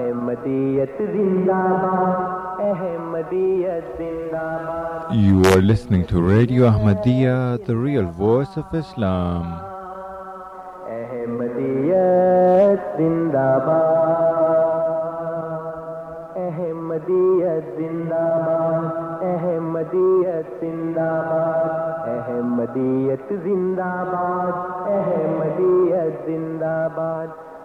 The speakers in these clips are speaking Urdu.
احمدیت زندہ احمدیت احمدیت زندہ باد احمدیت زندہ باد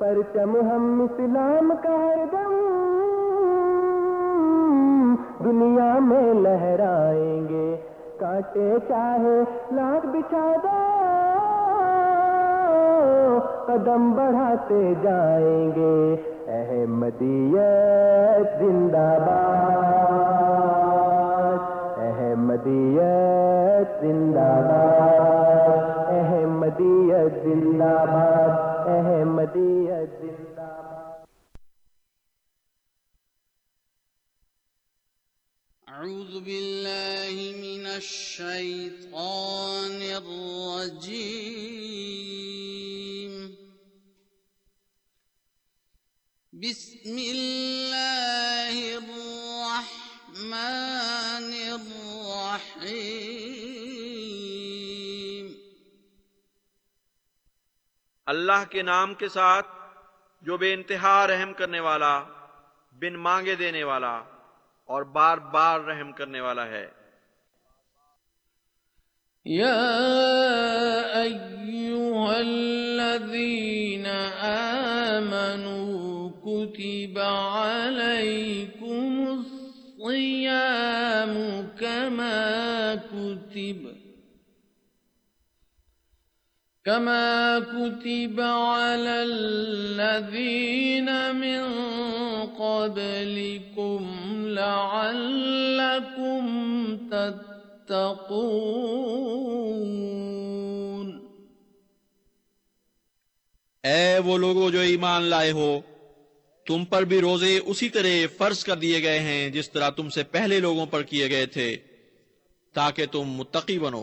پر چم ہم اسلام کا ہر دم دنیا میں لہرائیں گے کاٹے چاہے لاکھ بچاد قدم بڑھاتے جائیں گے احمدیت زندہ باد احمدیت زندہ باد احمدیت زندہ باد احمدیت زندہ اعوذ باللہ من الشیطان الرجیم بسم اللہ الرحمن الرحیم اللہ کے نام کے ساتھ جو بے انتہا رحم کرنے والا بن مانگے دینے والا اور بار بار رحم کرنے والا ہے یا ایوہ الذین آمنوا کتب علیکم الصیام کما کتب كما كتب على الذين من قبلكم لعلكم تتقون اے وہ لوگوں جو ایمان لائے ہو تم پر بھی روزے اسی طرح فرض کر دیے گئے ہیں جس طرح تم سے پہلے لوگوں پر کیے گئے تھے تاکہ تم متقی بنو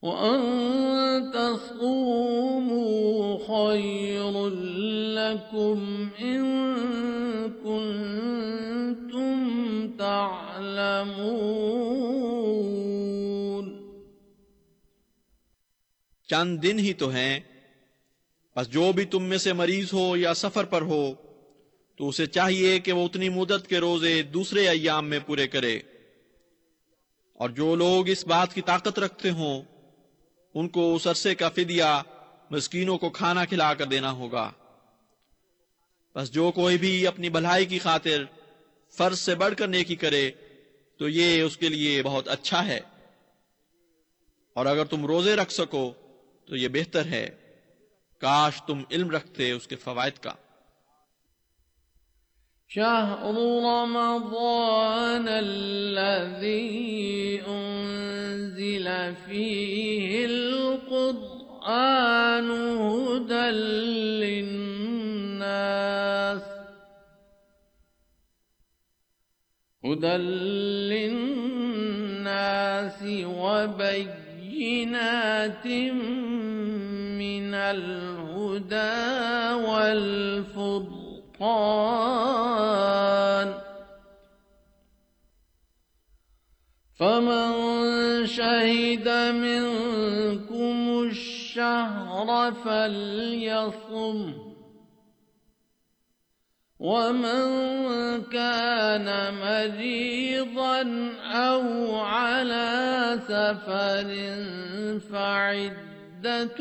چند دن ہی تو ہیں بس جو بھی تم میں سے مریض ہو یا سفر پر ہو تو اسے چاہیے کہ وہ اتنی مدت کے روزے دوسرے ایام میں پورے کرے اور جو لوگ اس بات کی طاقت رکھتے ہوں ان کو اس عرصے کا فدیہ مسکینوں کو کھانا کھلا کر دینا ہوگا بس جو کوئی بھی اپنی بھلائی کی خاطر فرض سے بڑھ کر نیکی کرے تو یہ اس کے لیے بہت اچھا ہے اور اگر تم روزے رکھ سکو تو یہ بہتر ہے کاش تم علم رکھتے اس کے فوائد کا شهر رمضان الذي أنزل فيه القرآن هدى للناس هدى للناس وبينات من الهدى والفضل الشيطان فمن شهد منكم الشهر فليصم ومن كان مريضا أو على سفر فعد عدة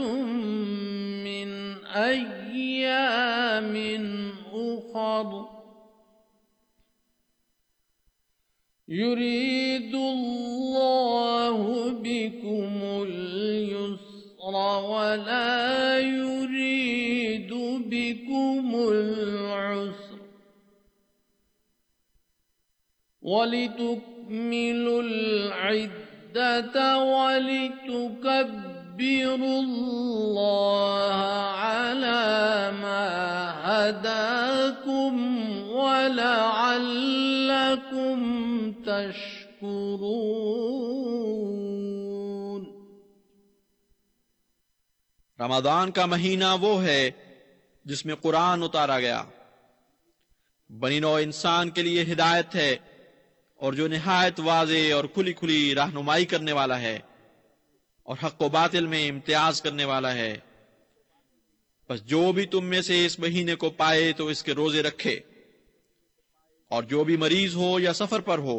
من أيام أخر يريد الله بكم اليسر ولا يريد بكم العسر ولتكملوا العدة ولتكبروا ما هداكم ولعلكم تشكرون رمضان کا مہینہ وہ ہے جس میں قرآن اتارا گیا بنی نو انسان کے لیے ہدایت ہے اور جو نہایت واضح اور کھلی کھلی رہنمائی کرنے والا ہے اور حق و باطل میں امتیاز کرنے والا ہے بس جو بھی تم میں سے اس مہینے کو پائے تو اس کے روزے رکھے اور جو بھی مریض ہو یا سفر پر ہو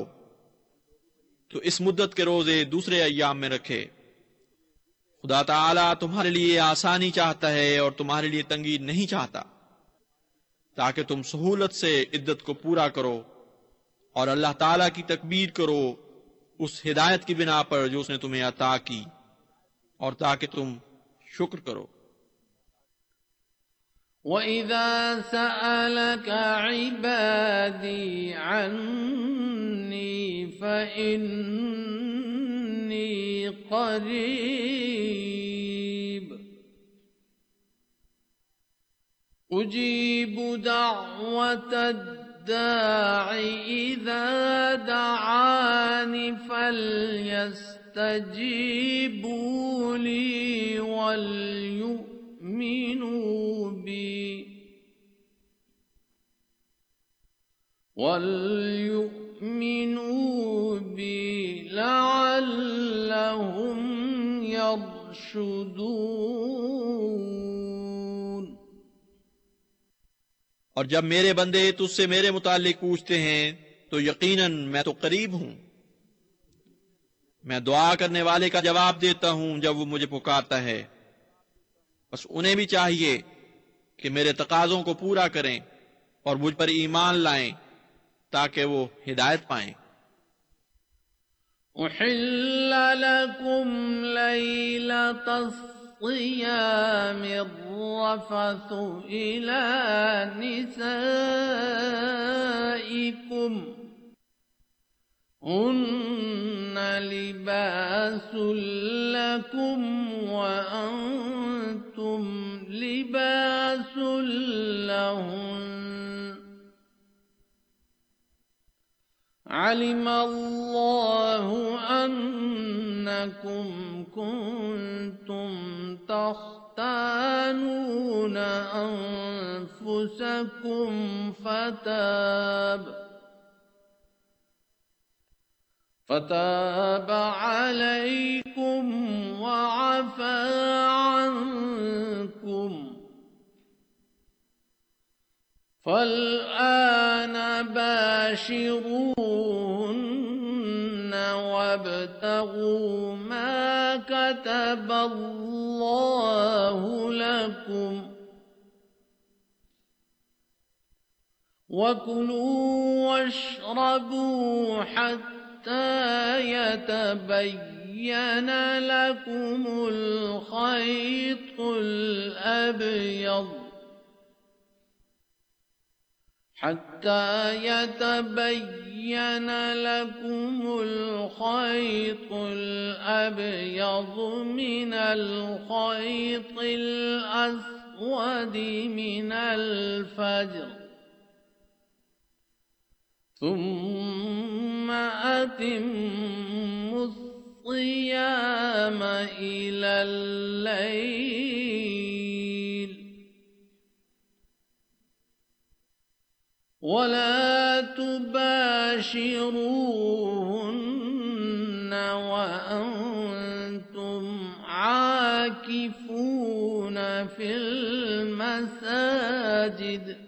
تو اس مدت کے روزے دوسرے ایام میں رکھے خدا تعالی تمہارے لیے آسانی چاہتا ہے اور تمہارے لیے تنگی نہیں چاہتا تاکہ تم سہولت سے عدت کو پورا کرو اور اللہ تعالی کی تکبیر کرو اس ہدایت کی بنا پر جو اس نے تمہیں عطا کی اور تاکہ تم شکر کرو وَإِذَا سَأَلَكَ عِبَادِي عَنِّي فَإِنِّي قَرِيبٌ أُجِيبُ دَعْوَةَ الدَّاعِ إِذَا دَعَانِ فَلْيَسْتَجِيبُوا جی بولی ولو مینوبی ولو مینوی لال شدو اور جب میرے بندے تجھ سے میرے متعلق پوچھتے ہیں تو یقیناً میں تو قریب ہوں میں دعا کرنے والے کا جواب دیتا ہوں جب وہ مجھے پکارتا ہے بس انہیں بھی چاہیے کہ میرے تقاضوں کو پورا کریں اور مجھ پر ایمان لائیں تاکہ وہ ہدایت پائیں لسو کم لیبس لباس لكم لیبول لباس لهن علم الله کمکم كنتم تختانون نس فتاب فتح فتاب عليكم وعفى عنكم فالآن باشرون وابتغوا ما كتب الله لكم وكلوا واشربوا حتى الأبيض حتى يتبين لكم الخيط الأبيض من الخيط الأسود من الفجر ثم أتم الصيام إلى الليل ولا تباشروهن وأنتم عاكفون في المساجد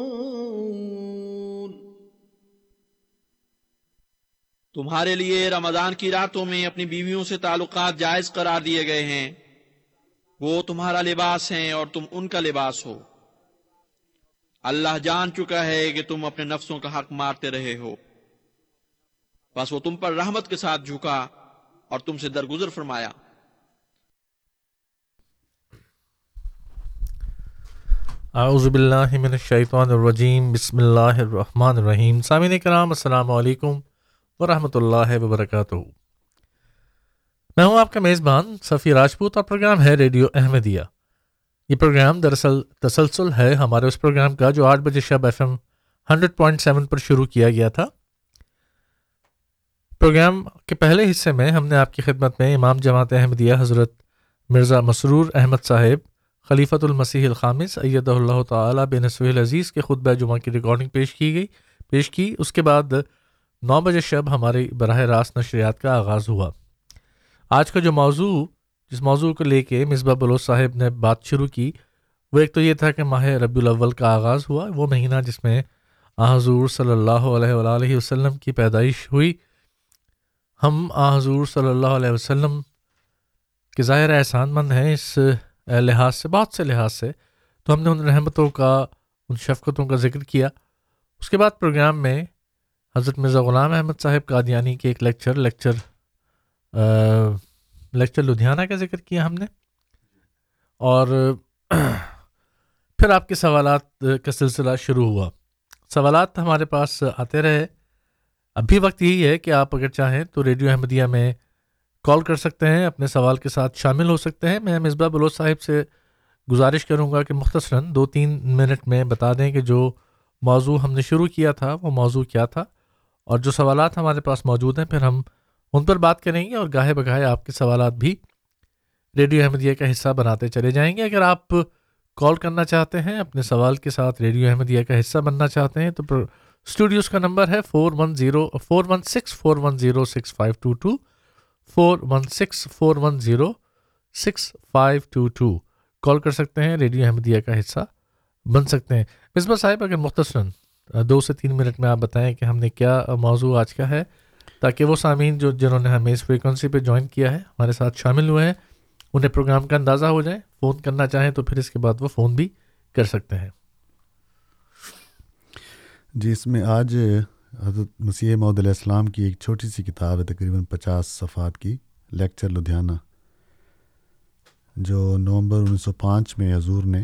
تمہارے لیے رمضان کی راتوں میں اپنی بیویوں سے تعلقات جائز قرار دیے گئے ہیں وہ تمہارا لباس ہیں اور تم ان کا لباس ہو اللہ جان چکا ہے کہ تم اپنے نفسوں کا حق مارتے رہے ہو بس وہ تم پر رحمت کے ساتھ جھکا اور تم سے درگزر فرمایا اعوذ باللہ من الشیطان الرجیم بسم اللہ الرحمن الرحیم کرام السلام علیکم ورحمۃ اللہ وبرکاتہ میں ہوں آپ کا میزبان صفی راجپوت اور پروگرام ہے ریڈیو احمدیہ یہ پروگرام دراصل تسلسل ہے ہمارے اس پروگرام کا جو آٹھ بجے شب F M hundred point seven پر شروع کیا گیا تھا پروگرام کے پہلے حصے میں ہم نے آپ کی خدمت میں امام جماعت احمدیہ حضرت مرزا مسرور احمد صاحب خلیفۃ المسیح الخامس اید اللہ تعالیٰ بن سہیل عزیز کے خود بہ جمعہ کی ریکارڈنگ پیش کی گئی پیش کی اس کے بعد نو بجے شب ہماری براہ راست نشریات کا آغاز ہوا آج کا جو موضوع جس موضوع کو لے کے مصباح بلو صاحب نے بات شروع کی وہ ایک تو یہ تھا کہ ماہ ربی الاول کا آغاز ہوا وہ مہینہ جس میں آ حضور صلی اللہ علیہ وآلہ وسلم کی پیدائش ہوئی ہم آ حضور صلی اللہ علیہ وسلم کے ظاہر احسان مند ہیں اس لحاظ سے بہت سے لحاظ سے تو ہم نے ان رحمتوں کا ان شفقتوں کا ذکر کیا اس کے بعد پروگرام میں حضرت مرزا غلام احمد صاحب قادیانی کے ایک لیکچر لیکچر لیکچر لدھیانہ کا ذکر کیا ہم نے اور پھر آپ کے سوالات کا سلسلہ شروع ہوا سوالات ہمارے پاس آتے رہے اب بھی وقت یہی ہے کہ آپ اگر چاہیں تو ریڈیو احمدیہ میں کال کر سکتے ہیں اپنے سوال کے ساتھ شامل ہو سکتے ہیں میں مصباح بلوچ صاحب سے گزارش کروں گا کہ مختصراً دو تین منٹ میں بتا دیں کہ جو موضوع ہم نے شروع کیا تھا وہ موضوع کیا تھا اور جو سوالات ہمارے پاس موجود ہیں پھر ہم ان پر بات کریں گے اور گاہے بگاہے آپ کے سوالات بھی ریڈیو احمدیہ کا حصہ بناتے چلے جائیں گے اگر آپ کال کرنا چاہتے ہیں اپنے سوال کے ساتھ ریڈیو احمدیہ کا حصہ بننا چاہتے ہیں تو اسٹوڈیوز کا نمبر ہے four one zero four one six four one zero six five two two four one six four one zero six five two two call کر سکتے ہیں ریڈیو احمدیہ کا حصہ بن سکتے ہیں مصباح صاحب اگر مختصراً دو سے تین منٹ میں آپ بتائیں کہ ہم نے کیا موضوع آج کا ہے تاکہ وہ سامعین جو جنہوں نے ہمیں اس فریکوینسی پہ جوائن کیا ہے ہمارے ساتھ شامل ہوئے ہیں انہیں پروگرام کا اندازہ ہو جائے فون کرنا چاہیں تو پھر اس کے بعد وہ فون بھی کر سکتے ہیں جی اس میں آج حضرت مسیح محدود علیہ السلام کی ایک چھوٹی سی کتاب ہے تقریباً پچاس صفحات کی لیکچر لدھیانہ جو نومبر انیس سو پانچ میں حضور نے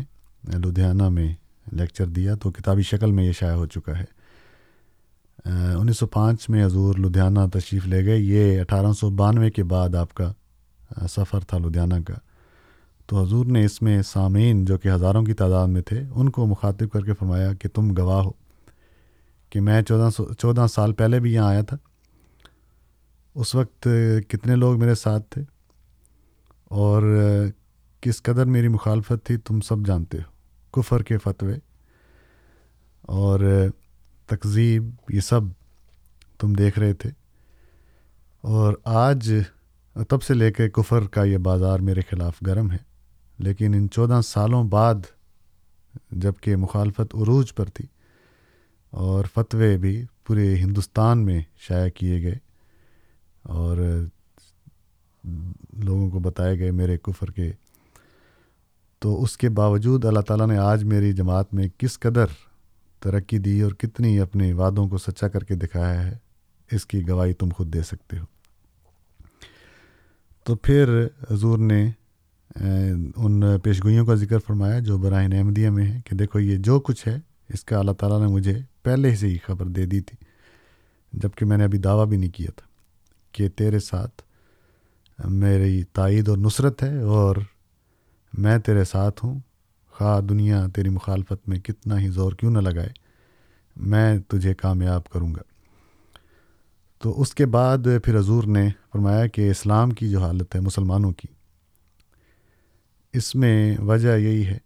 لدھیانہ میں لیکچر دیا تو کتابی شکل میں یہ شائع ہو چکا ہے انیس سو پانچ میں حضور لدھیانہ تشریف لے گئے یہ اٹھارہ سو بانوے کے بعد آپ کا سفر تھا لدھیانہ کا تو حضور نے اس میں سامعین جو کہ ہزاروں کی تعداد میں تھے ان کو مخاطب کر کے فرمایا کہ تم گواہ ہو کہ میں چودہ سو چودہ سال پہلے بھی یہاں آیا تھا اس وقت کتنے لوگ میرے ساتھ تھے اور کس قدر میری مخالفت تھی تم سب جانتے ہو کفر کے فتوے اور تقزیب یہ سب تم دیکھ رہے تھے اور آج تب سے لے کے کفر کا یہ بازار میرے خلاف گرم ہے لیکن ان چودہ سالوں بعد جب کہ مخالفت عروج پر تھی اور فتوے بھی پورے ہندوستان میں شائع کیے گئے اور لوگوں کو بتائے گئے میرے کفر کے تو اس کے باوجود اللہ تعالیٰ نے آج میری جماعت میں کس قدر ترقی دی اور کتنی اپنے وعدوں کو سچا کر کے دکھایا ہے اس کی گواہی تم خود دے سکتے ہو تو پھر حضور نے ان پیشگوئیوں کا ذکر فرمایا جو براہ احمدیہ میں ہے کہ دیکھو یہ جو کچھ ہے اس کا اللہ تعالیٰ نے مجھے پہلے ہی سے ہی خبر دے دی تھی جب کہ میں نے ابھی دعویٰ بھی نہیں کیا تھا کہ تیرے ساتھ میری تائید اور نصرت ہے اور میں تیرے ساتھ ہوں خواہ دنیا تیری مخالفت میں کتنا ہی زور کیوں نہ لگائے میں تجھے کامیاب کروں گا تو اس کے بعد پھر حضور نے فرمایا کہ اسلام کی جو حالت ہے مسلمانوں کی اس میں وجہ یہی ہے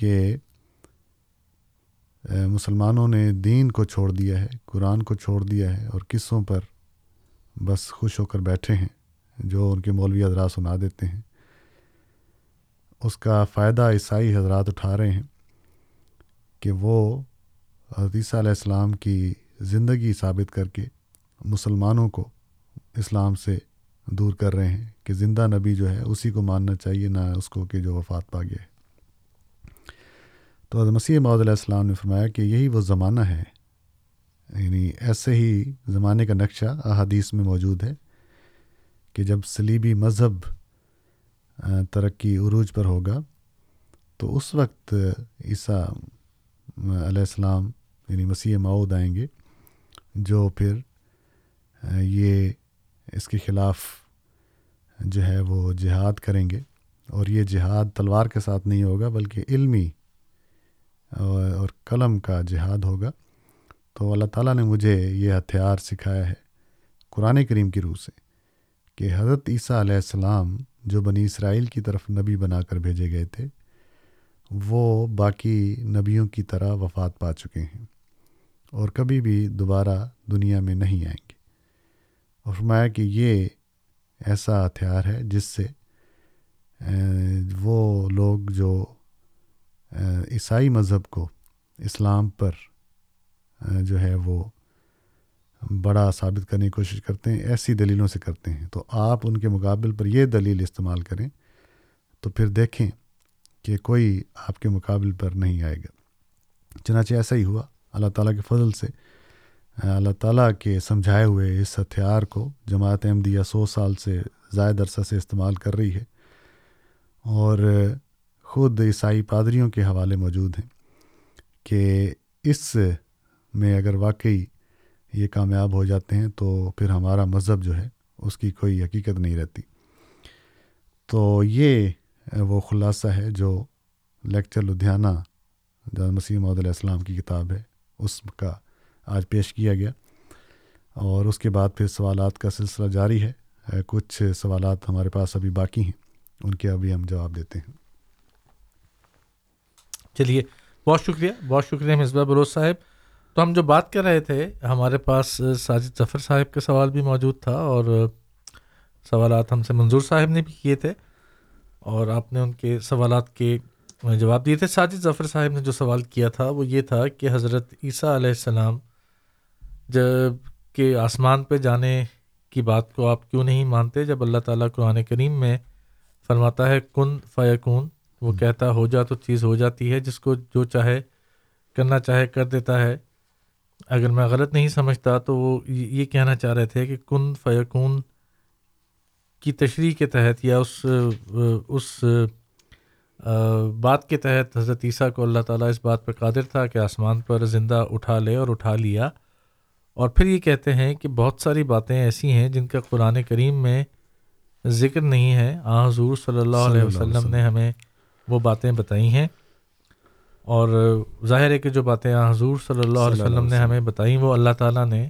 کہ مسلمانوں نے دین کو چھوڑ دیا ہے قرآن کو چھوڑ دیا ہے اور قصوں پر بس خوش ہو کر بیٹھے ہیں جو ان کے مولوی ادرا سنا دیتے ہیں اس کا فائدہ عیسائی حضرات اٹھا رہے ہیں کہ وہ حدیثہ علیہ السلام کی زندگی ثابت کر کے مسلمانوں کو اسلام سے دور کر رہے ہیں کہ زندہ نبی جو ہے اسی کو ماننا چاہیے نہ اس کو کہ جو وفات پا گیا ہے تو مسیح محدود علیہ السلام نے فرمایا کہ یہی وہ زمانہ ہے یعنی ایسے ہی زمانے کا نقشہ احادیث میں موجود ہے کہ جب سلیبی مذہب ترقی عروج پر ہوگا تو اس وقت عیسیٰ علیہ السلام یعنی مسیح معود آئیں گے جو پھر یہ اس کے خلاف جو ہے وہ جہاد کریں گے اور یہ جہاد تلوار کے ساتھ نہیں ہوگا بلکہ علمی اور قلم کا جہاد ہوگا تو اللہ تعالیٰ نے مجھے یہ ہتھیار سکھایا ہے قرآن کریم کی روح سے کہ حضرت عیسیٰ علیہ السلام جو بنی اسرائیل کی طرف نبی بنا کر بھیجے گئے تھے وہ باقی نبیوں کی طرح وفات پا چکے ہیں اور کبھی بھی دوبارہ دنیا میں نہیں آئیں گے اور فرمایا کہ یہ ایسا ہتھیار ہے جس سے وہ لوگ جو عیسائی مذہب کو اسلام پر جو ہے وہ بڑا ثابت کرنے کی کوشش کرتے ہیں ایسی دلیلوں سے کرتے ہیں تو آپ ان کے مقابل پر یہ دلیل استعمال کریں تو پھر دیکھیں کہ کوئی آپ کے مقابل پر نہیں آئے گا چنانچہ ایسا ہی ہوا اللہ تعالیٰ کے فضل سے اللہ تعالیٰ کے سمجھائے ہوئے اس ہتھیار کو جماعت احمدیہ سو سال سے زائد عرصہ سے استعمال کر رہی ہے اور خود عیسائی پادریوں کے حوالے موجود ہیں کہ اس میں اگر واقعی یہ کامیاب ہو جاتے ہیں تو پھر ہمارا مذہب جو ہے اس کی کوئی حقیقت نہیں رہتی تو یہ وہ خلاصہ ہے جو لیکچر لدھیانہ جان مسیح محدود علیہ السلام کی کتاب ہے اس کا آج پیش کیا گیا اور اس کے بعد پھر سوالات کا سلسلہ جاری ہے کچھ سوالات ہمارے پاس ابھی باقی ہیں ان کے ابھی ہم جواب دیتے ہیں چلیے بہت شکریہ بہت شکریہ مصباح بروز صاحب تو ہم جو بات کر رہے تھے ہمارے پاس ساجد ظفر صاحب کا سوال بھی موجود تھا اور سوالات ہم سے منظور صاحب نے بھی کیے تھے اور آپ نے ان کے سوالات کے جواب دیے تھے ساجد ظفر صاحب نے جو سوال کیا تھا وہ یہ تھا کہ حضرت عیسیٰ علیہ السلام جب کے آسمان پہ جانے کی بات کو آپ کیوں نہیں مانتے جب اللہ تعالیٰ قرآن کریم میں فرماتا ہے کن فیکون وہ کہتا ہو جا تو چیز ہو جاتی ہے جس کو جو چاہے کرنا چاہے کر دیتا ہے اگر میں غلط نہیں سمجھتا تو وہ یہ کہنا چاہ رہے تھے کہ کن فیقون کی تشریح کے تحت یا اس اس بات کے تحت حضرت عیسیٰ کو اللہ تعالیٰ اس بات پر قادر تھا کہ آسمان پر زندہ اٹھا لے اور اٹھا لیا اور پھر یہ کہتے ہیں کہ بہت ساری باتیں ایسی ہیں جن کا قرآن کریم میں ذکر نہیں ہے آ حضور صلی اللہ علیہ وسلم نے ہمیں وہ باتیں بتائی ہیں اور ظاہر ہے کہ جو باتیں حضور صلی اللہ علیہ وسلم نے ہمیں بتائی وہ اللہ تعالیٰ نے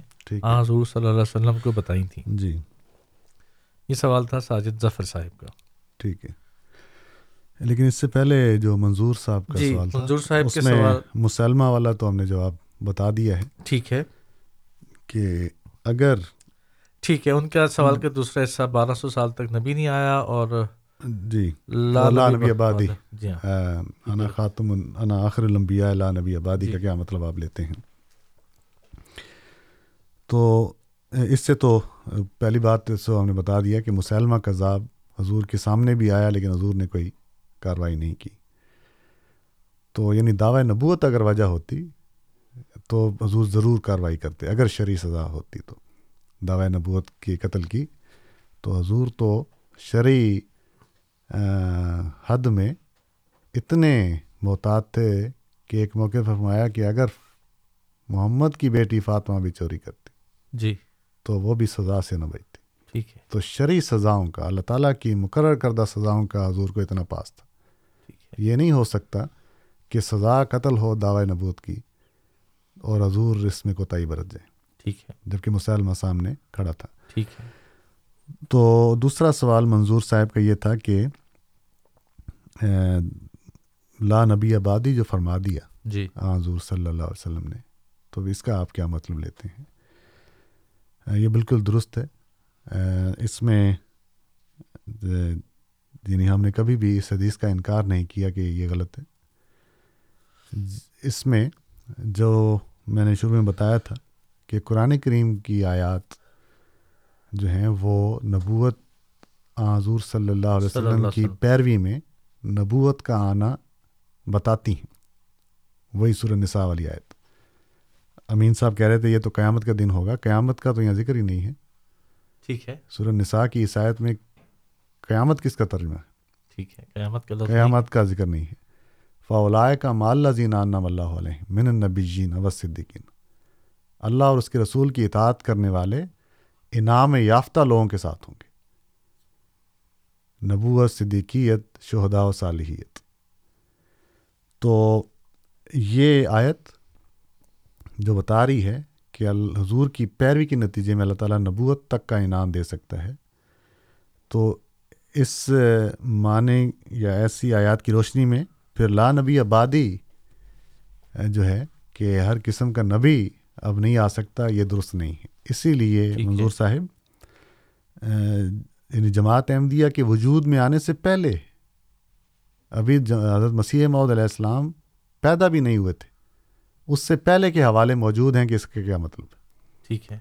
حضور صلی اللہ علیہ وسلم کو بتائی تھیں جی یہ سوال تھا ساجد ظفر صاحب کا ٹھیک ہے لیکن اس سے پہلے جو منظور صاحب کا جی، سوال منظور صاحب اس میں مسلمہ والا تو ہم نے جواب بتا دیا ہے ٹھیک ہے کہ اگر ٹھیک ہے ان کا سوال کا دوسرا حصہ بارہ سو سال تک نبی نہیں آیا اور جی نبی آبادی جی ہاں. انا خاتم انا آخر لا نبی آبادی جی. کا کیا مطلب آپ لیتے ہیں تو اس سے تو پہلی بات ہم نے بتا دیا کہ مسلمہ کذاب حضور کے سامنے بھی آیا لیکن حضور نے کوئی کاروائی نہیں کی تو یعنی دعوی نبوت اگر وجہ ہوتی تو حضور ضرور کاروائی کرتے اگر شرعی سزا ہوتی تو دعوی نبوت کے قتل کی تو حضور تو شرعی حد میں اتنے محتاط تھے کہ ایک موقع پر کہ اگر محمد کی بیٹی فاطمہ بھی چوری کرتی جی تو وہ بھی سزا سے نہ بچتی ٹھیک ہے تو شرعی سزاؤں کا اللہ تعالیٰ کی مقرر کردہ سزاؤں کا حضور کو اتنا پاس تھا یہ نہیں ہو سکتا کہ سزا قتل ہو دعوی نبوت کی اور حضور اس میں کوتاہی برت جائے ٹھیک ہے جبکہ مسلمہ سامنے کھڑا تھا ٹھیک ہے تو دوسرا سوال منظور صاحب کا یہ تھا کہ لا نبی آبادی جو فرما دیا جی حضور صلی اللہ علیہ وسلم نے تو اس کا آپ کیا مطلب لیتے ہیں یہ بالکل درست ہے اس میں یعنی ہم نے کبھی بھی اس حدیث کا انکار نہیں کیا کہ یہ غلط ہے اس میں جو میں نے شروع میں بتایا تھا کہ قرآن کریم کی آیات جو ہیں وہ نبوت حضور صلی اللہ علیہ وسلم کی پیروی میں نبوت کا آنا بتاتی ہیں وہی نساء نسا آیت امین صاحب کہہ رہے تھے یہ تو قیامت کا دن ہوگا قیامت کا تو یہاں ذکر ہی نہیں ہے ٹھیک ہے سورہ نساء کی آیت میں قیامت کس کا ترجمہ ہے ٹھیک ہے قیامت کا قیامت کا ذکر نہیں ہے فعلائے کا مال زین عن اللہ علیہ من النبی جین صدیقین اللہ اور اس کے رسول کی اطاعت کرنے والے انعام یافتہ لوگوں کے ساتھ ہوں گے نبوت صدیقیت شہدا و صالحیت تو یہ آیت جو بتا رہی ہے کہ الحضور کی پیروی کے نتیجے میں اللہ تعالیٰ نبوت تک کا انعام دے سکتا ہے تو اس معنی یا ایسی آیات کی روشنی میں پھر لا نبی آبادی جو ہے کہ ہر قسم کا نبی اب نہیں آ سکتا یہ درست نہیں ہے اسی لیے منظور صاحب یعنی جماعت احمدیہ کے وجود میں آنے سے پہلے ابھی حضرت مسیح محدود علیہ السلام پیدا بھی نہیں ہوئے تھے اس سے پہلے کے حوالے موجود ہیں کہ اس کا کیا مطلب ٹھیک ہے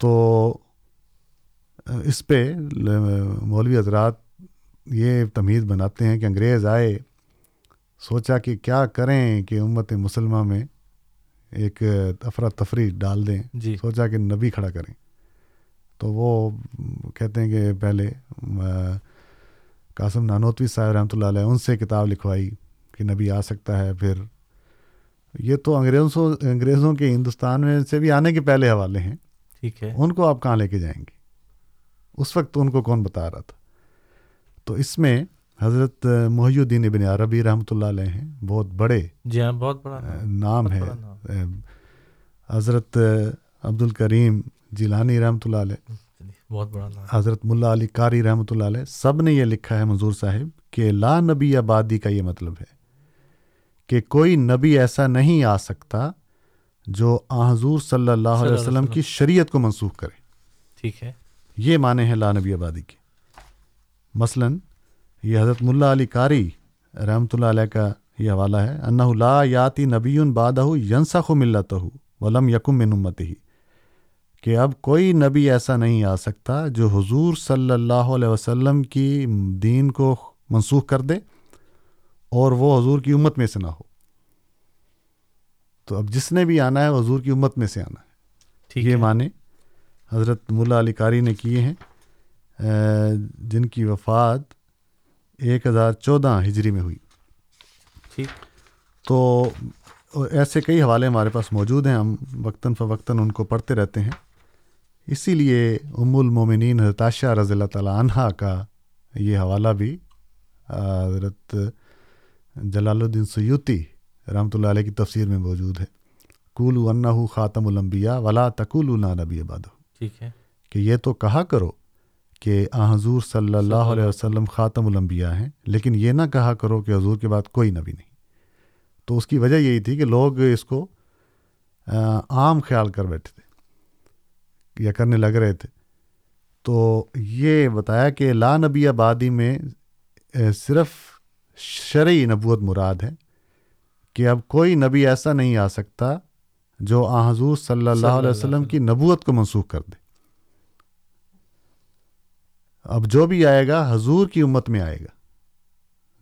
تو اس پہ مولوی حضرات یہ تمیز بناتے ہیں کہ انگریز آئے سوچا کہ کیا کریں کہ امت مسلمہ میں ایک افراتفری ڈال دیں جی سوچا کہ نبی کھڑا کریں تو وہ کہتے ہیں کہ پہلے قاسم نانوتوی صاحب رحمۃ اللہ علیہ ان سے کتاب لکھوائی کہ نبی آ سکتا ہے پھر یہ تو انگریزوں انگریزوں کے ہندوستان میں سے بھی آنے کے پہلے حوالے ہیں ٹھیک ہے ان کو آپ کہاں لے کے جائیں گے اس وقت ان کو کون بتا رہا تھا تو اس میں حضرت محی الدین ابن عربی رحمۃ اللہ علیہ ہیں بہت بڑے جی ہاں بہت بڑا نام ہے حضرت عبد الکریم جیلانی رحمۃ اللہ علیہ بہت بڑا حضرت ملا علی قاری رحمۃ اللہ علیہ سب نے یہ لکھا ہے منظور صاحب کہ لا نبی آبادی کا یہ مطلب ہے کہ کوئی نبی ایسا نہیں آ سکتا جو حضور صلی اللہ علیہ وسلم کی شریعت کو منسوخ کرے ٹھیک ہے یہ معنی ہے لا نبی آبادی کے مثلاً یہ حضرت ملا علی قاری رحمۃ اللہ علیہ کا یہ حوالہ ہے انّا لا یاتی نبی بادہ یونس و ملت ہو ولم یقم نمت ہی کہ اب کوئی نبی ایسا نہیں آ سکتا جو حضور صلی اللہ علیہ وسلم کی دین کو منسوخ کر دے اور وہ حضور کی امت میں سے نہ ہو تو اب جس نے بھی آنا ہے حضور کی امت میں سے آنا ہے ٹھیک یہ معنی حضرت ملا علی قاری نے کیے ہیں جن کی وفات ایک ہزار چودہ ہجری میں ہوئی ٹھیک تو ایسے کئی حوالے ہمارے پاس موجود ہیں ہم وقتاً فوقتاً ان کو پڑھتے رہتے ہیں اسی لیے ام المومنین حضرت عائشہ رضی اللہ تعالیٰ عنہ کا یہ حوالہ بھی حضرت جلال الدین سیوتی رحمۃ اللہ علیہ کی تفسیر میں موجود ہے کولو انّا خاتم الانبیاء ولا تقول نبی بادہ ٹھیک ہے کہ یہ تو کہا کرو کہ آ حضور صلی اللہ علیہ وسلم خاتم الانبیاء ہیں لیکن یہ نہ کہا کرو کہ حضور کے بعد کوئی نبی نہیں تو اس کی وجہ یہی تھی کہ لوگ اس کو عام خیال کر بیٹھے تھے یا کرنے لگ رہے تھے تو یہ بتایا کہ لا نبی آبادی میں صرف شرعی نبوت مراد ہے کہ اب کوئی نبی ایسا نہیں آ سکتا جو آ حضور صلی اللہ علیہ وسلم کی نبوت کو منسوخ کر دے اب جو بھی آئے گا حضور کی امت میں آئے گا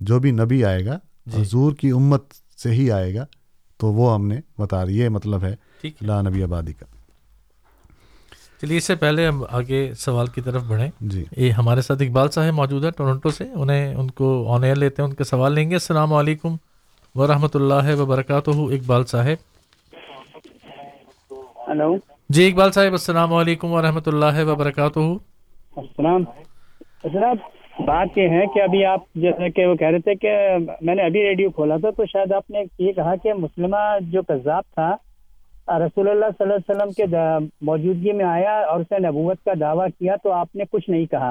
جو بھی نبی آئے گا جی حضور کی امت سے ہی آئے گا تو وہ ہم نے بتا رہی یہ مطلب ہے لا نبی آبادی کا چلیے اس سے پہلے ہم آگے سوال کی طرف بڑھیں جی یہ ہمارے ساتھ اقبال صاحب موجود ہے ٹورنٹو سے انہیں ان کو آن ایئر لیتے ہیں ان کے سوال لیں گے السلام علیکم ورحمۃ اللہ وبرکاتہ اقبال صاحب ہلو جی اقبال صاحب السلام علیکم ورحمۃ اللہ وبرکاتہ السلام جناب بات یہ ہے کہ ابھی آپ جیسا کہ وہ کہہ رہے تھے کہ میں نے ابھی ریڈیو کھولا تھا تو شاید آپ نے یہ کہا کہ مسلمہ جو قذاب تھا رسول اللہ صلی اللہ علیہ وسلم کے موجودگی میں آیا اور اس نے کا دعویٰ کیا تو آپ نے کچھ نہیں کہا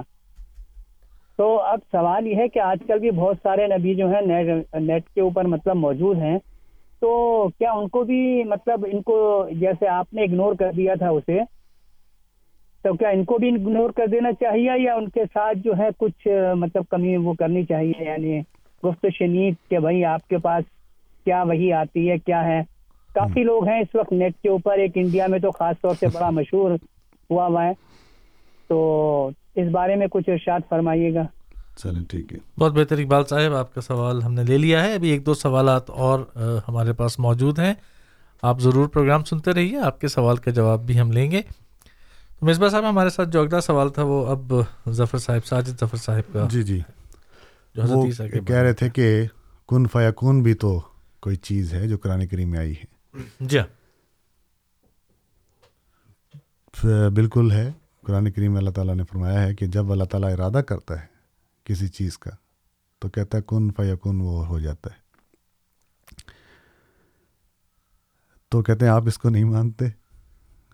تو اب سوال یہ ہے کہ آج کل بھی بہت سارے نبی جو ہیں نیٹ کے اوپر مطلب موجود ہیں تو کیا ان کو بھی مطلب ان کو جیسے آپ نے اگنور کر دیا تھا اسے تو کیا ان کو بھی اگنور کر دینا چاہیے یا ان کے ساتھ جو ہے کچھ مطلب کمی وہ کرنی چاہیے یعنی گفت شنید کہ بھائی آپ کے پاس کیا وہی آتی ہے کیا ہے کافی لوگ ہیں اس وقت نیٹ کے اوپر ایک انڈیا میں تو خاص طور سے بڑا مشہور ہوا ہوا ہے تو اس بارے میں کچھ ارشاد فرمائیے گا چلیں ٹھیک ہے بہت بہتر اقبال صاحب آپ کا سوال ہم نے لے لیا ہے ابھی ایک دو سوالات اور ہمارے پاس موجود ہیں آپ ضرور پروگرام سنتے رہیے آپ کے سوال کا جواب بھی ہم لیں گے مصباح صاحب ہمارے ساتھ جو اگلا سوال تھا وہ اب ظفر صاحب ساجد ظفر صاحب کا جی جی کہہ رہے تھے کہ کن فیا کن بھی تو کوئی چیز ہے جو قرآن کریم میں آئی ہے جی ہاں۔ بالکل ہے قرآن کریم میں اللہ تعالیٰ نے فرمایا ہے کہ جب اللہ تعالیٰ ارادہ کرتا ہے کسی چیز کا تو کہتا ہے کن فیا کن وہ ہو جاتا ہے تو کہتے ہیں آپ اس کو نہیں مانتے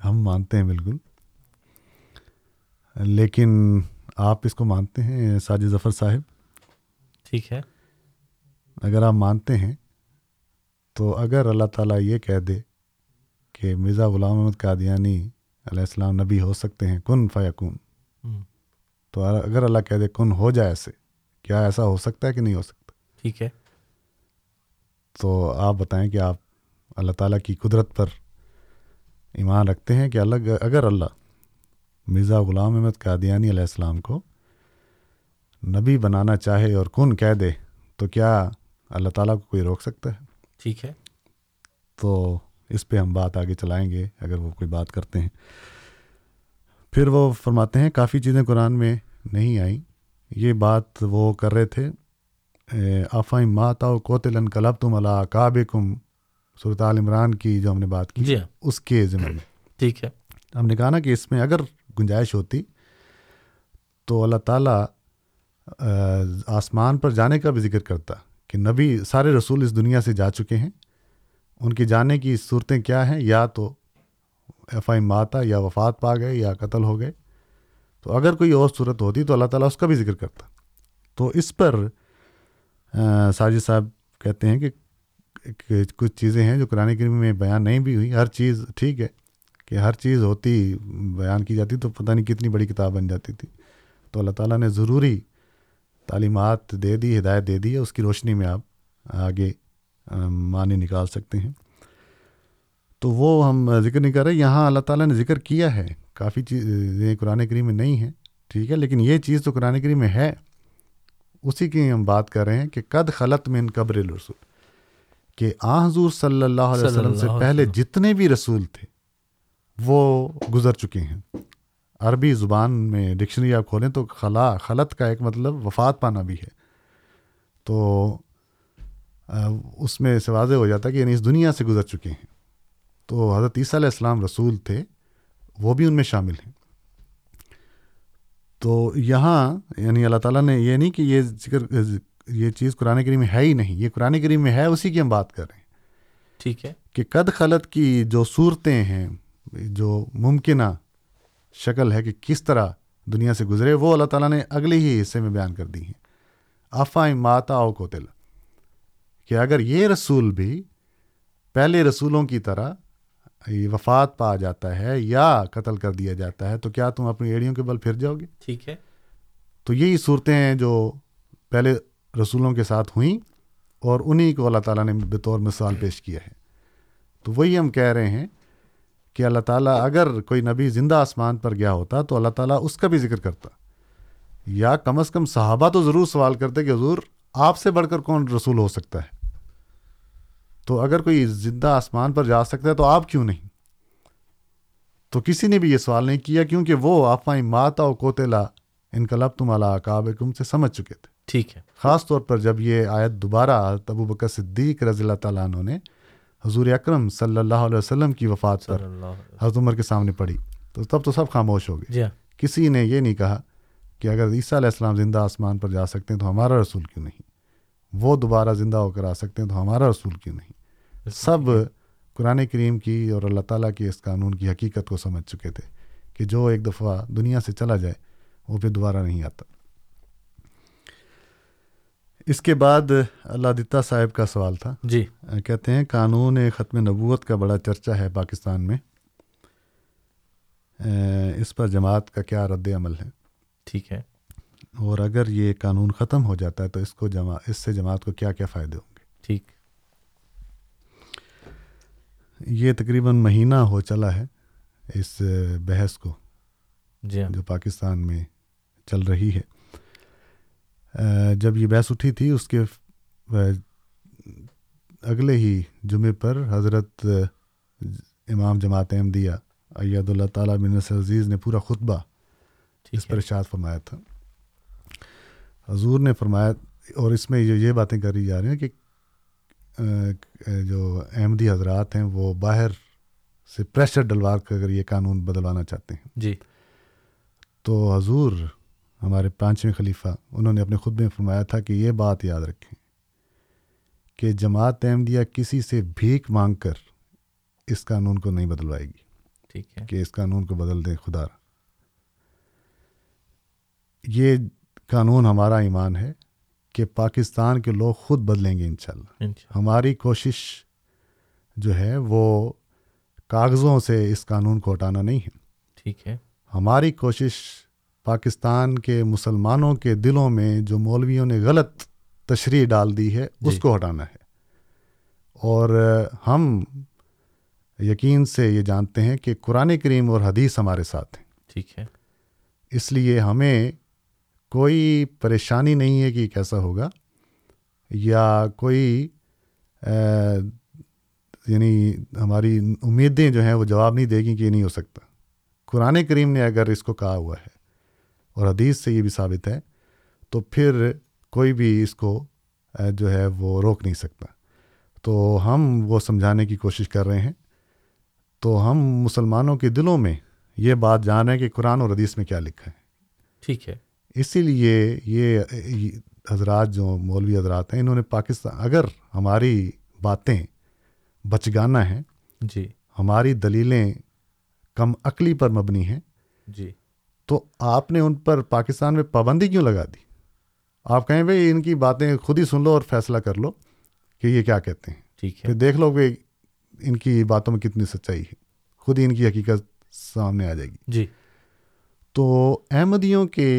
ہم مانتے ہیں بالکل لیکن آپ اس کو مانتے ہیں ساجد ظفر صاحب ٹھیک ہے اگر آپ مانتے ہیں تو اگر اللہ تعالیٰ یہ کہہ دے کہ مرزا غلام احمد قادیانی علیہ السلام نبی ہو سکتے ہیں کن فیقون تو اگر اللہ کہہ دے کن ہو جائے ایسے کیا ایسا ہو سکتا ہے کہ نہیں ہو سکتا ٹھیک ہے تو آپ بتائیں کہ آپ اللہ تعالیٰ کی قدرت پر ایمان رکھتے ہیں کہ الگ اگر اللہ مرزا غلام احمد قادیانی علیہ السلام کو نبی بنانا چاہے اور کن کہہ دے تو کیا اللہ تعالیٰ کو کوئی روک سکتا ہے ٹھیک ہے تو اس پہ ہم بات آگے چلائیں گے اگر وہ کوئی بات کرتے ہیں پھر وہ فرماتے ہیں کافی چیزیں قرآن میں نہیں آئیں یہ بات وہ کر رہے تھے آفاہ ماتا کوتل کلب تم اللہ کاب کم صورت عمران کی جو ہم نے بات کی جی ہاں۔ اس کے ذمہ میں ٹھیک ہے ہم نے کہا نا کہ اس میں اگر گنجائش ہوتی تو اللہ تعالیٰ آسمان پر جانے کا بھی ذکر کرتا کہ نبی سارے رسول اس دنیا سے جا چکے ہیں ان کے جانے کی صورتیں کیا ہیں یا تو ایف آئی ماتا یا وفات پا گئے یا قتل ہو گئے تو اگر کوئی اور صورت ہوتی تو اللہ تعالیٰ اس کا بھی ذکر کرتا تو اس پر ساجد صاحب کہتے ہیں کہ کچھ چیزیں ہیں جو قرآن کریم میں بیان نہیں بھی ہوئی ہر چیز ٹھیک ہے کہ ہر چیز ہوتی بیان کی جاتی تو پتہ نہیں کتنی بڑی کتاب بن جاتی تھی تو اللہ تعالیٰ نے ضروری تعلیمات دے دی ہدایت دے دی ہے اس کی روشنی میں آپ آگے معنی نکال سکتے ہیں تو وہ ہم ذکر نہیں کر رہے یہاں اللہ تعالیٰ نے ذکر کیا ہے کافی چیزیں قرآن کریم میں نہیں ہیں ٹھیک ہے لیکن یہ چیز تو قرآن کریم میں ہے اسی کی ہم بات کر رہے ہیں کہ قد خلط میں ان قبر الرسول کہ آ حضور صلی اللہ علیہ وسلم سے پہلے جتنے بھی رسول تھے وہ گزر چکے ہیں عربی زبان میں ڈکشنری آپ کھولیں تو خلا خلط کا ایک مطلب وفات پانا بھی ہے تو اس میں سے واضح ہو جاتا ہے کہ یعنی اس دنیا سے گزر چکے ہیں تو حضرت عیسیٰ علیہ السلام رسول تھے وہ بھی ان میں شامل ہیں تو یہاں یعنی اللہ تعالیٰ نے یہ نہیں کہ یہ ذکر یہ چیز قرآن کریم میں ہے ہی نہیں یہ قرآن کریم میں ہے اسی کی ہم بات کر رہے ہیں ٹھیک ہے کہ قد خلط کی جو صورتیں ہیں جو ممکنہ شکل ہے کہ کس طرح دنیا سے گزرے وہ اللہ تعالیٰ نے اگلے ہی حصے میں بیان کر دی ہیں آفا ماتا او کوتل کہ اگر یہ رسول بھی پہلے رسولوں کی طرح وفات پا جاتا ہے یا قتل کر دیا جاتا ہے تو کیا تم اپنی ایڑیوں کے بل پھر جاؤ گے ٹھیک ہے تو یہی صورتیں ہیں جو پہلے رسولوں کے ساتھ ہوئیں اور انہی کو اللہ تعالیٰ نے بطور مثال پیش کیا ہے تو وہی ہم کہہ رہے ہیں کہ اللہ تعالیٰ اگر کوئی نبی زندہ آسمان پر گیا ہوتا تو اللہ تعالیٰ اس کا بھی ذکر کرتا یا کم از کم صحابہ تو ضرور سوال کرتے کہ حضور آپ سے بڑھ کر کون رسول ہو سکتا ہے تو اگر کوئی زندہ آسمان پر جا سکتا ہے تو آپ کیوں نہیں تو کسی نے بھی یہ سوال نہیں کیا کیونکہ وہ افواہ ماتا و کوتلا انکلب تم الاقاب تم سے سمجھ چکے تھے ٹھیک ہے خاص طور پر جب یہ آیت دوبارہ تبو بکر صدیق رضی اللہ تعالیٰ عنہ نے حضور اکرم صلی اللہ علیہ وسلم کی وفات پر حضرت عمر کے سامنے پڑی تو تب تو سب خاموش ہو گئے جی ہاں۔ کسی نے یہ نہیں کہا کہ اگر عیسیٰ علیہ السلام زندہ آسمان پر جا سکتے ہیں تو ہمارا رسول کیوں نہیں وہ دوبارہ زندہ ہو کر آ سکتے ہیں تو ہمارا رسول کیوں نہیں سب قرآن کریم کی اور اللہ تعالیٰ کی اس قانون کی حقیقت کو سمجھ چکے تھے کہ جو ایک دفعہ دنیا سے چلا جائے وہ پھر دوبارہ نہیں آتا اس کے بعد اللہ دتہ صاحب کا سوال تھا جی کہتے ہیں قانون ختم نبوت کا بڑا چرچا ہے پاکستان میں اس پر جماعت کا کیا رد عمل ہے ٹھیک ہے اور اگر یہ قانون ختم ہو جاتا ہے تو اس کو جما اس سے جماعت کو کیا کیا فائدے ہوں گے ٹھیک یہ تقریباً مہینہ ہو چلا ہے اس بحث کو جی ہاں۔ جو پاکستان میں چل رہی ہے جب یہ بحث اٹھی تھی اس کے اگلے ہی جمعے پر حضرت امام جماعت احمدیہ ایاد اللہ تعالیٰ منس عزیز نے پورا خطبہ اس پر اشاد فرمایا تھا حضور نے فرمایا اور اس میں جو یہ باتیں کری جا رہی ہیں کہ جو احمدی حضرات ہیں وہ باہر سے پریشر ڈلوا کر یہ قانون بدلوانا چاہتے ہیں جی تو حضور ہمارے پانچویں خلیفہ انہوں نے اپنے خود میں فرمایا تھا کہ یہ بات یاد رکھیں کہ جماعت احمدیہ کسی سے بھیک مانگ کر اس قانون کو نہیں بدلوائے گی ٹھیک ہے کہ اس قانون کو بدل دیں خدا یہ قانون ہمارا ایمان ہے کہ پاکستان کے لوگ خود بدلیں گے انشاء ہماری کوشش جو ہے وہ کاغذوں سے اس قانون کو ہٹانا نہیں ہے ٹھیک ہے ہماری کوشش پاکستان کے مسلمانوں کے دلوں میں جو مولویوں نے غلط تشریح ڈال دی ہے جی۔ اس کو ہٹانا ہے اور ہم یقین سے یہ جانتے ہیں کہ قرآن کریم اور حدیث ہمارے ساتھ ہیں ٹھیک ہے اس لیے ہمیں کوئی پریشانی نہیں ہے کہ کیسا ہوگا یا کوئی یعنی ہماری امیدیں جو ہیں وہ جواب نہیں دے گی کہ یہ نہیں ہو سکتا قرآن کریم نے اگر اس کو کہا ہوا ہے اور حدیث سے یہ بھی ثابت ہے تو پھر کوئی بھی اس کو جو ہے وہ روک نہیں سکتا تو ہم وہ سمجھانے کی کوشش کر رہے ہیں تو ہم مسلمانوں کے دلوں میں یہ بات جان رہے ہیں کہ قرآن اور حدیث میں کیا لکھا ہے ٹھیک ہے اسی لیے یہ حضرات جو مولوی حضرات ہیں انہوں نے پاکستان اگر ہماری باتیں بچگانا ہیں جی ہماری دلیلیں کم عقلی پر مبنی ہیں جی تو آپ نے ان پر پاکستان میں پابندی کیوں لگا دی آپ کہیں بھائی ان کی باتیں خود ہی سن لو اور فیصلہ کر لو کہ یہ کیا کہتے ہیں ٹھیک ہے دیکھ لو کہ ان کی باتوں میں کتنی سچائی ہے خود ہی ان کی حقیقت سامنے آ جائے گی جی تو احمدیوں کے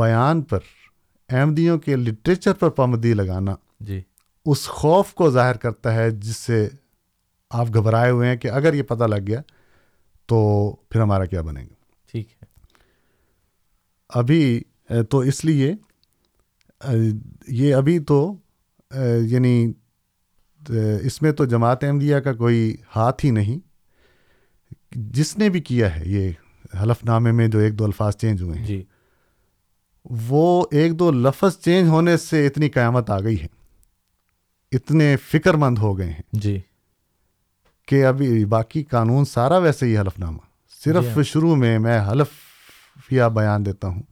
بیان پر احمدیوں کے لٹریچر پر پابندی لگانا جی اس خوف کو ظاہر کرتا ہے جس سے آپ گھبرائے ہوئے ہیں کہ اگر یہ پتہ لگ گیا تو پھر ہمارا کیا بنے گا ابھی تو اس لیے یہ ابھی تو یعنی اس میں تو جماعت احمدیہ کا کوئی ہاتھ ہی نہیں جس نے بھی کیا ہے یہ حلف نامے میں جو ایک دو الفاظ چینج ہوئے ہیں جی وہ ایک دو لفظ چینج ہونے سے اتنی قیامت آ گئی ہے اتنے فکر مند ہو گئے ہیں جی کہ ابھی باقی قانون سارا ویسے ہی حلف نامہ صرف جی ہاں۔ شروع میں میں حلف خفیہ بیان دیتا ہوں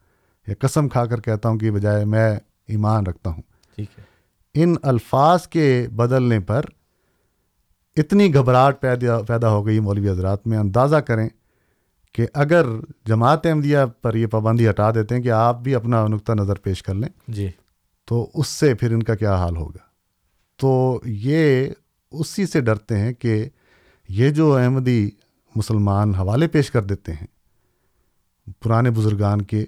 یا قسم کھا کر کہتا ہوں کہ بجائے میں ایمان رکھتا ہوں ان الفاظ کے بدلنے پر اتنی گھبراہٹ پیدا پیدا ہو گئی مولوی حضرات میں اندازہ کریں کہ اگر جماعت احمدیہ پر یہ پابندی ہٹا دیتے ہیں کہ آپ بھی اپنا نقطہ نظر پیش کر لیں جی تو اس سے پھر ان کا کیا حال ہوگا تو یہ اسی سے ڈرتے ہیں کہ یہ جو احمدی مسلمان حوالے پیش کر دیتے ہیں پرانے بزرگان کے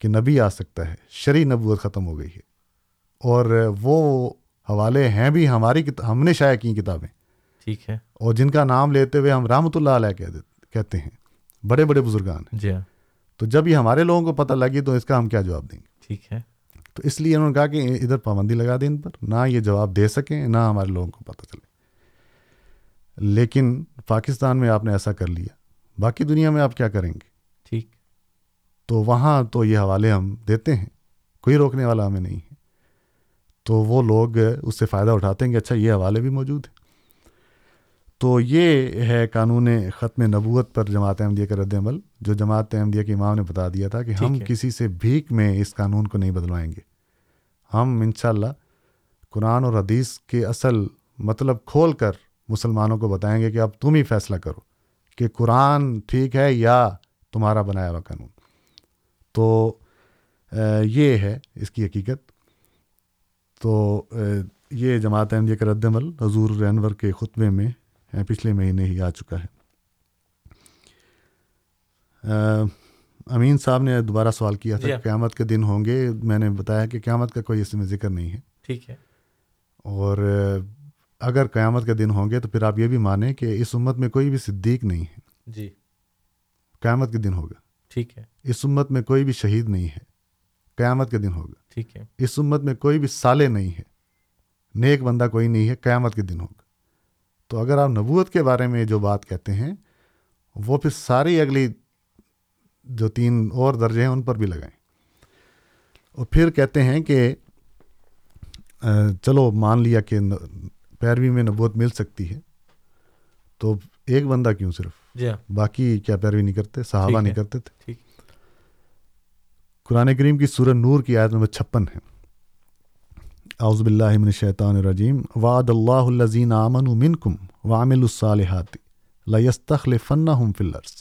کہ نبی آ سکتا ہے شرعی نبوت ختم ہو گئی ہے اور وہ حوالے ہیں بھی ہماری ہم نے شائع کی کتابیں ٹھیک ہے اور جن کا نام لیتے ہوئے ہم رحمۃ اللہ علیہ کہتے ہیں بڑے بڑے بزرگان جی ہاں۔ تو جب یہ ہمارے لوگوں کو پتہ لگی تو اس کا ہم کیا جواب دیں گے ٹھیک ہے تو اس لیے انہوں نے کہا کہ ادھر پابندی لگا دیں ان پر نہ یہ جواب دے سکیں نہ ہمارے لوگوں کو پتہ چلے لیکن پاکستان میں آپ نے ایسا کر لیا باقی دنیا میں آپ کیا کریں گے تو وہاں تو یہ حوالے ہم دیتے ہیں کوئی روکنے والا ہمیں نہیں ہے تو وہ لوگ اس سے فائدہ اٹھاتے ہیں کہ اچھا یہ حوالے بھی موجود ہیں تو یہ ہے قانون ختم نبوت پر جماعت احمدیہ کا رد عمل جو جماعت احمدیہ کے امام نے بتا دیا تھا کہ ہم کسی سے بھیک میں اس قانون کو نہیں بدلوائیں گے ہم انشاءاللہ اللہ قرآن اور حدیث کے اصل مطلب کھول کر مسلمانوں کو بتائیں گے کہ اب تم ہی فیصلہ کرو کہ قرآن ٹھیک ہے یا تمہارا بنایا ہوا قانون تو یہ ہے اس کی حقیقت تو یہ جماعت احمدیہ کا رد عمل حضور رینور کے خطبے میں پچھلے مہینے ہی آ چکا ہے امین صاحب نے دوبارہ سوال کیا تھا جی۔ قیامت کے دن ہوں گے میں نے بتایا کہ قیامت کا کوئی اس میں ذکر نہیں ہے ٹھیک ہے اور اگر قیامت کے دن ہوں گے تو پھر آپ یہ بھی مانیں کہ اس امت میں کوئی بھی صدیق نہیں ہے جی قیامت کے دن ہوگا ٹھیک ہے اس امت میں کوئی بھی شہید نہیں ہے قیامت کے دن ہوگا ٹھیک ہے اس امت میں کوئی بھی سالے نہیں ہے نیک بندہ کوئی نہیں ہے قیامت کے دن ہوگا تو اگر آپ نبوت کے بارے میں جو بات کہتے ہیں وہ پھر ساری اگلی جو تین اور درجے ہیں ان پر بھی لگائیں اور پھر کہتے ہیں کہ چلو مان لیا کہ پیروی میں نبوت مل سکتی ہے تو ایک بندہ کیوں صرف جی ہاں۔ باقی کیا پیروی نہیں کرتے صحابہ نہیں کرتے تھے قرآن کریم کی سورہ نور کی آیت نمبر چھپن ہے اعوذ باللہ من الشیطان الرجیم وعد اللہ الذین آمنوا منکم وعملوا الصالحات لیستخلفنہم فی الارض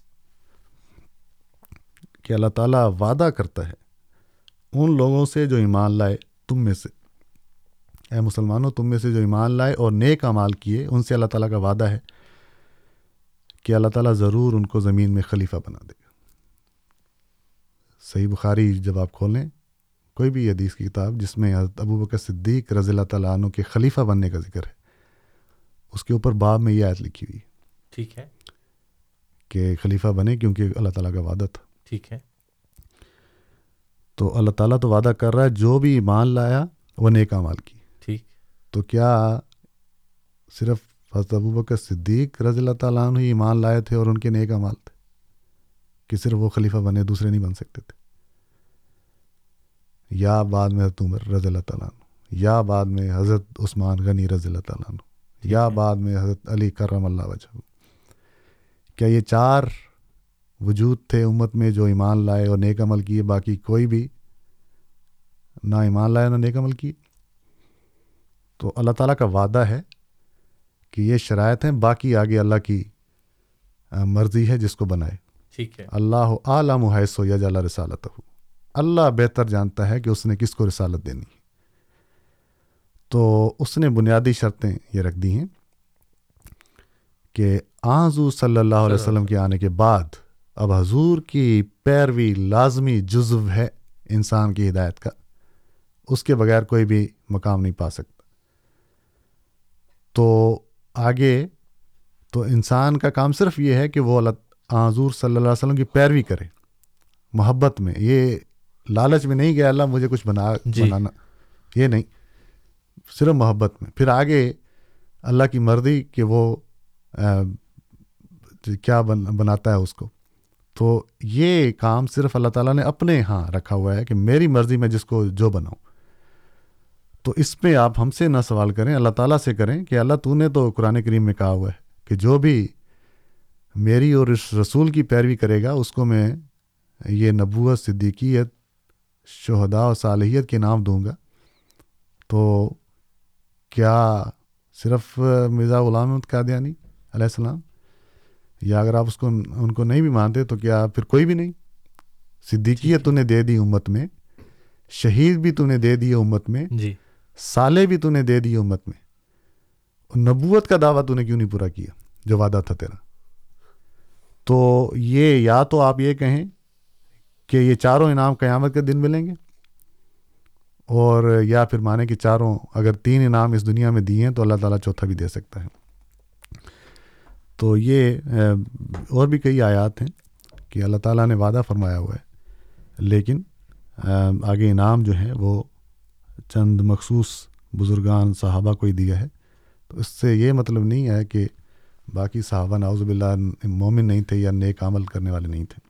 کہ اللہ تعالیٰ وعدہ کرتا ہے ان لوگوں سے جو ایمان لائے تم میں سے اے مسلمانوں تم میں سے جو ایمان لائے اور نیک اعمال کیے ان سے اللہ تعالیٰ کا وعدہ ہے کہ اللہ تعالیٰ ضرور ان کو زمین میں خلیفہ بنا دے گا صحیح بخاری جب آپ کھولیں کوئی بھی حدیث کی کتاب جس میں حضرت ابو بکر صدیق رضی اللہ تعالیٰ عنہ کے خلیفہ بننے کا ذکر ہے اس کے اوپر باب میں یہ آیت لکھی ہوئی ٹھیک ہے کہ خلیفہ بنے کیونکہ اللہ تعالیٰ کا وعدہ تھا ٹھیک ہے تو اللہ تعالیٰ تو وعدہ کر رہا ہے جو بھی ایمان لایا وہ نیک امال کی ٹھیک تو کیا صرف حضرت ابو بکر صدیق رضی اللہ تعالیٰ عنہ ایمان لائے تھے اور ان کے نیک امال تھے کہ صرف وہ خلیفہ بنے دوسرے نہیں بن سکتے تھے یا بعد میں حضرت عمر رضی اللہ تعالیٰ عنہ یا بعد میں حضرت عثمان غنی رضی اللہ تعالیٰ عنہ یا بعد میں حضرت علی کرم اللہ وجہ کیا یہ چار وجود تھے امت میں جو ایمان لائے اور نیک عمل کیے باقی کوئی بھی نہ ایمان لائے نہ نیک عمل کیے تو اللہ تعالیٰ کا وعدہ ہے کہ یہ شرائط ہیں باقی آگے اللہ کی مرضی ہے جس کو بنائے اللہ عالم رسالت ہو اللہ بہتر جانتا ہے کہ اس نے کس کو رسالت دینی تو اس نے بنیادی شرطیں یہ رکھ دی ہیں کہ آزو صلی اللہ علیہ وسلم کے آنے کے بعد اب حضور کی پیروی لازمی جزو ہے انسان کی ہدایت کا اس کے بغیر کوئی بھی مقام نہیں پا سکتا تو آگے تو انسان کا کام صرف یہ ہے کہ وہ اللہ حضور صلی اللہ علیہ وسلم کی پیروی کرے محبت میں یہ لالچ میں نہیں گیا اللہ مجھے کچھ بنا جی بنانا یہ نہیں صرف محبت میں پھر آگے اللہ کی مرضی کہ وہ کیا بن بناتا ہے اس کو تو یہ کام صرف اللہ تعالیٰ نے اپنے ہاں رکھا ہوا ہے کہ میری مرضی میں جس کو جو بناؤں تو اس پہ آپ ہم سے نہ سوال کریں اللہ تعالیٰ سے کریں کہ اللہ تو نے تو قرآن کریم میں کہا ہوا ہے کہ جو بھی میری اور اس رسول کی پیروی کرے گا اس کو میں یہ نبوت صدیقیت شہدا و صالحیت کے نام دوں گا تو کیا صرف مرزا غلام احمد قادیانی علیہ السلام یا اگر آپ اس کو ان کو نہیں بھی مانتے تو کیا پھر کوئی بھی نہیں صدیقیت تو نے دے دی امت میں شہید بھی تو نے دے دی امت میں جی سالے بھی تو نے دے دی امت میں نبوت کا دعویٰ تو نے کیوں نہیں پورا کیا جو وعدہ تھا تیرا تو یہ یا تو آپ یہ کہیں کہ یہ چاروں انعام قیامت کے دن ملیں گے اور یا پھر مانیں کہ چاروں اگر تین انعام اس دنیا میں دیے ہیں تو اللہ تعالیٰ چوتھا بھی دے سکتا ہے تو یہ اور بھی کئی آیات ہیں کہ اللہ تعالیٰ نے وعدہ فرمایا ہوا ہے لیکن آگے انعام جو ہے وہ چند مخصوص بزرگان صحابہ کو ہی دیا ہے تو اس سے یہ مطلب نہیں ہے کہ باقی صحابہ باللہ مومن نہیں تھے یا نیک عمل کرنے والے نہیں تھے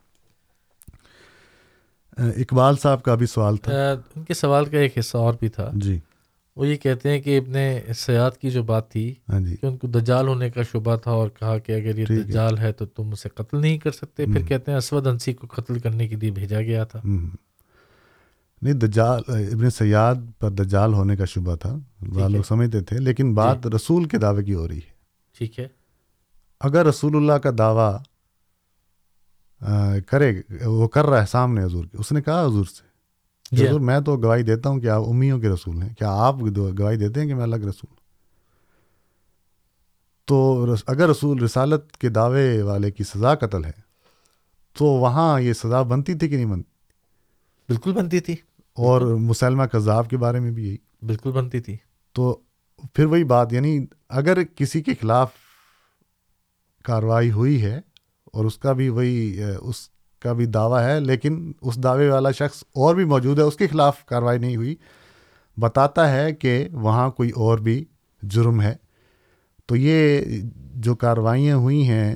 اقبال صاحب کا بھی سوال تھا ان کے سوال کا ایک حصہ اور بھی تھا جی وہ یہ کہتے ہیں کہ اپنے سیاد کی جو بات تھی ہاں جی کہ ان کو دجال ہونے کا شبہ تھا اور کہا کہ اگر یہ دجال ہے تو تم اسے قتل نہیں کر سکتے پھر کہتے ہیں اسود انسی کو قتل کرنے کے لیے بھیجا گیا تھا نہیں دجال ابن سیاد پر دجال ہونے کا شبہ تھا لوگ سمجھتے تھے لیکن بات جی۔ رسول کے دعوے کی ہو رہی ہے ٹھیک ہے اگر رسول اللہ کا دعویٰ کرے وہ کر رہا ہے سامنے حضور کے اس نے کہا حضور سے جی۔ حضور میں تو گواہی دیتا ہوں کہ آپ امیوں کے رسول ہیں کیا آپ گواہی دیتے ہیں کہ میں الگ رسول تو اگر رسول رسالت کے دعوے والے کی سزا قتل ہے تو وہاں یہ سزا بنتی تھی کہ نہیں بنتی بالکل بنتی تھی اور مسلمہ کذاب کے بارے میں بھی یہی بالکل بنتی تھی تو پھر وہی بات یعنی اگر کسی کے خلاف کاروائی ہوئی ہے اور اس کا بھی وہی اس کا بھی دعویٰ ہے لیکن اس دعوے والا شخص اور بھی موجود ہے اس کے خلاف کاروائی نہیں ہوئی بتاتا ہے کہ وہاں کوئی اور بھی جرم ہے تو یہ جو کاروائیاں ہوئی ہیں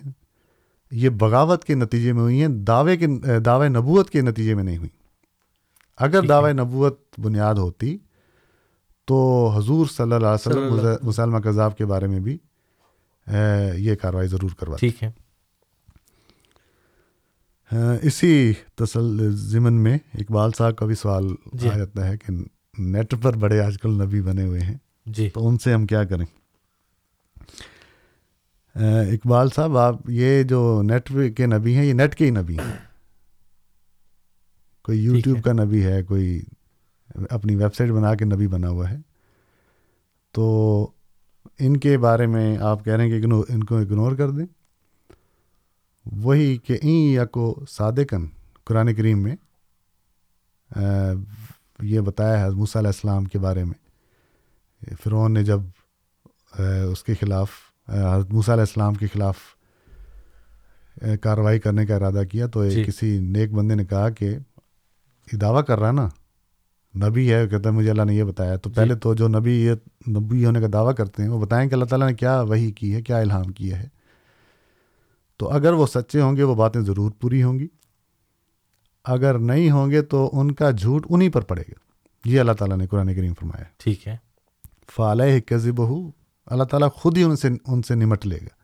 یہ بغاوت کے نتیجے میں ہوئی ہیں دعوے کے دعوے نبوت کے نتیجے میں نہیں ہوئی اگر دعوی نبوت بنیاد ہوتی تو حضور صلی اللہ علیہ وسلم مسلمہ کذاب کے بارے میں بھی یہ کاروائی ضرور کروا ٹھیک ہے اسی تسل ضمن میں اقبال صاحب کا بھی سوال جی۔ آ جاتا ہے کہ نیٹ پر بڑے آج کل نبی بنے ہوئے ہیں جی تو ان سے ہم کیا کریں اقبال صاحب آپ یہ جو نیٹ کے نبی ہیں یہ نیٹ کے ہی نبی ہیں کوئی یوٹیوب کا نبی ہے کوئی اپنی ویب سائٹ بنا کے نبی بنا ہوا ہے تو ان کے بارے میں آپ کہہ رہے ہیں کہ ان کو اگنور کر دیں وہی کہ این یا کو صادقن قرآن کریم میں یہ بتایا ہے موسیٰ علیہ السلام کے بارے میں فرعون نے جب اس کے خلاف موسیٰ علیہ السلام کے خلاف کارروائی کرنے کا ارادہ کیا تو جی۔ کسی نیک بندے نے کہا کہ یہ دعویٰ کر رہا ہے نا نبی ہے کہتا ہے مجھے اللہ نے یہ بتایا تو جی۔ پہلے تو جو نبی یہ نبی ہونے کا دعویٰ کرتے ہیں وہ بتائیں کہ اللہ تعالیٰ نے کیا وہی کی ہے کیا الہام کیا ہے تو اگر وہ سچے ہوں گے وہ باتیں ضرور پوری ہوں گی اگر نہیں ہوں گے تو ان کا جھوٹ انہی پر پڑے گا یہ اللہ تعالیٰ نے قرآن کریم فرمایا ٹھیک ہے فعال کذب اللہ تعالیٰ خود ہی ان سے ان سے نمٹ لے گا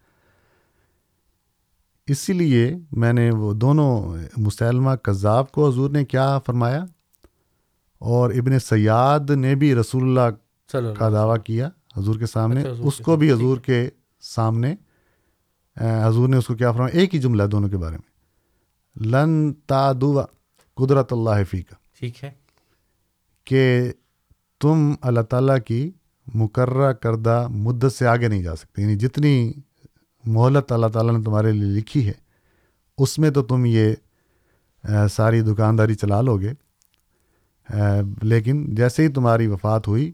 اسی لیے میں نے وہ دونوں مسلمہ کذاب کو حضور نے کیا فرمایا اور ابن سیاد نے بھی رسول اللہ کا دعویٰ کیا حضور کے سامنے اچھا، اس کو بھی حضور کے سامنے حضور نے اس کو کیا فرمایا ایک ہی جملہ دونوں کے بارے میں لن دوا قدرت اللہ کا ٹھیک ہے کہ تم اللہ تعالیٰ کی مقرر کردہ مدت سے آگے نہیں جا سکتے یعنی جتنی مہلت اللہ تعالیٰ نے تمہارے لیے لکھی ہے اس میں تو تم یہ ساری دکانداری چلا لو گے لیکن جیسے ہی تمہاری وفات ہوئی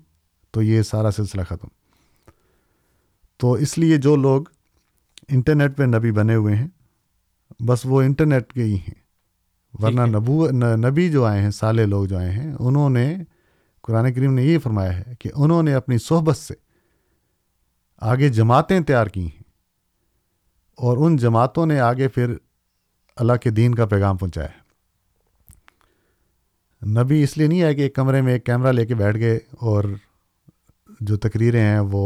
تو یہ سارا سلسلہ ختم تو اس لیے جو لوگ انٹرنیٹ پہ نبی بنے ہوئے ہیں بس وہ انٹرنیٹ کے ہی ہیں ورنہ نبو نبی جو آئے ہیں سالے لوگ جو آئے ہیں انہوں نے قرآن کریم نے یہ فرمایا ہے کہ انہوں نے اپنی صحبت سے آگے جماعتیں تیار کی ہیں اور ان جماعتوں نے آگے پھر اللہ کے دین کا پیغام پہنچایا نبی اس لیے نہیں آیا کہ ایک کمرے میں ایک کیمرہ لے کے بیٹھ گئے اور جو تقریریں ہیں وہ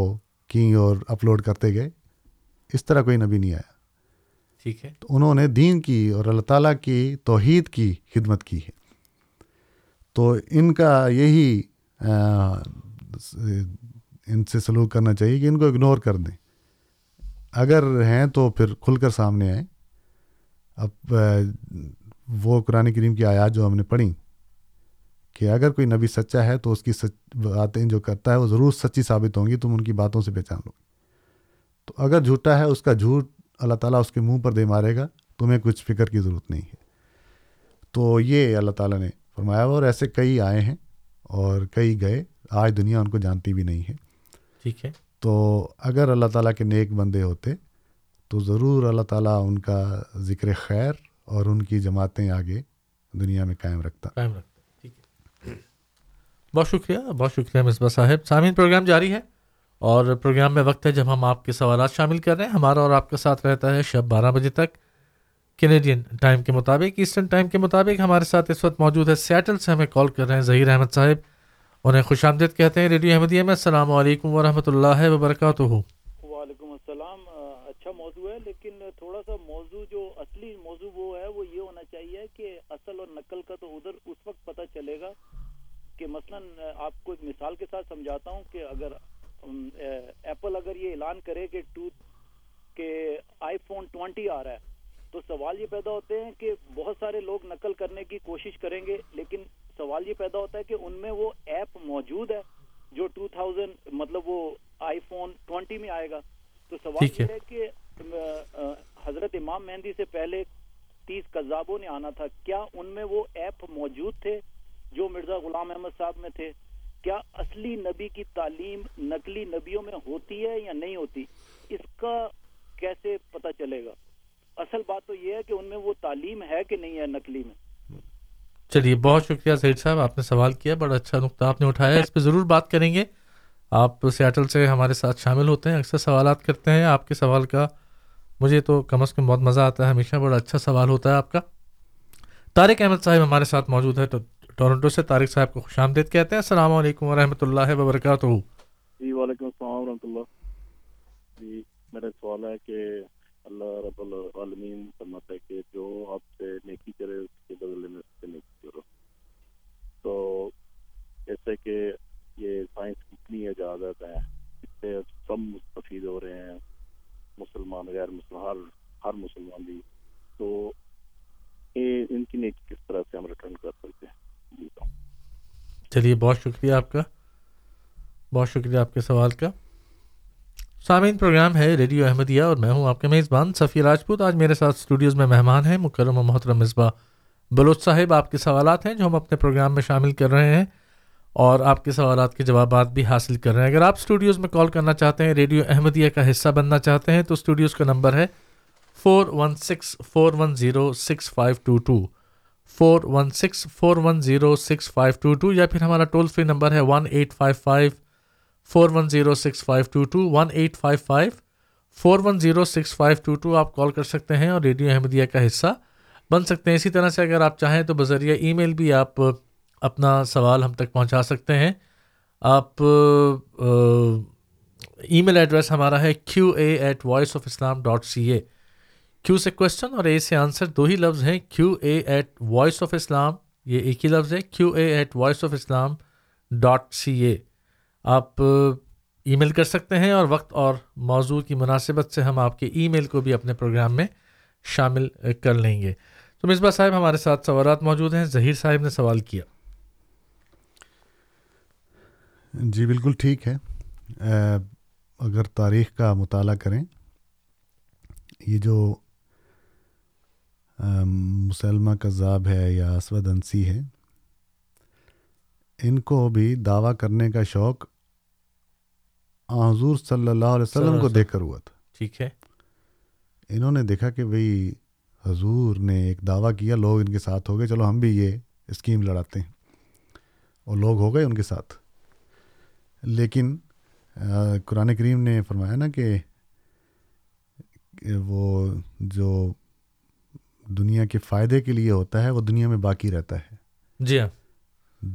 کیں اور اپلوڈ کرتے گئے اس طرح کوئی نبی نہیں آیا ٹھیک ہے تو انہوں نے دین کی اور اللہ تعالیٰ کی توحید کی خدمت کی ہے تو ان کا یہی ان سے سلوک کرنا چاہیے کہ ان کو اگنور کر دیں اگر ہیں تو پھر کھل کر سامنے آئیں اب وہ قرآن کریم کی آیات جو ہم نے پڑھی کہ اگر کوئی نبی سچا ہے تو اس کی سچ باتیں جو کرتا ہے وہ ضرور سچی ثابت ہوں گی تم ان کی باتوں سے پہچان لو تو اگر جھوٹا ہے اس کا جھوٹ اللہ تعالیٰ اس کے منہ پر دے مارے گا تمہیں کچھ فکر کی ضرورت نہیں ہے تو یہ اللہ تعالیٰ نے فرمایا اور ایسے کئی آئے ہیں اور کئی گئے آج دنیا ان کو جانتی بھی نہیں ہے ٹھیک ہے تو اگر اللہ تعالیٰ کے نیک بندے ہوتے تو ضرور اللہ تعالیٰ ان کا ذکر خیر اور ان کی جماعتیں آگے دنیا میں قائم رکھتا قائم رکھتا ٹھیک ہے بہت شکریہ بہت شکریہ مصباح صاحب سامعین پروگرام جاری ہے اور پروگرام میں وقت ہے جب ہم آپ کے سوالات شامل کر رہے ہیں ہمارا اور آپ کا ساتھ رہتا ہے شب بارہ بجے تک کینیڈین ٹائم کے مطابق ایسٹرن ٹائم کے مطابق ہمارے ساتھ اس وقت موجود ہے سیٹل سے ہمیں کال کر رہے ہیں ظہیر احمد صاحب انہیں خوش آمدید کہتے ہیں ریڈیو احمدیہ میں السلام علیکم ورحمۃ اللہ وبرکاتہ وعلیکم السلام اچھا موضوع ہے لیکن تھوڑا سا موضوع جو اصلی موضوع وہ ہے وہ یہ ہونا چاہیے کہ اصل اور نقل کا تو ادھر اس وقت پتہ چلے گا کہ مثلا آپ کو ایک مثال کے ساتھ سمجھاتا ہوں کہ اگر ایپل اگر یہ اعلان کرے کہ کہ آئی فون ٹوینٹی آ رہا ہے تو سوال یہ پیدا ہوتے ہیں کہ بہت سارے لوگ نقل کرنے کی کوشش کریں گے لیکن سوال یہ پیدا ہوتا ہے کہ ان میں وہ ایپ موجود ہے جو 2000 مطلب وہ آئی فون 20 میں آئے گا تو سوال یہ ہے کہ حضرت امام مہندی سے پہلے تیس نے آنا تھا کیا ان میں وہ ایپ موجود تھے جو مرزا غلام احمد صاحب میں تھے کیا اصلی نبی کی تعلیم نقلی نبیوں میں ہوتی ہے یا نہیں ہوتی اس کا کیسے پتا چلے گا اصل بات تو یہ ہے کہ ان میں وہ تعلیم ہے کہ نہیں ہے نقلی میں چلیے بہت شکریہ سعید صاحب آپ نے سوال کیا بڑا اچھا نقطہ آپ نے اٹھایا اس پہ ضرور بات کریں گے آپ سیاٹل سے ہمارے ساتھ شامل ہوتے ہیں اکثر سوالات کرتے ہیں آپ کے سوال کا مجھے تو کم از کم بہت مزہ آتا ہے ہمیشہ بڑا اچھا سوال ہوتا ہے آپ کا طارق احمد صاحب ہمارے ساتھ موجود ہے تو ٹورنٹو سے طارق صاحب کو خوش آمدید کہتے ہیں السلام علیکم و رحمۃ اللہ وبرکاتہ تو جیسے کہ یہ سائنس کتنی اجازت ہے اس سے کم مستفید ہو رہے ہیں مسلمان غیر مسلمان ہر ہر مسلمان بھی تو ان کی نیکی کس طرح سے ہم ریٹرن کر سکتے ہیں چلیے بہت شکریہ آپ کا بہت شکریہ آپ کے سوال کا سامعین پروگرام ہے ریڈیو احمدیہ اور میں ہوں آپ کے میزبان صفی راجپوت آج میرے ساتھ اسٹوڈیوز میں مہمان ہیں مکرم و محترم مصباح بلوچ صاحب آپ کے سوالات ہیں جو ہم اپنے پروگرام میں شامل کر رہے ہیں اور آپ کے سوالات کے جوابات بھی حاصل کر رہے ہیں اگر آپ اسٹوڈیوز میں کال کرنا چاہتے ہیں ریڈیو احمدیہ کا حصہ بننا چاہتے ہیں تو اسٹوڈیوز کا نمبر ہے four one six four one zero six five two two four one six four one zero six five two two یا پھر ہمارا ٹول فری نمبر ہے one eight five five four one zero six five two two one eight five five four one zero six five two two آپ کال کر سکتے ہیں اور ریڈیو احمدیہ کا حصہ بن سکتے ہیں اسی طرح سے اگر آپ چاہیں تو بذریعہ ای میل بھی آپ اپنا سوال ہم تک پہنچا سکتے ہیں آپ ای میل ایڈریس ہمارا ہے Q A at Voice of Islam dot C A Q سے کوشچن اور اے سے آنسر دو ہی لفظ ہیں Q A at voice of Islam یہ ایک ہی لفظ ہے Q A at voice of Islam dot C A آپ ای میل کر سکتے ہیں اور وقت اور موضوع کی مناسبت سے ہم آپ کے ای میل کو بھی اپنے پروگرام میں شامل کر لیں گے تو مصباح صاحب ہمارے ساتھ سوالات موجود ہیں ظہیر صاحب نے سوال کیا جی بالکل ٹھیک ہے اگر تاریخ کا مطالعہ کریں یہ جو مسلمہ کذاب ہے یا اسود انسی ہے ان کو بھی دعویٰ کرنے کا شوق حضور صلی اللہ علیہ وسلم کو دیکھ کر ہوا تھا ٹھیک ہے انہوں نے دیکھا کہ بھائی حضور نے ایک دعویٰ کیا لوگ ان کے ساتھ ہو گئے چلو ہم بھی یہ اسکیم لڑاتے ہیں اور لوگ ہو گئے ان کے ساتھ لیکن قرآن کریم نے فرمایا نا کہ وہ جو دنیا کے فائدے کے لیے ہوتا ہے وہ دنیا میں باقی رہتا ہے جی ہاں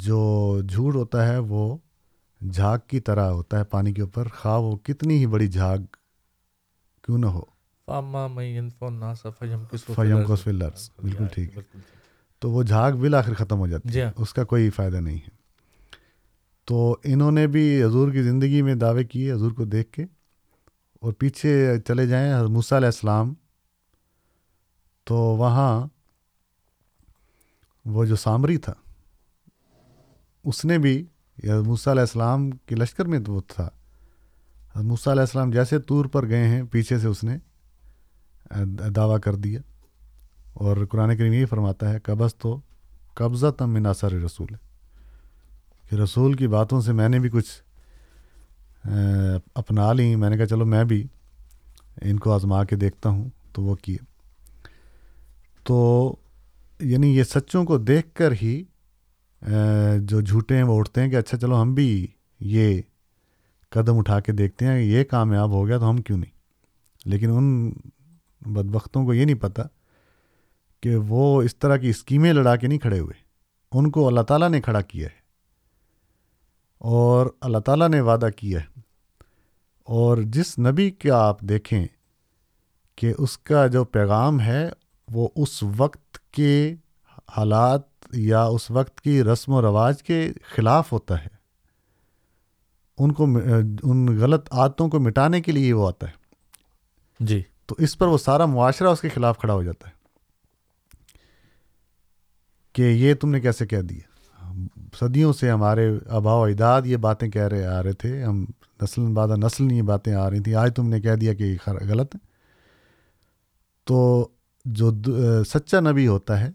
جو جھوٹ ہوتا ہے وہ جھاگ کی طرح ہوتا ہے پانی کے اوپر خواہ وہ کتنی ہی بڑی جھاگ کیوں نہ ہو بالکل ٹھیک تو وہ جھاگ آخر ختم ہو جاتی ہے جی ہاں۔ اس کا کوئی فائدہ نہیں ہے تو انہوں نے بھی حضور کی زندگی میں دعوے کیے حضور کو دیکھ کے اور پیچھے چلے جائیں حضموسی علیہ السلام تو وہاں وہ جو سامری تھا اس نے بھی حضرہ علیہ السلام کے لشکر میں وہ تھا حضمٰ علیہ السلام جیسے طور پر گئے ہیں پیچھے سے اس نے دعویٰ کر دیا اور قرآن کریم یہی فرماتا ہے قبض تو قبضہ تم مناسر رسول ہے کہ رسول کی باتوں سے میں نے بھی کچھ اپنا لی میں نے کہا چلو میں بھی ان کو آزما کے دیکھتا ہوں تو وہ کیے تو یعنی یہ سچوں کو دیکھ کر ہی جو جھوٹے ہیں وہ اٹھتے ہیں کہ اچھا چلو ہم بھی یہ قدم اٹھا کے دیکھتے ہیں یہ کامیاب ہو گیا تو ہم کیوں نہیں لیکن ان بدبختوں کو یہ نہیں پتہ کہ وہ اس طرح کی اسکیمیں لڑا کے نہیں کھڑے ہوئے ان کو اللہ تعالیٰ نے کھڑا کیا ہے اور اللہ تعالیٰ نے وعدہ کیا ہے اور جس نبی کا آپ دیکھیں کہ اس کا جو پیغام ہے وہ اس وقت کے حالات یا اس وقت کی رسم و رواج کے خلاف ہوتا ہے ان کو ان غلط عادتوں کو مٹانے کے لیے وہ آتا ہے جی تو اس پر وہ سارا معاشرہ اس کے خلاف کھڑا ہو جاتا ہے کہ یہ تم نے کیسے کہہ دیا صدیوں سے ہمارے آبا و اعداد یہ باتیں کہہ رہے آ رہے تھے ہم نسل بعد نسل یہ باتیں آ رہی تھیں آج تم نے کہہ دیا کہ یہ غلط ہے تو جو سچا نبی ہوتا ہے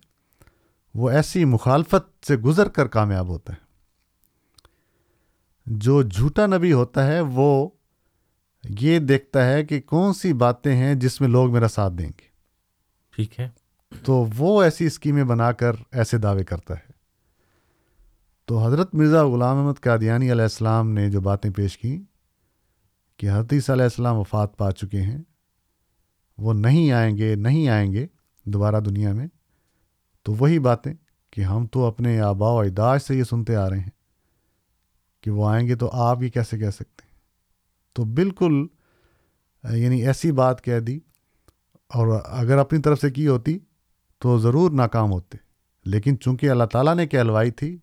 وہ ایسی مخالفت سے گزر کر کامیاب ہوتا ہے جو جھوٹا نبی ہوتا ہے وہ یہ دیکھتا ہے کہ کون سی باتیں ہیں جس میں لوگ میرا ساتھ دیں گے ٹھیک ہے تو وہ ایسی اسکیمیں بنا کر ایسے دعوے کرتا ہے تو حضرت مرزا غلام احمد قادیانی علیہ السلام نے جو باتیں پیش کیں کہ حدیث علیہ السلام وفات پا چکے ہیں وہ نہیں آئیں گے نہیں آئیں گے دوبارہ دنیا میں تو وہی باتیں کہ ہم تو اپنے آبا و اعداش سے یہ سنتے آ رہے ہیں کہ وہ آئیں گے تو آپ یہ کیسے کہہ سکتے ہیں تو بالکل یعنی ایسی بات کہہ دی اور اگر اپنی طرف سے کی ہوتی تو ضرور ناکام ہوتے لیکن چونکہ اللہ تعالیٰ نے کہلوائی تھی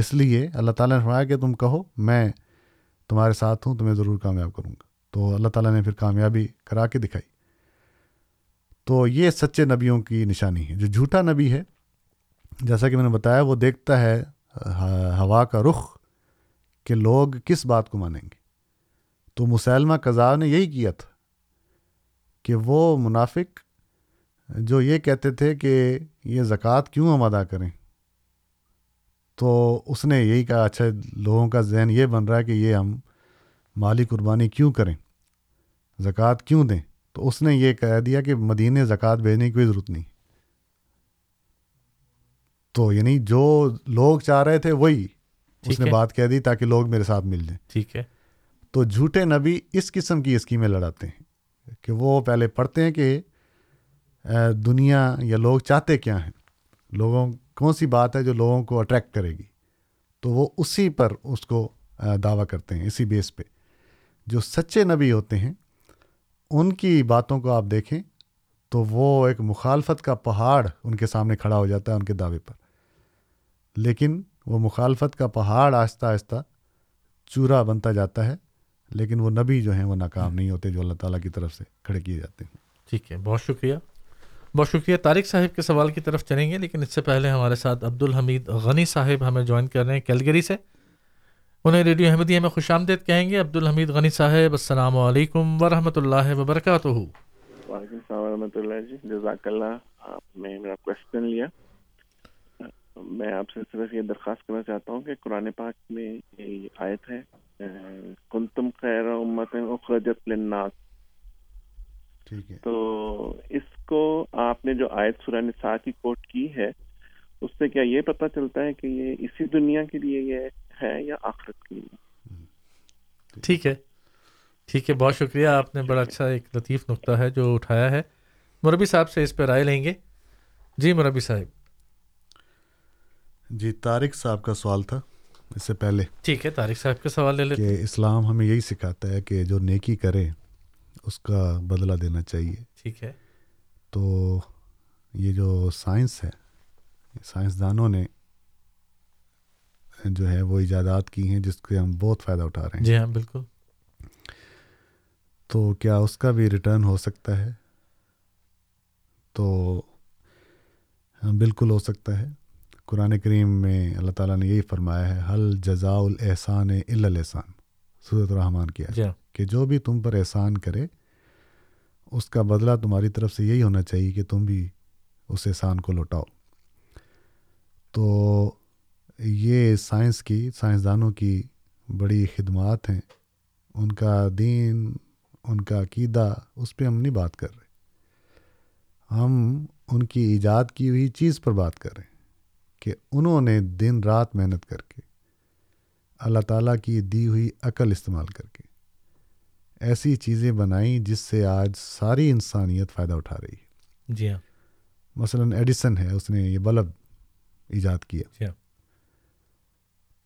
اس لیے اللہ تعالیٰ نے فرمایا کہ تم کہو میں تمہارے ساتھ ہوں تمہیں ضرور کامیاب کروں گا تو اللہ تعالیٰ نے پھر کامیابی کرا کے دکھائی تو یہ سچے نبیوں کی نشانی ہے جو جھوٹا نبی ہے جیسا کہ میں نے بتایا وہ دیکھتا ہے ہوا کا رخ کہ لوگ کس بات کو مانیں گے تو مسلمہ کزا نے یہی کیا تھا کہ وہ منافق جو یہ کہتے تھے کہ یہ زکوٰۃ کیوں ہم ادا کریں تو اس نے یہی کہا اچھا لوگوں کا ذہن یہ بن رہا ہے کہ یہ ہم مالی قربانی کیوں کریں زکوٰۃ کیوں دیں تو اس نے یہ کہہ دیا کہ مدینہ زکوٰۃ بھیجنے کی کوئی ضرورت نہیں تو یعنی جو لوگ چاہ رہے تھے وہی اس نے بات کہہ دی تاکہ لوگ میرے ساتھ مل جائیں ٹھیک ہے تو جھوٹے نبی اس قسم کی اسکیمیں لڑاتے ہیں کہ وہ پہلے پڑھتے ہیں کہ دنیا یا لوگ چاہتے کیا ہیں لوگوں کون سی بات ہے جو لوگوں کو اٹریکٹ کرے گی تو وہ اسی پر اس کو دعویٰ کرتے ہیں اسی بیس پہ جو سچے نبی ہوتے ہیں ان کی باتوں کو آپ دیکھیں تو وہ ایک مخالفت کا پہاڑ ان کے سامنے کھڑا ہو جاتا ہے ان کے دعوے پر لیکن وہ مخالفت کا پہاڑ آہستہ آہستہ چورا بنتا جاتا ہے لیکن وہ نبی جو ہیں وہ ناکام نہیں ہوتے جو اللہ تعالیٰ کی طرف سے کھڑے کیے جاتے ہیں ٹھیک ہے بہت شکریہ بہت شکریہ طارق صاحب کے سوال کی طرف چلیں گے لیکن اس سے پہلے ہمارے ساتھ عبد الحمید غنی صاحب ہمیں جوائن کر رہے ہیں کیلگری سے انہیں ریڈیو احمدیہ میں خوش آمدید کہیں گے عبد الحمید غنی صاحب السلام علیکم ورحمۃ اللہ وبرکاتہ وعلیکم اللہ جی جزاک اللہ آپ میں میرا کوشچن لیا میں آپ سے صرف یہ درخواست کرنا چاہتا ہوں کہ قرآن پاک میں یہ آیت ہے کنتم خیر امت اخرجت للناس تو اس کو آپ نے جو آیت سورہ نساء کی کی کوٹ ہے اس سے کیا یہ پتہ چلتا ہے کہ یہ اسی دنیا کے لیے یہ ہے یا آخرت کے لیے ٹھیک ہے ٹھیک ہے بہت شکریہ آپ نے بڑا اچھا ایک لطیف نقطہ ہے جو اٹھایا ہے مربی صاحب سے اس پہ رائے لیں گے جی مربی صاحب جی طارق صاحب کا سوال تھا اس سے پہلے ٹھیک ہے طارق صاحب کا سوال لے کہ اسلام ہمیں یہی سکھاتا ہے کہ جو نیکی کرے اس کا بدلہ دینا چاہیے ٹھیک ہے تو یہ جو سائنس ہے سائنسدانوں نے جو ہے وہ ایجادات کی ہیں جس کے ہم بہت فائدہ اٹھا رہے ہیں جی ہاں بالکل تو کیا اس کا بھی ریٹرن ہو سکتا ہے تو ہاں، بالکل ہو سکتا ہے قرآن کریم میں اللہ تعالیٰ نے یہی فرمایا ہے حل جزاء الحسان الاحسان الحسان صورت الرحمان کیا اچھا جی ہاں۔ کہ جو بھی تم پر احسان کرے اس کا بدلہ تمہاری طرف سے یہی ہونا چاہیے کہ تم بھی اس احسان کو لوٹاؤ تو یہ سائنس کی سائنسدانوں کی بڑی خدمات ہیں ان کا دین ان کا عقیدہ اس پہ ہم نہیں بات کر رہے ہم ان کی ایجاد کی ہوئی چیز پر بات کر رہے ہیں کہ انہوں نے دن رات محنت کر کے اللہ تعالیٰ کی دی ہوئی عقل استعمال کر کے ایسی چیزیں بنائیں جس سے آج ساری انسانیت فائدہ اٹھا رہی ہے جی ہاں مثلاً ایڈیسن ہے اس نے یہ بلب ایجاد کیا جی ہاں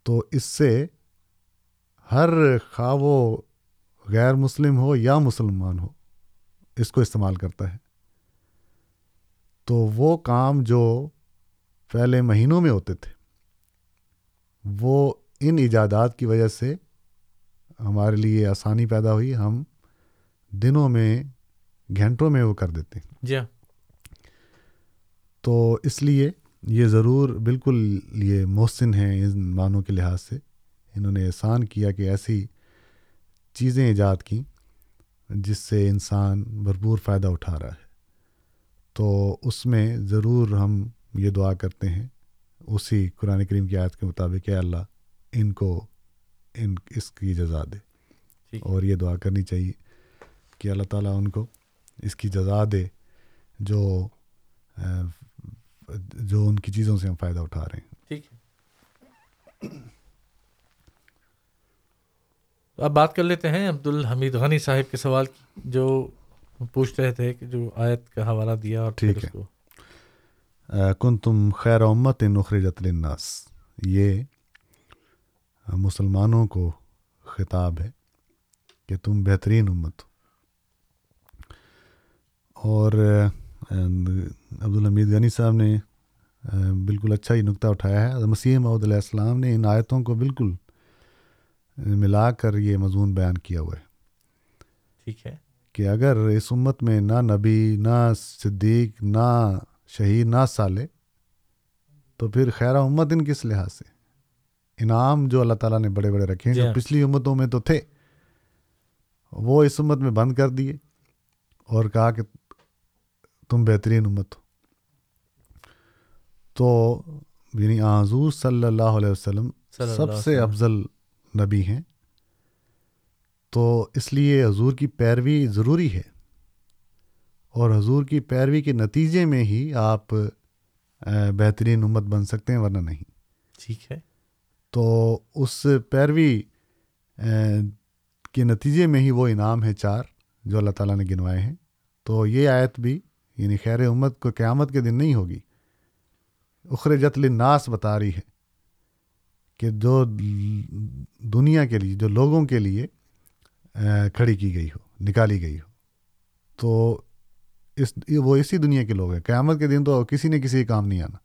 تو اس سے ہر خواہ وہ غیر مسلم ہو یا مسلمان ہو اس کو استعمال کرتا ہے تو وہ کام جو پہلے مہینوں میں ہوتے تھے وہ ان ایجادات کی وجہ سے ہمارے لیے آسانی پیدا ہوئی ہم دنوں میں گھنٹوں میں وہ کر دیتے ہیں جی ہاں۔ تو اس لیے یہ ضرور بالکل یہ محسن ہیں ان معنوں کے لحاظ سے انہوں نے احسان کیا کہ ایسی چیزیں ایجاد کیں جس سے انسان بھرپور فائدہ اٹھا رہا ہے تو اس میں ضرور ہم یہ دعا کرتے ہیں اسی قرآن کریم کی آیت کے مطابق ہے اللہ ان کو ان اس کی جزا دے اور یہ دعا کرنی چاہیے کہ اللہ تعالیٰ ان کو اس کی جزا دے جو جو ان کی چیزوں سے ہم فائدہ اٹھا رہے ہیں ٹھیک ہے اب بات کر لیتے ہیں عبد الحمید غنی صاحب کے سوال جو پوچھ رہے تھے کہ جو آیت کا حوالہ دیا اور ٹھیک ہے کن تم خیر امت ان للناس یہ مسلمانوں کو خطاب ہے کہ تم بہترین امت ہو اور عبدالحمید غنی صاحب نے بالکل اچھا ہی نقطہ اٹھایا ہے مسیح محدود علیہ السلام نے ان آیتوں کو بالکل ملا کر یہ مضمون بیان کیا ہوا ہے ٹھیک ہے کہ اگر اس امت میں نہ نبی نہ صدیق نہ شہید نہ سالے تو پھر خیر امت ان کس لحاظ سے انعام جو اللہ تعالیٰ نے بڑے بڑے رکھے ہیں جو پچھلی امتوں میں تو تھے وہ اس امت میں بند کر دیے اور کہا کہ تم بہترین امت ہو تو یعنی حضور صلی اللہ علیہ وسلم سب سے افضل نبی ہیں تو اس لیے حضور کی پیروی ضروری ہے اور حضور کی پیروی کے نتیجے میں ہی آپ بہترین امت بن سکتے ہیں ورنہ نہیں ٹھیک ہے تو اس پیروی کے نتیجے میں ہی وہ انعام ہے چار جو اللہ تعالیٰ نے گنوائے ہیں تو یہ آیت بھی یعنی خیر امت کو قیامت کے دن نہیں ہوگی اخرجل ناس بتا رہی ہے کہ جو دنیا کے لیے جو لوگوں کے لیے کھڑی کی گئی ہو نکالی گئی ہو تو اس وہ اسی دنیا کے لوگ ہیں قیامت کے دن تو کسی نے کسی کام نہیں آنا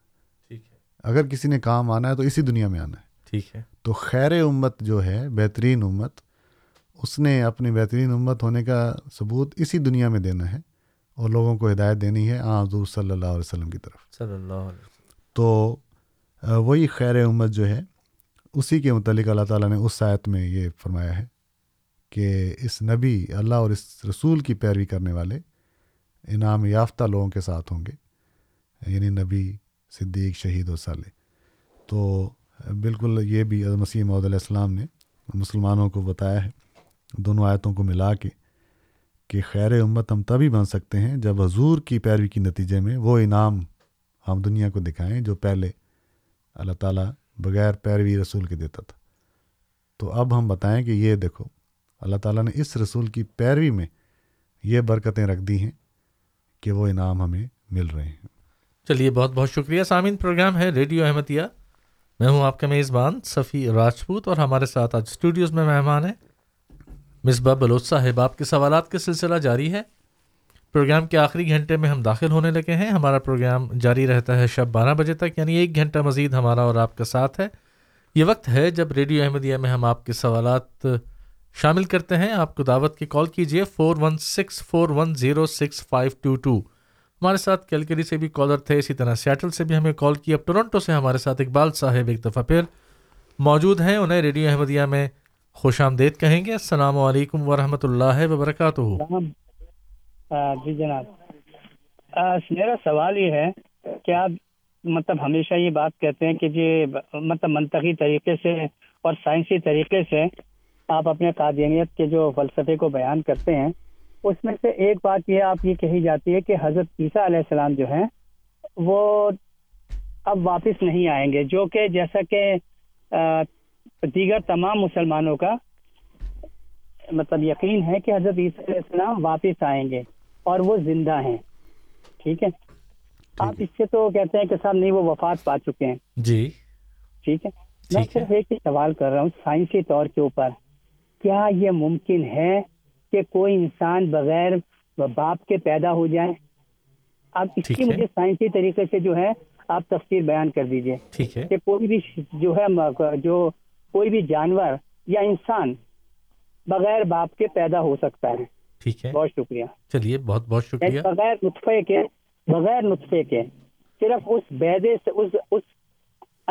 ٹھیک ہے اگر کسی نے کام آنا ہے تو اسی دنیا میں آنا ہے ٹھیک ہے تو خیر امت جو ہے بہترین امت اس نے اپنی بہترین امت ہونے کا ثبوت اسی دنیا میں دینا ہے اور لوگوں کو ہدایت دینی ہے آ حضور صلی اللہ علیہ وسلم کی طرف صلی اللہ علیہ وسلم تو وہی خیر امت جو ہے اسی کے متعلق اللہ تعالیٰ نے اس آیت میں یہ فرمایا ہے کہ اس نبی اللہ اور اس رسول کی پیروی کرنے والے انعام یافتہ لوگوں کے ساتھ ہوں گے یعنی نبی صدیق شہید و صالح تو بالکل یہ بھی مسیح محدود علیہ السلام نے مسلمانوں کو بتایا ہے دونوں آیتوں کو ملا کے کہ خیر امت ہم تبھی بن سکتے ہیں جب حضور کی پیروی کی نتیجے میں وہ انعام ہم دنیا کو دکھائیں جو پہلے اللہ تعالیٰ بغیر پیروی رسول کے دیتا تھا تو اب ہم بتائیں کہ یہ دیکھو اللہ تعالیٰ نے اس رسول کی پیروی میں یہ برکتیں رکھ دی ہیں کہ وہ انعام ہمیں مل رہے ہیں چلیے بہت بہت شکریہ سامعین پروگرام ہے ریڈیو احمدیہ میں ہوں آپ کا میزبان صفی راجپوت اور ہمارے ساتھ آج اسٹوڈیوز میں مہمان ہیں مصباح بلوچ صاحب آپ کے سوالات کا سلسلہ جاری ہے پروگرام کے آخری گھنٹے میں ہم داخل ہونے لگے ہیں ہمارا پروگرام جاری رہتا ہے شب بارہ بجے تک یعنی ایک گھنٹہ مزید ہمارا اور آپ کا ساتھ ہے یہ وقت ہے جب ریڈیو احمدیہ میں ہم آپ کے سوالات شامل کرتے ہیں آپ کو دعوت کی کال کیجئے four one six four one zero six five two two ہمارے ساتھ کیلکری سے بھی کالر تھے اسی طرح سیٹل سے بھی ہمیں کال کی اب ٹورنٹو سے ہمارے ساتھ اقبال صاحب ایک دفعہ پھر موجود ہیں انہیں ریڈیو احمدیہ میں خوش آمدید کہیں گے السلام علیکم ورحمۃ اللہ وبرکاتہ جی جناب میرا سوال یہ ہے کہ آپ مطلب ہمیشہ یہ بات کہتے ہیں کہ جی مطلب منطقی طریقے سے اور سائنسی طریقے سے آپ اپنے قادیانیت کے جو فلسفے کو بیان کرتے ہیں اس میں سے ایک بات یہ آپ یہ کہی جاتی ہے کہ حضرت عیسیٰ علیہ السلام جو ہیں وہ اب واپس نہیں آئیں گے جو کہ جیسا کہ دیگر تمام مسلمانوں کا مطلب یقین ہے کہ حضرت عیسیٰ علیہ السلام واپس آئیں گے اور وہ زندہ ہیں ٹھیک ہے آپ جی۔ اس سے تو کہتے ہیں کہ صاحب نہیں وہ وفات پا چکے ہیں جی ٹھیک ہے میں صرف ایک سوال کر رہا ہوں سائنسی طور کے اوپر کیا یہ ممکن ہے کہ کوئی انسان بغیر باپ کے پیدا ہو جائے اب اس کی مجھے سائنسی طریقے سے جو ہے آپ تفسیر بیان کر دیجیے کہ کوئی بھی جو ہے جو کوئی بھی جانور یا انسان بغیر باپ کے پیدا ہو سکتا ہے ٹھیک ہے بہت شکریہ چلیے بہت بہت یعنی شکریہ بغیر نطفے کے بغیر نطفے کے صرف اس بیدے سے اس اس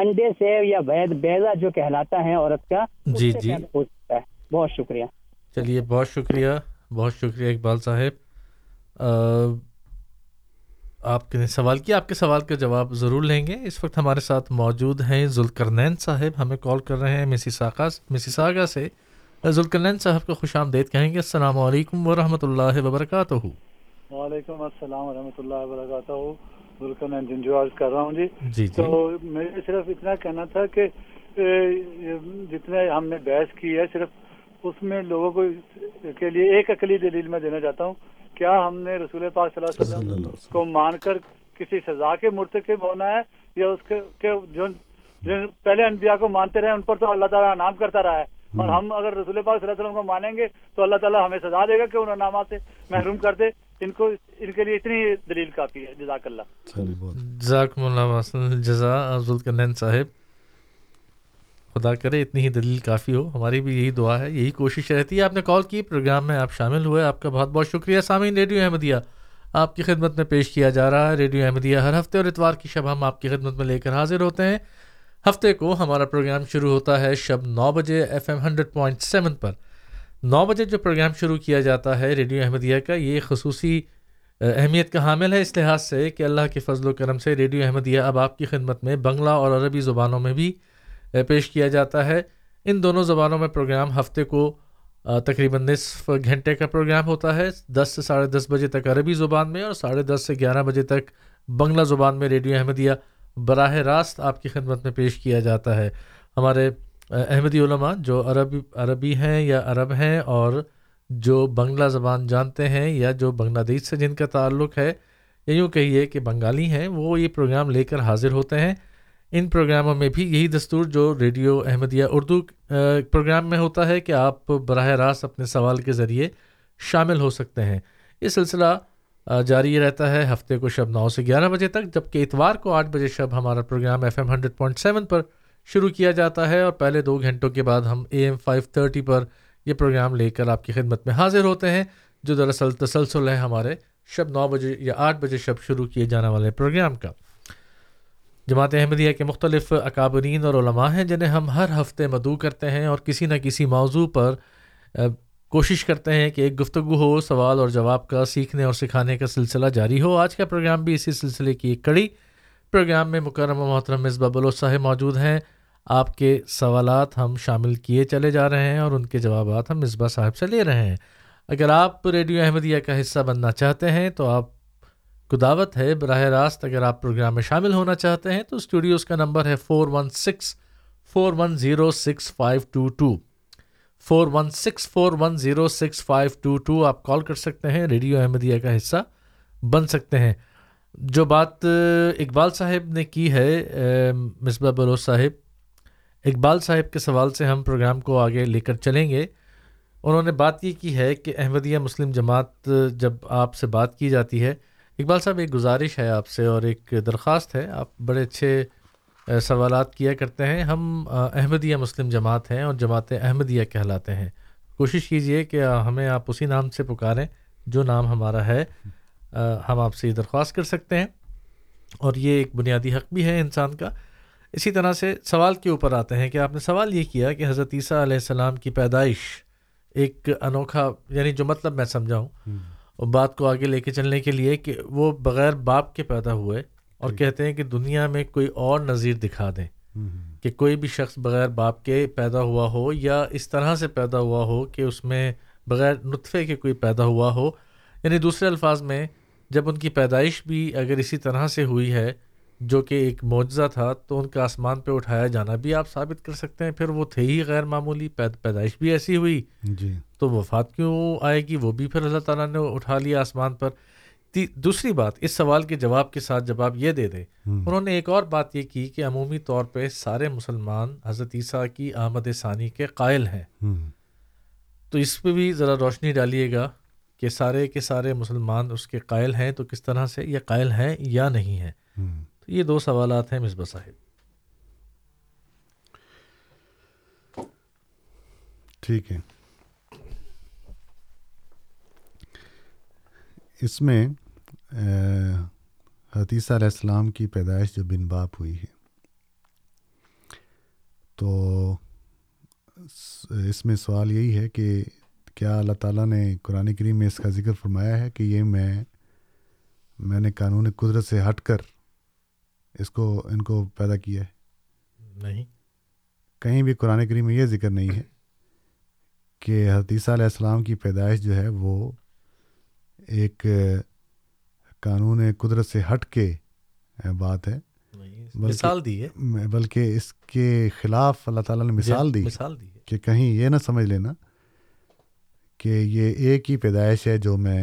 انڈے سے یا جو کہلاتا ہے عورت کا جی جی بہت شکریہ چلیے بہت شکریہ بہت شکریہ اقبال صاحب آپ نے سوال کیا آپ کے سوال کا جواب ضرور لیں گے اس وقت ہمارے ساتھ موجود ہیں ذوالکرنین صاحب ہمیں کال کر رہے ہیں مسی ساکا مسی ساگا سے ذوالکرنین صاحب کو خوش آمدید کہیں گے السلام علیکم ورحمۃ اللہ وبرکاتہ وعلیکم السلام ورحمۃ اللہ وبرکاتہ ذوالکرنین جنجو عرض کر رہا ہوں جی۔, جی جی تو میں صرف اتنا کہنا تھا کہ جتنے ہم نے بحث کی ہے صرف اس میں لوگوں کو کے لیے ایک عقلی دلیل میں دینا چاہتا ہوں کیا ہم نے رسول پاک صلی اللہ علیہ وسلم کو مان کر کسی سزا کے مرتکب ہونا ہے یا اس کے جو پہلے انبیاء کو مانتے رہے ان پر تو اللہ تعالیٰ انعام کرتا رہا ہے اور ہم اگر رسول پاک صلی اللہ علیہ وسلم کو مانیں گے تو اللہ تعالیٰ ہمیں سزا دے گا کہ ان انعامات سے محروم کر دے ان کو ان کے لیے اتنی دلیل کافی ہے جزاک اللہ جزاک صاحب خدا کرے اتنی ہی دلیل کافی ہو ہماری بھی یہی دعا ہے یہی کوشش رہتی ہے آپ نے کال کی پروگرام میں آپ شامل ہوئے آپ کا بہت بہت شکریہ سامعین ریڈیو احمدیہ آپ کی خدمت میں پیش کیا جا رہا ہے ریڈیو احمدیہ ہر ہفتے اور اتوار کی شب ہم آپ کی خدمت میں لے کر حاضر ہوتے ہیں ہفتے کو ہمارا پروگرام شروع ہوتا ہے شب نو بجے F M hundred point seven پر نو بجے جو پروگرام شروع کیا جاتا ہے ریڈیو احمدیہ کا یہ خصوصی اہمیت کا حامل ہے اس لحاظ سے کہ اللہ کے فضل و کرم سے ریڈیو احمدیہ اب آپ کی خدمت میں بنگلہ اور عربی زبانوں میں بھی پیش کیا جاتا ہے ان دونوں زبانوں میں پروگرام ہفتے کو تقریباً نصف گھنٹے کا پروگرام ہوتا ہے دس سے ساڑھے دس بجے تک عربی زبان میں اور ساڑھے دس سے گیارہ بجے تک بنگلہ زبان میں ریڈیو احمدیہ براہ راست آپ کی خدمت میں پیش کیا جاتا ہے ہمارے احمدی علماء جو عربی عربی ہیں یا عرب ہیں اور جو بنگلہ زبان جانتے ہیں یا جو بنگلہ دیش سے جن کا تعلق ہے یا یوں کہیے کہ بنگالی ہیں وہ یہ پروگرام لے کر حاضر ہوتے ہیں ان پروگراموں میں بھی یہی دستور جو ریڈیو احمدیہ اردو پروگرام میں ہوتا ہے کہ آپ براہ راست اپنے سوال کے ذریعے شامل ہو سکتے ہیں یہ سلسلہ جاری رہتا ہے ہفتے کو شب نو سے گیارہ بجے تک جب کہ اتوار کو آٹھ بجے شب ہمارا programme F M hundred point seven پر شروع کیا جاتا ہے اور پہلے دو گھنٹوں کے بعد ہم اے ایم فائیو تھرٹی پر یہ پروگرام لے کر آپ کی خدمت میں حاضر ہوتے ہیں جو دراصل تسلسل ہے ہمارے شب نو بجے یا آٹھ بجے شب شروع کیے جانے والے پروگرام کا جماعت احمدیہ کے مختلف اکابرین اور علماء ہیں جنہیں ہم ہر ہفتے مدعو کرتے ہیں اور کسی نہ کسی موضوع پر کوشش کرتے ہیں کہ ایک گفتگو ہو سوال اور جواب کا سیکھنے اور سکھانے کا سلسلہ جاری ہو آج کا پروگرام بھی اسی سلسلے کی ایک کڑی پروگرام میں مکرم محترم مصباح بلو صاحب موجود ہیں آپ کے سوالات ہم شامل کیے چلے جا رہے ہیں اور ان کے جوابات ہم مصباح صاحب سے لے رہے ہیں اگر آپ ریڈیو احمدیہ کا حصہ بننا چاہتے ہیں تو آپ کو دعوت ہے براہ راست اگر آپ پروگرام میں شامل ہونا چاہتے ہیں تو اسٹوڈیوز کا نمبر ہے four one six four one zero six five two two four one six four one zero six five two two آپ کال کر سکتے ہیں ریڈیو احمدیہ کا حصہ بن سکتے ہیں جو بات اقبال صاحب نے کی ہے مصباح بلو صاحب اقبال صاحب کے سوال سے ہم پروگرام کو آگے لے کر چلیں گے انہوں نے بات یہ کی ہے کہ احمدیہ مسلم جماعت جب آپ سے بات کی جاتی ہے اقبال صاحب ایک گزارش ہے آپ سے اور ایک درخواست ہے آپ بڑے اچھے سوالات کیا کرتے ہیں ہم احمدیہ مسلم جماعت ہیں اور جماعت احمدیہ کہلاتے ہیں کوشش کیجئے کہ ہمیں آپ اسی نام سے پکاریں جو نام ہمارا ہے ہم آپ سے یہ درخواست کر سکتے ہیں اور یہ ایک بنیادی حق بھی ہے انسان کا اسی طرح سے سوال کے اوپر آتے ہیں کہ آپ نے سوال یہ کیا کہ حضرت عیسیٰ علیہ السلام کی پیدائش ایک انوکھا یعنی جو مطلب میں سمجھا ہوں اور بات کو آگے لے کے چلنے کے لیے کہ وہ بغیر باپ کے پیدا ہوئے اور جی۔ کہتے ہیں کہ دنیا میں کوئی اور نظیر دکھا دیں کہ کوئی بھی شخص بغیر باپ کے پیدا ہوا ہو یا اس طرح سے پیدا ہوا ہو کہ اس میں بغیر نطفے کے کوئی پیدا ہوا ہو یعنی دوسرے الفاظ میں جب ان کی پیدائش بھی اگر اسی طرح سے ہوئی ہے جو کہ ایک معجزہ تھا تو ان کا آسمان پہ اٹھایا جانا بھی آپ ثابت کر سکتے ہیں پھر وہ تھے ہی غیر معمولی پید پیدائش بھی ایسی ہوئی جی تو وفات کیوں آئے گی وہ بھی پھر اللہ تعالیٰ نے اٹھا لیا آسمان پر دوسری بات اس سوال کے جواب کے ساتھ جب آپ یہ دے دیں انہوں نے ایک اور بات یہ کی کہ عمومی طور پہ سارے مسلمان حضرت عیسیٰ کی آمد ثانی کے قائل ہیں تو اس پہ بھی ذرا روشنی ڈالیے گا کہ سارے کے سارے مسلمان اس کے قائل ہیں تو کس طرح سے یہ قائل ہیں یا نہیں ہیں یہ دو سوالات ہیں مصباح صاحب ٹھیک ہے اس میں حتیثہ علیہ السلام کی پیدائش جو بن باپ ہوئی ہے تو اس میں سوال یہی ہے کہ کیا اللہ تعالیٰ نے قرآن کریم میں اس کا ذکر فرمایا ہے کہ یہ میں نے قانون قدرت سے ہٹ کر اس کو ان کو پیدا کیا ہے نہیں کہیں بھی قرآن کریم میں یہ ذکر نہیں ہے کہ حدیثہ علیہ السلام کی پیدائش جو ہے وہ ایک قانون قدرت سے ہٹ کے بات ہے مثال دی ہے بلکہ اس کے خلاف اللہ تعالیٰ نے مثال جی، دی مثال دی کہ کہیں یہ نہ سمجھ لینا کہ یہ ایک ہی پیدائش ہے جو میں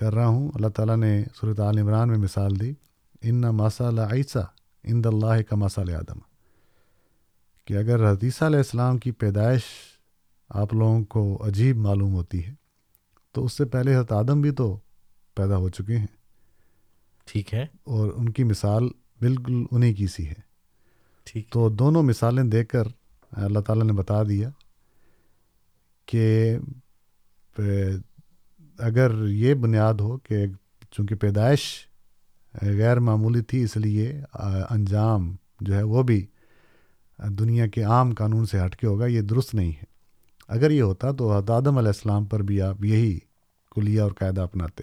کر رہا ہوں اللہ تعالیٰ نے صورت عمران میں مثال دی ان نہ عیسیٰ ان اللہ کا مسالِ آدم کہ اگر حدیثہ علیہ السلام کی پیدائش آپ لوگوں کو عجیب معلوم ہوتی ہے تو اس سے پہلے حضرت آدم بھی تو پیدا ہو چکے ہیں ٹھیک ہے اور ان کی مثال بالکل انہیں کی سی ہے ٹھیک تو دونوں مثالیں دیکھ کر اللہ تعالیٰ نے بتا دیا کہ اگر یہ بنیاد ہو کہ چونکہ پیدائش غیر معمولی تھی اس لیے انجام جو ہے وہ بھی دنیا کے عام قانون سے ہٹ کے ہوگا یہ درست نہیں ہے اگر یہ ہوتا تو آدم علیہ السلام پر بھی آپ یہی کلیہ اور قاعدہ اپناتے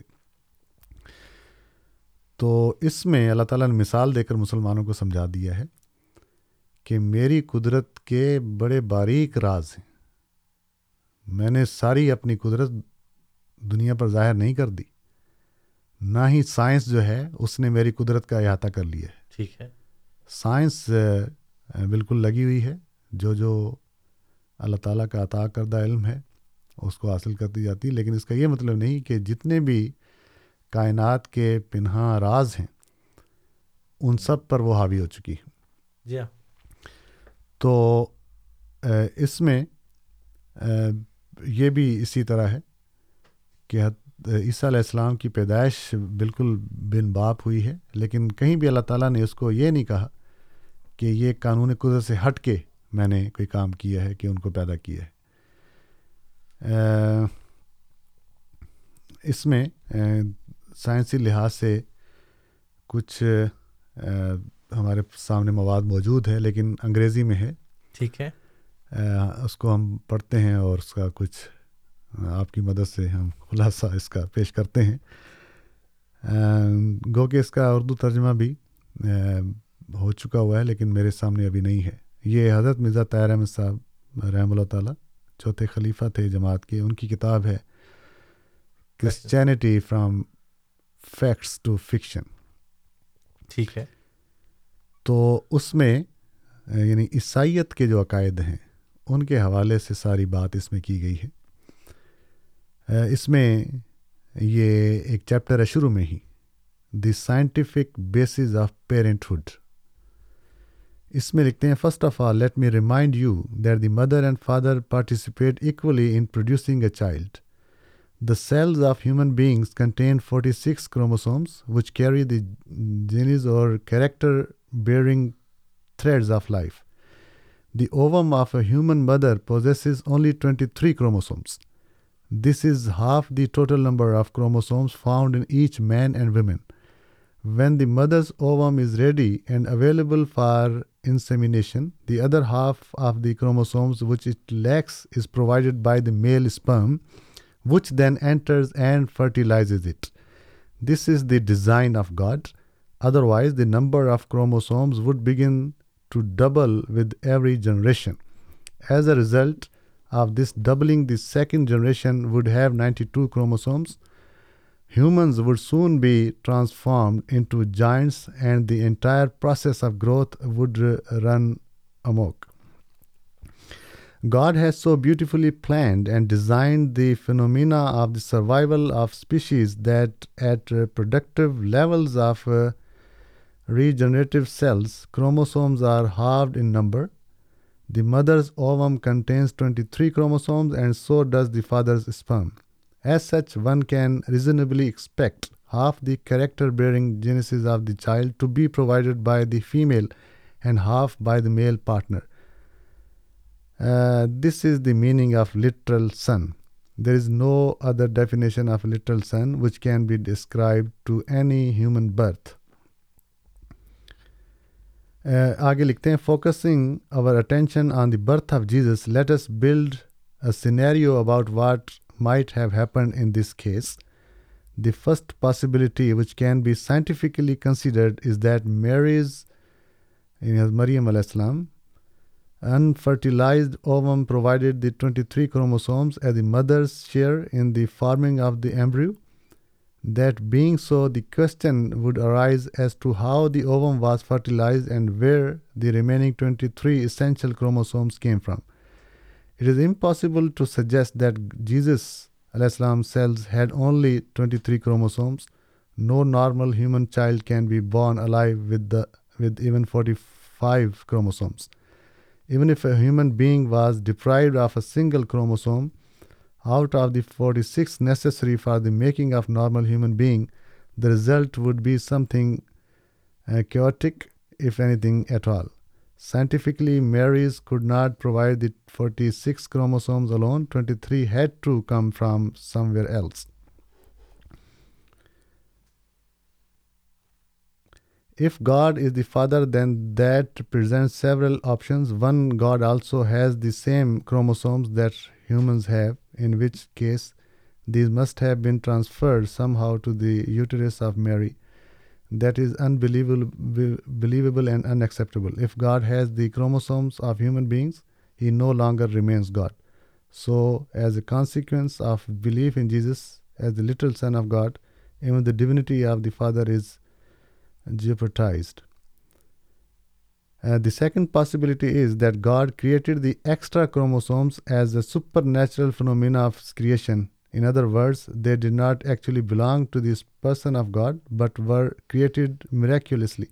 تو اس میں اللہ تعالیٰ نے مثال دے کر مسلمانوں کو سمجھا دیا ہے کہ میری قدرت کے بڑے باریک راز ہیں میں نے ساری اپنی قدرت دنیا پر ظاہر نہیں کر دی نہ ہی سائنس جو ہے اس نے میری قدرت کا احاطہ کر لیا ہے ٹھیک ہے سائنس بالکل لگی ہوئی ہے جو جو اللہ تعالیٰ کا عطا کردہ علم ہے اس کو حاصل کرتی جاتی ہے لیکن اس کا یہ مطلب نہیں کہ جتنے بھی کائنات کے پنہا راز ہیں ان سب پر وہ حاوی ہو چکی ہیں جی ہاں تو اس میں یہ بھی اسی طرح ہے کہ عیسیٰ علیہ السلام کی پیدائش بالکل بن باپ ہوئی ہے لیکن کہیں بھی اللہ تعالیٰ نے اس کو یہ نہیں کہا کہ یہ قانون قدر سے ہٹ کے میں نے کوئی کام کیا ہے کہ ان کو پیدا کیا ہے اس میں سائنسی لحاظ سے کچھ ہمارے سامنے مواد موجود ہے لیکن انگریزی میں ہے ٹھیک ہے اس کو ہم پڑھتے ہیں اور اس کا کچھ آپ کی مدد سے ہم خلاصہ اس کا پیش کرتے ہیں گو کہ اس کا اردو ترجمہ بھی ہو چکا ہوا ہے لیکن میرے سامنے ابھی نہیں ہے یہ حضرت مرزا طاہر احمد صاحب رحمۃ اللہ تعالیٰ چوتھے خلیفہ تھے جماعت کے ان کی کتاب ہے Christianity from facts to fiction ٹھیک ہے تو اس میں یعنی عیسائیت کے جو عقائد ہیں ان کے حوالے سے ساری بات اس میں کی گئی ہے اس میں یہ ایک چیپٹر ہے شروع میں ہی the scientific bases of parenthood اس میں لکھتے ہیں first of all let me remind you that the mother and father participate equally in producing a child the cells of human beings contain forty six chromosomes which carry the genes اور character bearing threads of life the ovum of a human mother possesses only twenty three chromosomes This is half the total number of chromosomes found in each man and woman. When the mother's ovum is ready and available for insemination, the other half of the chromosomes which it lacks is provided by the male sperm, which then enters and fertilizes it. This is the design of God. Otherwise, the number of chromosomes would begin to double with every generation. As a result, of this doubling, the second generation would have 92 chromosomes. Humans would soon be transformed into giants, and the entire process of growth would run amok. God has so beautifully planned and designed the phenomena of the survival of species that at reproductive levels of uh, regenerative cells, chromosomes are halved in number. The mother's ovum contains 23 chromosomes and so does the father's sperm. As such, one can reasonably expect half the character-bearing genesis of the child to be provided by the female and half by the male partner. Uh, this is the meaning of literal son. There is no other definition of literal son which can be described to any human birth. آگے لکھتے ہیں focusing over attention on the birth of Jesus let's build a scenario about what might have happen in this case the first possibility which can be scientifically considered is that Mary's in Maryam علیہ السلام unfertilized provided the twenty three chromosomes at the mother's share in the forming of the embryo That being so, the question would arise as to how the ovum was fertilized and where the remaining 23 essential chromosomes came from. It is impossible to suggest that Jesus (AS) cells had only 23 chromosomes. No normal human child can be born alive with even 45 chromosomes. Even if a human being was deprived of a single chromosome, out of the 46 necessary for the making of normal human being, the result would be something uh, chaotic, if anything at all. Scientifically, Mary's could not provide the 46 chromosomes alone. 23 had to come from somewhere else. If God is the Father, then that presents several options. One, God also has the same chromosomes that humans have in which case these must have been transferred somehow to the uterus of Mary. That is unbelievable and unacceptable. If God has the chromosomes of human beings, he no longer remains God. So, as a consequence of belief in Jesus as the literal Son of God, even the divinity of the Father is jeopardized. The second possibility is that God created the extra chromosomes as a super natural phenomena of creation in other words they do not actually belong to this person of God but were created miraculously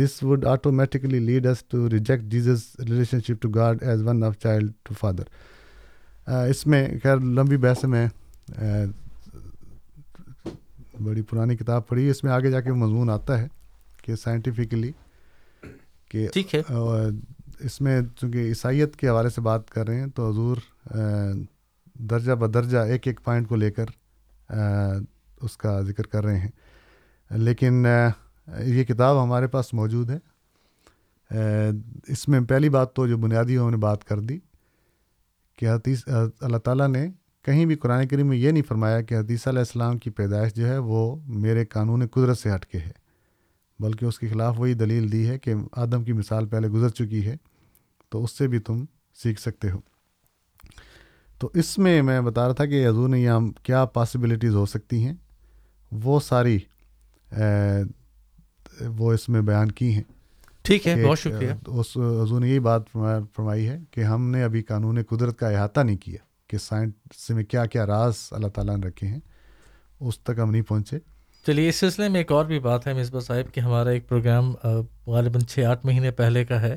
this would automatically lead us to reject Jesus relationship to God as one of child to father اس میں خیر لمبی بحث میں بڑی پرانی کتاب پڑھی اس میں آگے جا کے مضمون آتا ہے کہ سائنٹیفکلی کہ ٹھیک ہے اس میں چونکہ عیسائیت کے حوالے سے بات کر رہے ہیں تو حضور درجہ بدرجہ ایک ایک پوائنٹ کو لے کر اس کا ذکر کر رہے ہیں لیکن یہ کتاب ہمارے پاس موجود ہے اس میں پہلی بات تو جو بنیادی ہم نے بات کر دی کہ حدیث اللہ تعالیٰ نے کہیں بھی قرآن کریم میں یہ نہیں فرمایا کہ حدیثہ علیہ السلام کی پیدائش جو ہے وہ میرے قانون قدرت سے ہٹ کے ہے بلکہ اس کے خلاف وہی دلیل دی ہے کہ آدم کی مثال پہلے گزر چکی ہے تو اس سے بھی تم سیکھ سکتے ہو تو اس میں میں بتا رہا تھا کہ حضور نے یہ کیا پاسبلٹیز ہو سکتی ہیں وہ ساری وہ اس میں بیان کی ہیں ٹھیک ہے بہت شکریہ اس حضور نے یہی بات فرمائی ہے کہ ہم نے ابھی قانون قدرت کا احاطہ نہیں کیا کہ سائنس میں کیا کیا راز اللہ تعالیٰ نے رکھے ہیں اس تک ہم نہیں پہنچے چلیے اس سلسلے میں ایک اور بھی بات ہے مصباح صاحب کہ ہمارا ایک پروگرام غالباً چھ آٹھ مہینے پہلے کا ہے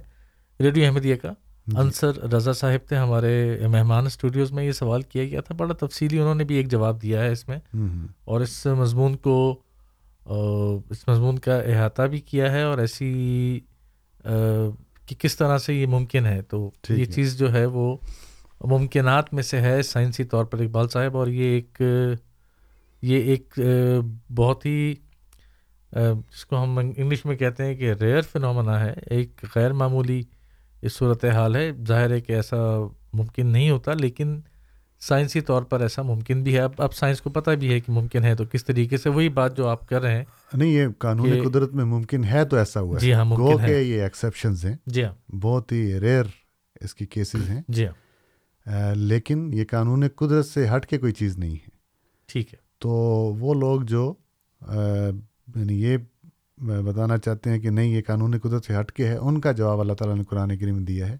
ریڈیو احمدیہ کا جی۔ انصر رضا صاحب تھے ہمارے مہمان اسٹوڈیوز میں یہ سوال کیا گیا تھا بڑا تفصیلی انہوں نے بھی ایک جواب دیا ہے اس میں اور اس مضمون کو اس مضمون کا احاطہ بھی کیا ہے اور ایسی کہ کس طرح سے یہ ممکن ہے تو یہ چیز جو ہے وہ ممکنات میں سے ہے سائنسی طور پر اقبال صاحب اور یہ ایک یہ ایک بہت ہی جس کو ہم انگلش میں کہتے ہیں کہ ریئر فنومنا ہے ایک غیر معمولی صورت حال ہے ظاہر ہے کہ ایسا ممکن نہیں ہوتا لیکن سائنسی طور پر ایسا ممکن بھی ہے اب اب سائنس کو پتہ بھی ہے کہ ممکن ہے تو کس طریقے سے وہی بات جو آپ کر رہے ہیں نہیں یہ قانون قدرت میں ممکن ہے تو ایسا ہوا ہے جی ہاں جی ہاں بہت ہی ریئر اس کی کیسز ہیں جی ہاں لیکن یہ قانون قدرت سے ہٹ کے کوئی چیز نہیں ہے ٹھیک ہے تو وہ لوگ جو یعنی یہ بتانا چاہتے ہیں کہ نہیں یہ قانونی قدرت سے ہٹ کے ہے ان کا جواب اللہ تعالیٰ نے قرآن کریم دیا ہے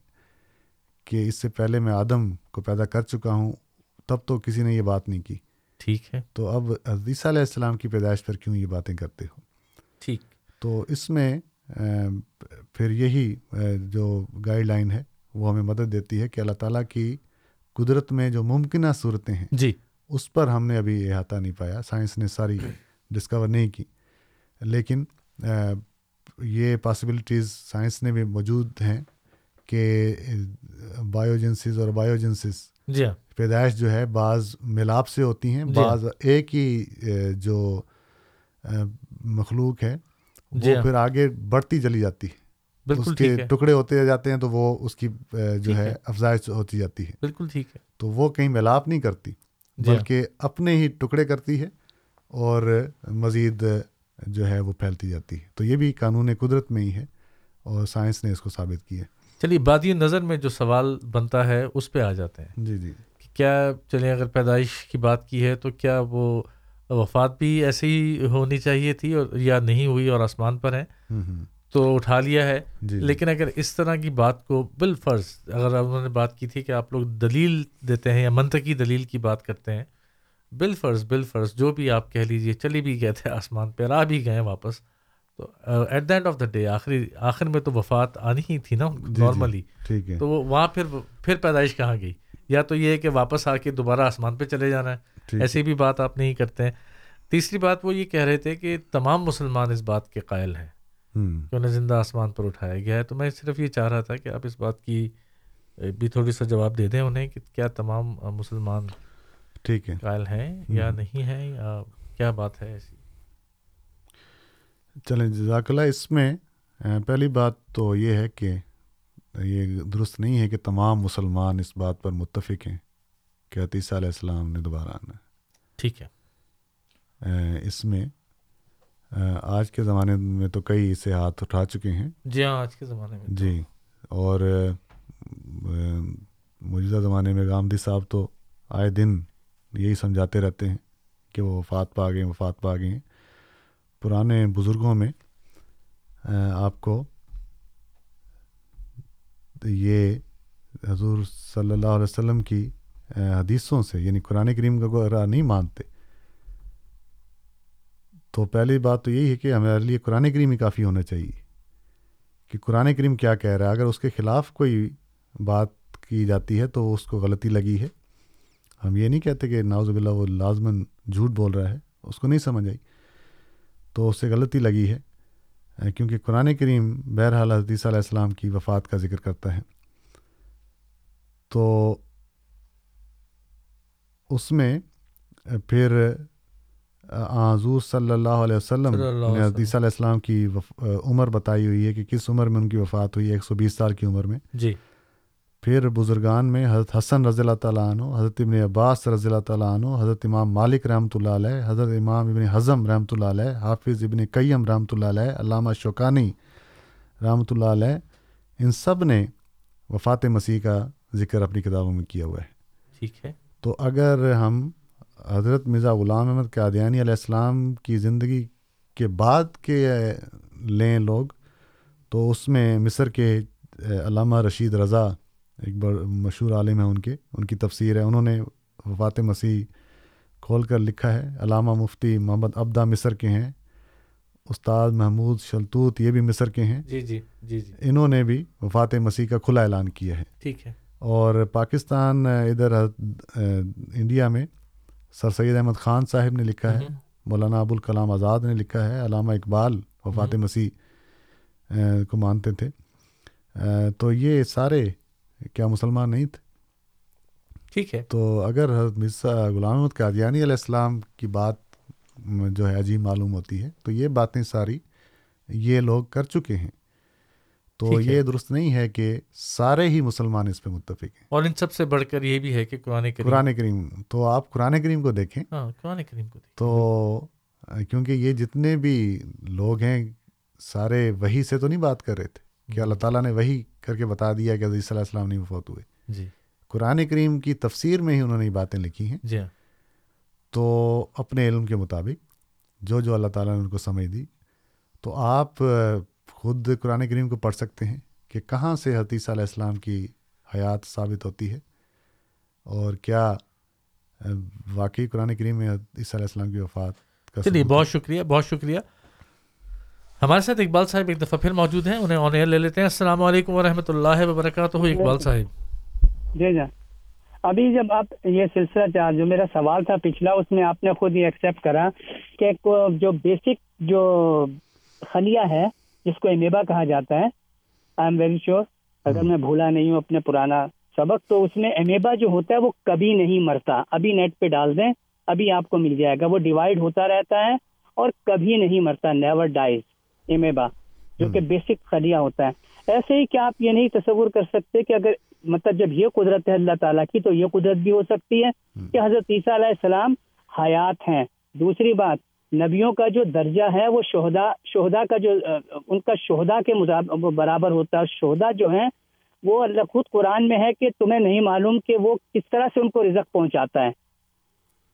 کہ اس سے پہلے میں آدم کو پیدا کر چکا ہوں تب تو کسی نے یہ بات نہیں کی ٹھیک ہے تو اب عدیثہ علیہ السلام کی پیدائش پر کیوں یہ باتیں کرتے ہو ٹھیک تو اس میں پھر یہی جو گائیڈ لائن ہے وہ ہمیں مدد دیتی ہے کہ اللہ تعالیٰ کی قدرت میں جو ممکنہ صورتیں ہیں جی اس پر ہم نے ابھی احاطہ نہیں پایا سائنس نے ساری ڈسکور نہیں کی لیکن یہ پاسبلٹیز سائنس نے بھی موجود ہیں کہ بایو جنسز اور بایو جنسز جی ہاں۔ پیدائش جو ہے بعض ملاپ سے ہوتی ہیں جی ہاں۔ بعض ایک ہی جو مخلوق ہے جی وہ ہاں۔ پھر آگے بڑھتی چلی جاتی ہے اس کے ٹکڑے ہوتے جاتے ہیں تو وہ اس کی جو ہے افزائش ہوتی جاتی ہے بالکل ٹھیک ہے تو وہ کہیں ملاپ نہیں کرتی جی ہاں۔ بلکہ کے اپنے ہی ٹکڑے کرتی ہے اور مزید جو ہے وہ پھیلتی جاتی ہے تو یہ بھی قانون قدرت میں ہی ہے اور سائنس نے اس کو ثابت کیا ہے چلیے بادی نظر میں جو سوال بنتا ہے اس پہ آ جاتے ہیں جی جی کہ کیا چلیں اگر پیدائش کی بات کی ہے تو کیا وہ وفات بھی ایسی ہی ہونی چاہیے تھی اور یا نہیں ہوئی اور آسمان پر ہیں تو اٹھا لیا ہے جی، جی۔ لیکن اگر اس طرح کی بات کو بال فرض اگر انہوں نے بات کی تھی کہ آپ لوگ دلیل دیتے ہیں یا منطقی دلیل کی بات کرتے ہیں بال فرض بال فرض جو بھی آپ کہہ لیجئے چلے بھی گئے تھے آسمان پہ آ بھی گئے واپس تو at the end of the day آخری آخر میں تو وفات آنی ہی تھی نا نارملی جی، تو وہاں پھر پھر پیدائش کہاں گئی یا تو یہ ہے کہ واپس آ کے دوبارہ آسمان پہ چلے جانا ہے ایسی بھی بات آپ نہیں کرتے ہیں تیسری بات وہ یہ کہہ رہے تھے کہ تمام مسلمان اس بات کے قائل ہیں کہ انہیں زندہ آسمان پر اٹھایا گیا ہے تو میں صرف یہ چاہ رہا تھا کہ آپ اس بات کی بھی تھوڑی سا جواب دے دیں انہیں کہ کیا تمام مسلمان ٹھیک ہے قائل ہیں یا نہیں ہیں یا کیا بات ہے ایسی چلیں جزاک اللہ اس میں پہلی بات تو یہ ہے کہ یہ درست نہیں ہے کہ تمام مسلمان اس بات پر متفق ہیں کہ عطیسہ علیہ السلام نے دوبارہ آنا ٹھیک ہے اس میں آج کے زمانے میں تو کئی سے ہاتھ اٹھا چکے ہیں جی ہاں آج کے زمانے میں جی اور موجودہ زمانے میں گامدی صاحب تو آئے دن یہی سمجھاتے رہتے ہیں کہ وہ وفات پا گئے وفات پا گئے ہیں پرانے بزرگوں میں آپ کو یہ حضور صلی اللہ علیہ وسلم کی حدیثوں سے یعنی قرآن کریم کا کوئی نہیں مانتے تو پہلی بات تو یہی ہے کہ ہمارے لیے قرآن کریم ہی کافی ہونا چاہیے کہ قرآن کریم کیا کہہ رہا ہے اگر اس کے خلاف کوئی بات کی جاتی ہے تو اس کو غلطی لگی ہے ہم یہ نہیں کہتے کہ ناوز بلّہ وہ لازماً جھوٹ بول رہا ہے اس کو نہیں سمجھ آئی تو اس سے غلطی لگی ہے کیونکہ قرآن کریم بہرحال حدیثہ علیہ السلام کی وفات کا ذکر کرتا ہے تو اس میں پھر آذور صلی اللہ علیہ وسلم نے حدیثہ علیہ السلام کی عمر بتائی ہوئی ہے کہ کس عمر میں ان کی وفات ہوئی ہے ایک سو بیس سال کی عمر میں جی پھر بزرگان میں حضرت حسن رضی اللہ تعالیٰ عنہ حضرت ابن عباس رضی اللہ تعالیٰ عنہ حضرت امام مالک رحمۃ اللہ علیہ حضرت امام ابن حضم رحمۃ اللہ علیہ حافظ ابن قیم رحمۃ اللہ علیہ علامہ شوقانی رحمۃ اللہ علیہ ان سب نے وفات مسیح کا ذکر اپنی کتابوں میں کیا ہوا ہے ٹھیک ہے تو اگر ہم حضرت مرزا غلام احمد قادیانی علیہ السلام کی زندگی کے بعد کے لیں لوگ تو اس میں مصر کے علامہ رشید رضا ایک بڑ مشہور عالم ہیں ان کے ان کی تفسیر ہے انہوں نے وفات مسیح کھول کر لکھا ہے علامہ مفتی محمد عبدہ مصر کے ہیں استاد محمود شلطوت یہ بھی مصر کے ہیں جی جی جی جی انہوں نے بھی وفات مسیح کا کھلا اعلان کیا ہے ٹھیک ہے اور پاکستان ادھر انڈیا میں سر سید احمد خان صاحب نے لکھا ہے مولانا ابوالکلام آزاد نے لکھا ہے علامہ اقبال وفات مسیح کو مانتے تھے تو یہ سارے کیا مسلمان نہیں تھے ٹھیک ہے تو اگر حضرت مرزا غلام احمد قادیانی علیہ السلام کی بات جو ہے عجیب معلوم ہوتی ہے تو یہ باتیں ساری یہ لوگ کر چکے ہیں تو یہ درست نہیں ہے کہ سارے ہی مسلمان اس پہ متفق ہیں اور ان سب سے بڑھ کر یہ بھی ہے کہ قرآن کریم قرآن کریم تو آپ قرآن کریم کو دیکھیں ہاں، قرآن کریم کو تو کیونکہ یہ جتنے بھی لوگ ہیں سارے وہی سے تو نہیں بات کر رہے تھے کہ اللہ تعالیٰ نے وہی کر کے بتا دیا کہ عزیز صلی اللہ علیہ وسلم نہیں فوت ہوئے جی قرآن کریم کی تفسیر میں ہی انہوں نے یہ باتیں لکھی ہیں جی ہاں۔ تو اپنے علم کے مطابق جو جو اللہ تعالیٰ نے ان کو سمجھ دی تو آپ خود قرآن کریم کو پڑھ سکتے ہیں کہ کہاں سے حتیثہ علیہ السلام کی حیات ثابت ہوتی ہے اور کیا واقعی قرآن کریم میں حتیثہ علیہ السلام کی وفات کا چلیے بہت شکریہ بہت شکریہ ہمارے ساتھ اقبال صاحب ایک دفعہ پھر موجود ہیں انہیں آنے لے لیتے ہیں السلام علیکم ورحمۃ اللہ وبرکاتہ جی، جی۔ اقبال صاحب جی جی ابھی جب آپ یہ سلسلہ چار جو میرا سوال تھا پچھلا اس میں آپ نے خود ہی ایکسیپٹ کرا کہ جو بیسک جو خلیہ ہے جس کو امیبا کہا جاتا ہے آئی ایم ویری شیور اگر میں بھولا نہیں ہوں اپنے پرانا سبق تو اس میں امیبا جو ہوتا ہے وہ کبھی نہیں مرتا ابھی نیٹ پہ ڈال دیں ابھی آپ کو مل جائے گا وہ ڈیوائڈ ہوتا رہتا ہے اور کبھی نہیں مرتا نیور ڈائز امیبا جو کہ بیسک خلیہ ہوتا ہے ایسے ہی کیا آپ یہ نہیں تصور کر سکتے کہ اگر مطلب جب یہ قدرت ہے اللہ تعالیٰ کی تو یہ قدرت بھی ہو سکتی ہے کہ حضرت عیسیٰ علیہ السلام حیات ہیں دوسری بات نبیوں کا جو درجہ ہے وہ شہدا شہدا کا جو ان کا شہدا کے برابر ہوتا ہے شہدا جو ہیں وہ اللہ خود قرآن میں ہے کہ تمہیں نہیں معلوم کہ وہ کس طرح سے ان کو رزق پہنچاتا ہے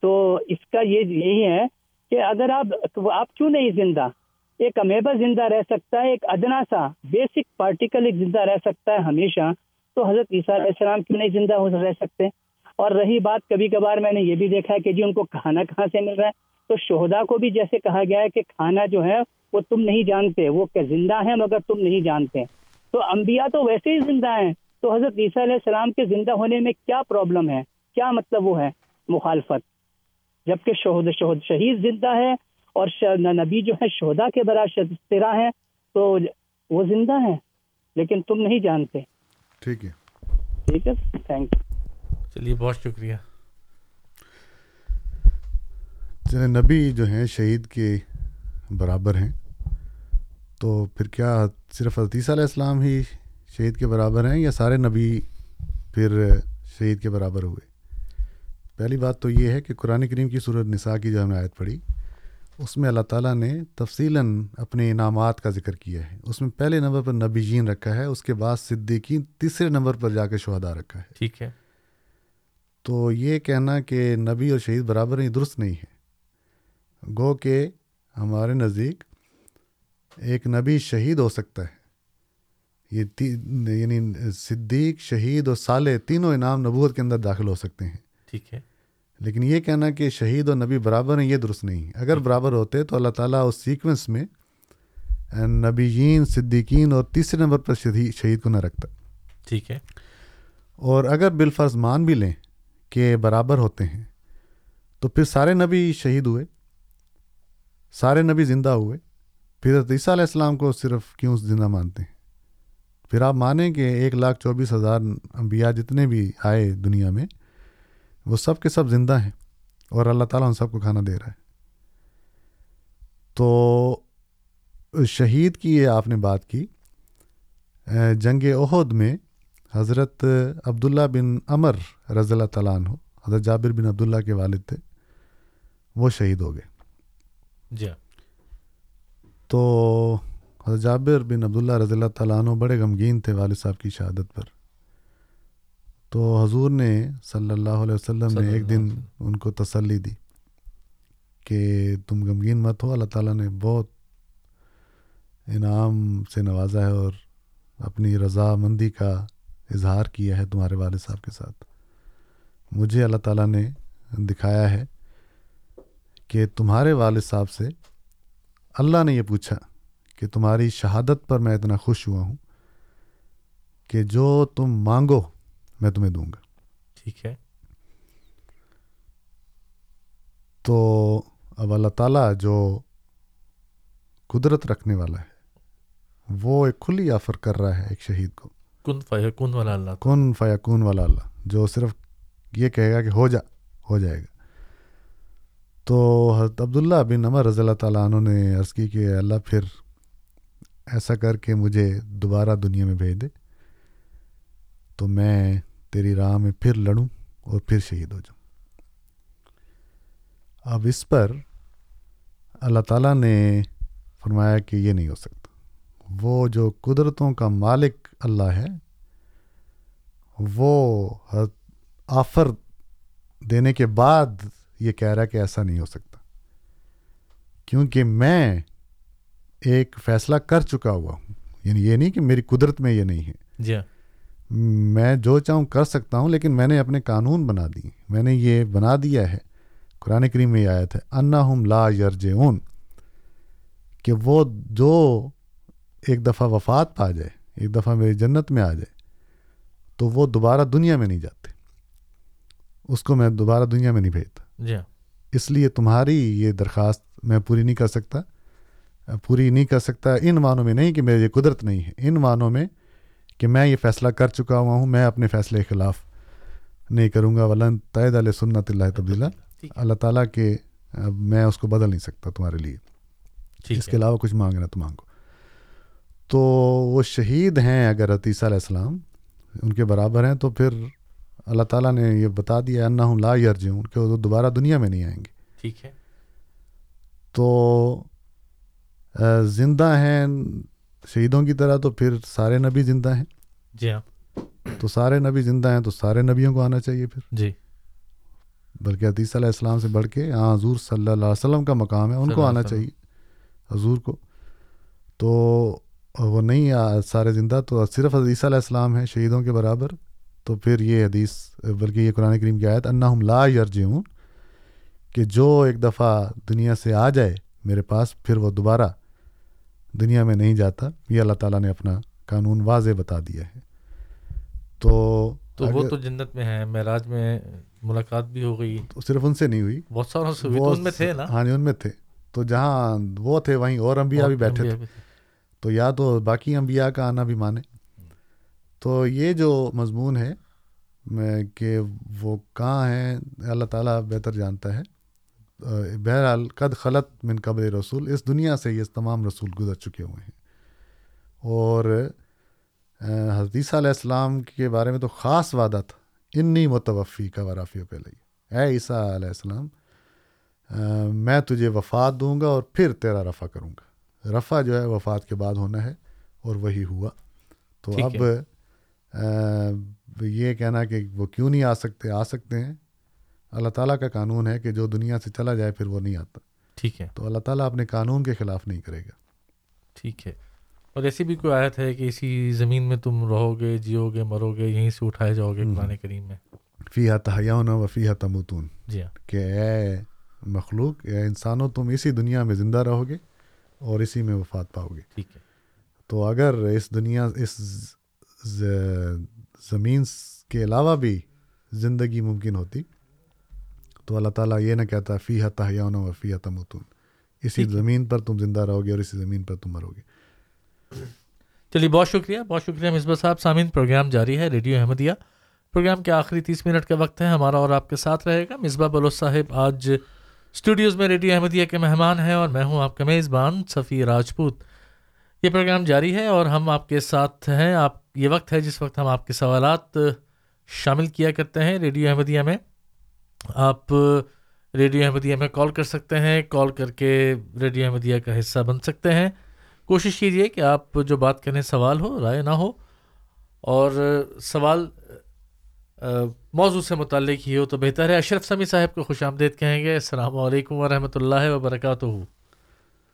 تو اس کا یہ یہی ہے کہ اگر آپ آپ کیوں نہیں زندہ ایک امیبا زندہ رہ سکتا ہے ایک ادنا سا بیسک پارٹیکل ایک زندہ رہ سکتا ہے ہمیشہ تو حضرت عیسیٰ علیہ السلام کیوں نہیں زندہ رہ سکتے اور رہی بات کبھی کبھار میں نے یہ بھی دیکھا ہے کہ جی ان کو کھانا کہاں سے مل رہا ہے تو شہدا کو بھی جیسے کہا گیا ہے کہ کھانا جو ہے وہ تم نہیں جانتے وہ زندہ ہیں مگر تم نہیں جانتے تو انبیاء تو ویسے ہی زندہ ہیں تو حضرت عیسیٰ علیہ السلام کے زندہ ہونے میں کیا پرابلم ہے کیا مطلب وہ ہے مخالفت جبکہ شہد شہد شہید زندہ ہے اور نبی جو ہے شہدا کے برا شدہ ہیں تو وہ زندہ ہیں لیکن تم نہیں جانتے ٹھیک ہے ٹھیک ہے تھینک یو چلیے بہت شکریہ نبی جو ہیں شہید کے برابر ہیں تو پھر کیا صرف الطیث علیہ السلام ہی شہید کے برابر ہیں یا سارے نبی پھر شہید کے برابر ہوئے پہلی بات تو یہ ہے کہ قرآن کریم کی صورت نساء کی جو ہم نے آیت پڑھی اس میں اللہ تعالیٰ نے تفصیل اپنے انعامات کا ذکر کیا ہے اس میں پہلے نمبر پر نبی جین رکھا ہے اس کے بعد صدیقین تیسرے نمبر پر جا کے شہدا رکھا ہے ٹھیک ہے تو یہ کہنا کہ نبی اور شہید برابر درست نہیں ہے گو کہ ہمارے نزدیک ایک نبی شہید ہو سکتا ہے یہ یعنی صدیق شہید اور صالح تینوں انعام نبوت کے اندر داخل ہو سکتے ہیں ٹھیک ہے لیکن یہ کہنا کہ شہید اور نبی برابر ہیں یہ درست نہیں اگر ہاں۔ برابر ہوتے تو اللہ تعالیٰ اس سیکوینس میں نبیین صدیقین اور تیسرے نمبر پر شہید کو نہ رکھتا ٹھیک ہے اور اگر بالفرض مان بھی لیں کہ برابر ہوتے ہیں تو پھر سارے نبی شہید ہوئے سارے نبی زندہ ہوئے پھر عیسیٰ علیہ السلام کو صرف کیوں زندہ مانتے ہیں پھر آپ مانیں کہ ایک لاکھ چوبیس ہزار انبیاء جتنے بھی آئے دنیا میں وہ سب کے سب زندہ ہیں اور اللہ تعالیٰ ان سب کو کھانا دے رہا ہے تو شہید کی یہ آپ نے بات کی جنگ عہد میں حضرت عبداللہ بن امر رضی اللہ تعالیٰ عنہ حضرت جابر بن عبداللہ کے والد تھے وہ شہید ہو گئے جی تو حضابر بن عبداللہ رضی اللہ تعالیٰ عنہ بڑے غمگین تھے والد صاحب کی شہادت پر تو حضور نے صلی اللہ علیہ وسلم نے ایک دن ان کو تسلی دی کہ تم غمگین مت ہو اللہ تعالیٰ نے بہت انعام سے نوازا ہے اور اپنی رضا مندی کا اظہار کیا ہے تمہارے والد صاحب کے ساتھ مجھے اللہ تعالیٰ نے دکھایا ہے کہ تمہارے والد صاحب سے اللہ نے یہ پوچھا کہ تمہاری شہادت پر میں اتنا خوش ہوا ہوں کہ جو تم مانگو میں تمہیں دوں گا ٹھیک ہے تو اب اللہ تعالیٰ جو قدرت رکھنے والا ہے وہ ایک کھلی آفر کر رہا ہے ایک شہید کو کن کن والا اللہ کن فیا کن والا اللہ جو صرف یہ کہے گا کہ ہو جا ہو جائے گا تو حضرت عبداللہ بن عمر رضی اللہ تعالیٰ عنہ نے عرض کی کہ اللہ پھر ایسا کر کے مجھے دوبارہ دنیا میں بھیج دے تو میں تیری راہ میں پھر لڑوں اور پھر شہید ہو جاؤں اب اس پر اللہ تعالیٰ نے فرمایا کہ یہ نہیں ہو سکتا وہ جو قدرتوں کا مالک اللہ ہے وہ آفر دینے کے بعد یہ کہہ رہا ہے کہ ایسا نہیں ہو سکتا کیونکہ میں ایک فیصلہ کر چکا ہوا ہوں یعنی یہ نہیں کہ میری قدرت میں یہ نہیں ہے جی ہاں۔ میں جو چاہوں کر سکتا ہوں لیکن میں نے اپنے قانون بنا دی میں نے یہ بنا دیا ہے قرآن کریم میں یہ آیت ہے انا ہم لا یار کہ وہ جو ایک دفعہ وفات پا جائے ایک دفعہ میری جنت میں آ جائے تو وہ دوبارہ دنیا میں نہیں جاتے اس کو میں دوبارہ دنیا میں نہیں بھیجتا جی ہاں۔ اس لیے تمہاری یہ درخواست میں پوری نہیں کر سکتا پوری نہیں کر سکتا ان معنوں میں نہیں کہ میرے یہ قدرت نہیں ہے ان معنوں میں کہ میں یہ فیصلہ کر چکا ہوا ہوں میں اپنے فیصلے کے خلاف نہیں کروں گا طید علیہ سنت اللہ تبدیلہ اللہ تعالیٰ کے میں اس کو بدل نہیں سکتا تمہارے لیے اس کے علاوہ کچھ مانگنا تو مانگو تو وہ شہید ہیں اگر عتیسہ علیہ السلام ان کے برابر ہیں تو پھر اللہ تعالیٰ نے یہ بتا دیا انّا ہوں لا عرجی ہوں کہ وہ دوبارہ دنیا میں نہیں آئیں گے ٹھیک ہے تو زندہ ہیں شہیدوں کی طرح تو پھر سارے نبی زندہ ہیں جی ہاں تو سارے نبی زندہ ہیں تو سارے نبیوں کو آنا چاہیے پھر جی بلکہ حدیث علیہ السلام سے بڑھ کے ہاں حضور صلی اللہ علیہ وسلم کا مقام ہے ان کو آنا چاہیے حضور کو تو وہ نہیں سارے زندہ تو صرف عدیسیٰ علیہ السلام ہیں شہیدوں کے برابر تو پھر یہ حدیث بلکہ یہ قرآن کریم کی آیت ہم لا ہوں کہ جو ایک دفعہ دنیا سے آ جائے میرے پاس پھر وہ دوبارہ دنیا میں نہیں جاتا یہ اللہ تعالیٰ نے اپنا قانون واضح بتا دیا ہے تو تو وہ تو جنت میں ہے معراج میں ملاقات بھی ہو گئی تو صرف ان سے نہیں ہوئی بہت میں تھے ہاں جی، ان میں تھے تو جہاں وہ تھے وہیں اور انبیاء بھی بیٹھے تھے تو یا تو باقی انبیاء کا آنا بھی مانے تو یہ جو مضمون ہے میں کہ وہ کہاں ہیں اللہ تعالیٰ بہتر جانتا ہے بہرحال قد خلط من قبل رسول اس دنیا سے یہ تمام رسول گزر چکے ہوئے ہیں اور حدیثہ علیہ السلام کے بارے میں تو خاص وعدہ تھا انی متوفی کا پہ لئی اے عیسیٰ علیہ السلام میں تجھے وفات دوں گا اور پھر تیرا رفع کروں گا رفع جو ہے وفات کے بعد ہونا ہے اور وہی ہوا تو اب یہ کہنا کہ وہ کیوں نہیں آ سکتے آ سکتے ہیں اللہ تعالیٰ کا قانون ہے کہ جو دنیا سے چلا جائے پھر وہ نہیں آتا ٹھیک ہے تو اللہ تعالیٰ اپنے قانون کے خلاف نہیں کرے گا ٹھیک ہے اور ایسی بھی کوئی آیت ہے کہ اسی زمین میں تم رہو گے جیو گے مرو گے یہیں سے اٹھائے جاؤ گے قرآن کریم میں فی حا تحیون و فی متون جی ہاں کہ اے مخلوق اے انسانوں تم اسی دنیا میں زندہ رہو گے اور اسی میں وفات پاؤ گے ٹھیک ہے تو اگر اس دنیا اس زمین کے علاوہ بھی زندگی ممکن ہوتی تو اللہ تعالیٰ یہ نہ کہتا فی فی و فیحت اسی زمین پر تم زندہ رہو گے اور اسی زمین پر تم مرو گے چلیے بہت شکریہ بہت شکریہ مصباح صاحب سامعین پروگرام جاری ہے ریڈیو احمدیہ پروگرام کے آخری تیس منٹ کا وقت ہے ہمارا اور آپ کے ساتھ رہے گا مصباح بلو صاحب آج اسٹوڈیوز میں ریڈیو احمدیہ کے مہمان ہیں اور میں ہوں آپ کا میزبان صفی راجپوت یہ پروگرام جاری ہے اور ہم آپ کے ساتھ ہیں آپ یہ وقت ہے جس وقت ہم آپ کے سوالات شامل کیا کرتے ہیں ریڈیو احمدیہ میں آپ ریڈیو احمدیہ میں کال کر سکتے ہیں کال کر کے ریڈیو احمدیہ کا حصہ بن سکتے ہیں کوشش کیجئے کہ آپ جو بات کریں سوال ہو رائے نہ ہو اور سوال موضوع سے متعلق ہی ہو تو بہتر ہے اشرف سمی صاحب کو خوش آمدید کہیں گے السلام علیکم ورحمۃ اللہ وبرکاتہ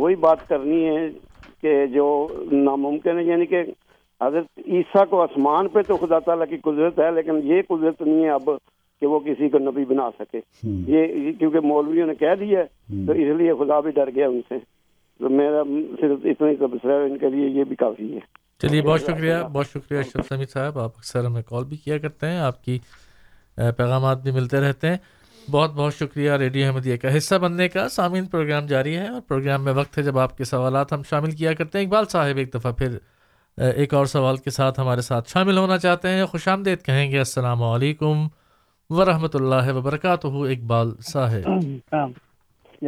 وہی بات کرنی ہے کہ جو ناممکن ہے یعنی کہ حضرت عیسیٰ کو آسمان پہ تو خدا تعالیٰ کی قدرت ہے لیکن یہ قدرت نہیں ہے اب کہ وہ کسی کو نبی بنا سکے یہ کیونکہ مولویوں نے کہہ دیا ہے تو اس لیے خدا بھی ڈر گیا ان سے تو میرا صرف تبصرہ ان کے لیے یہ بھی کافی ہے چلیے بہت شکریہ بہت شکریہ صاحب آپ اکثر ہمیں کال بھی کیا کرتے ہیں آپ کی پیغامات بھی ملتے رہتے ہیں بہت بہت شکریہ ریڈیو احمدیہ کا حصہ بننے کا سامعین پروگرام جاری ہے اور پروگرام میں وقت ہے جب آپ کے سوالات ہم شامل کیا کرتے ہیں اقبال صاحب ایک دفعہ پھر ایک اور سوال کے ساتھ ہمارے ساتھ شامل ہونا چاہتے ہیں خوش آمدید کہیں گے السلام علیکم ورحمۃ اللہ وبرکاتہ اقبال صاحب ہاں،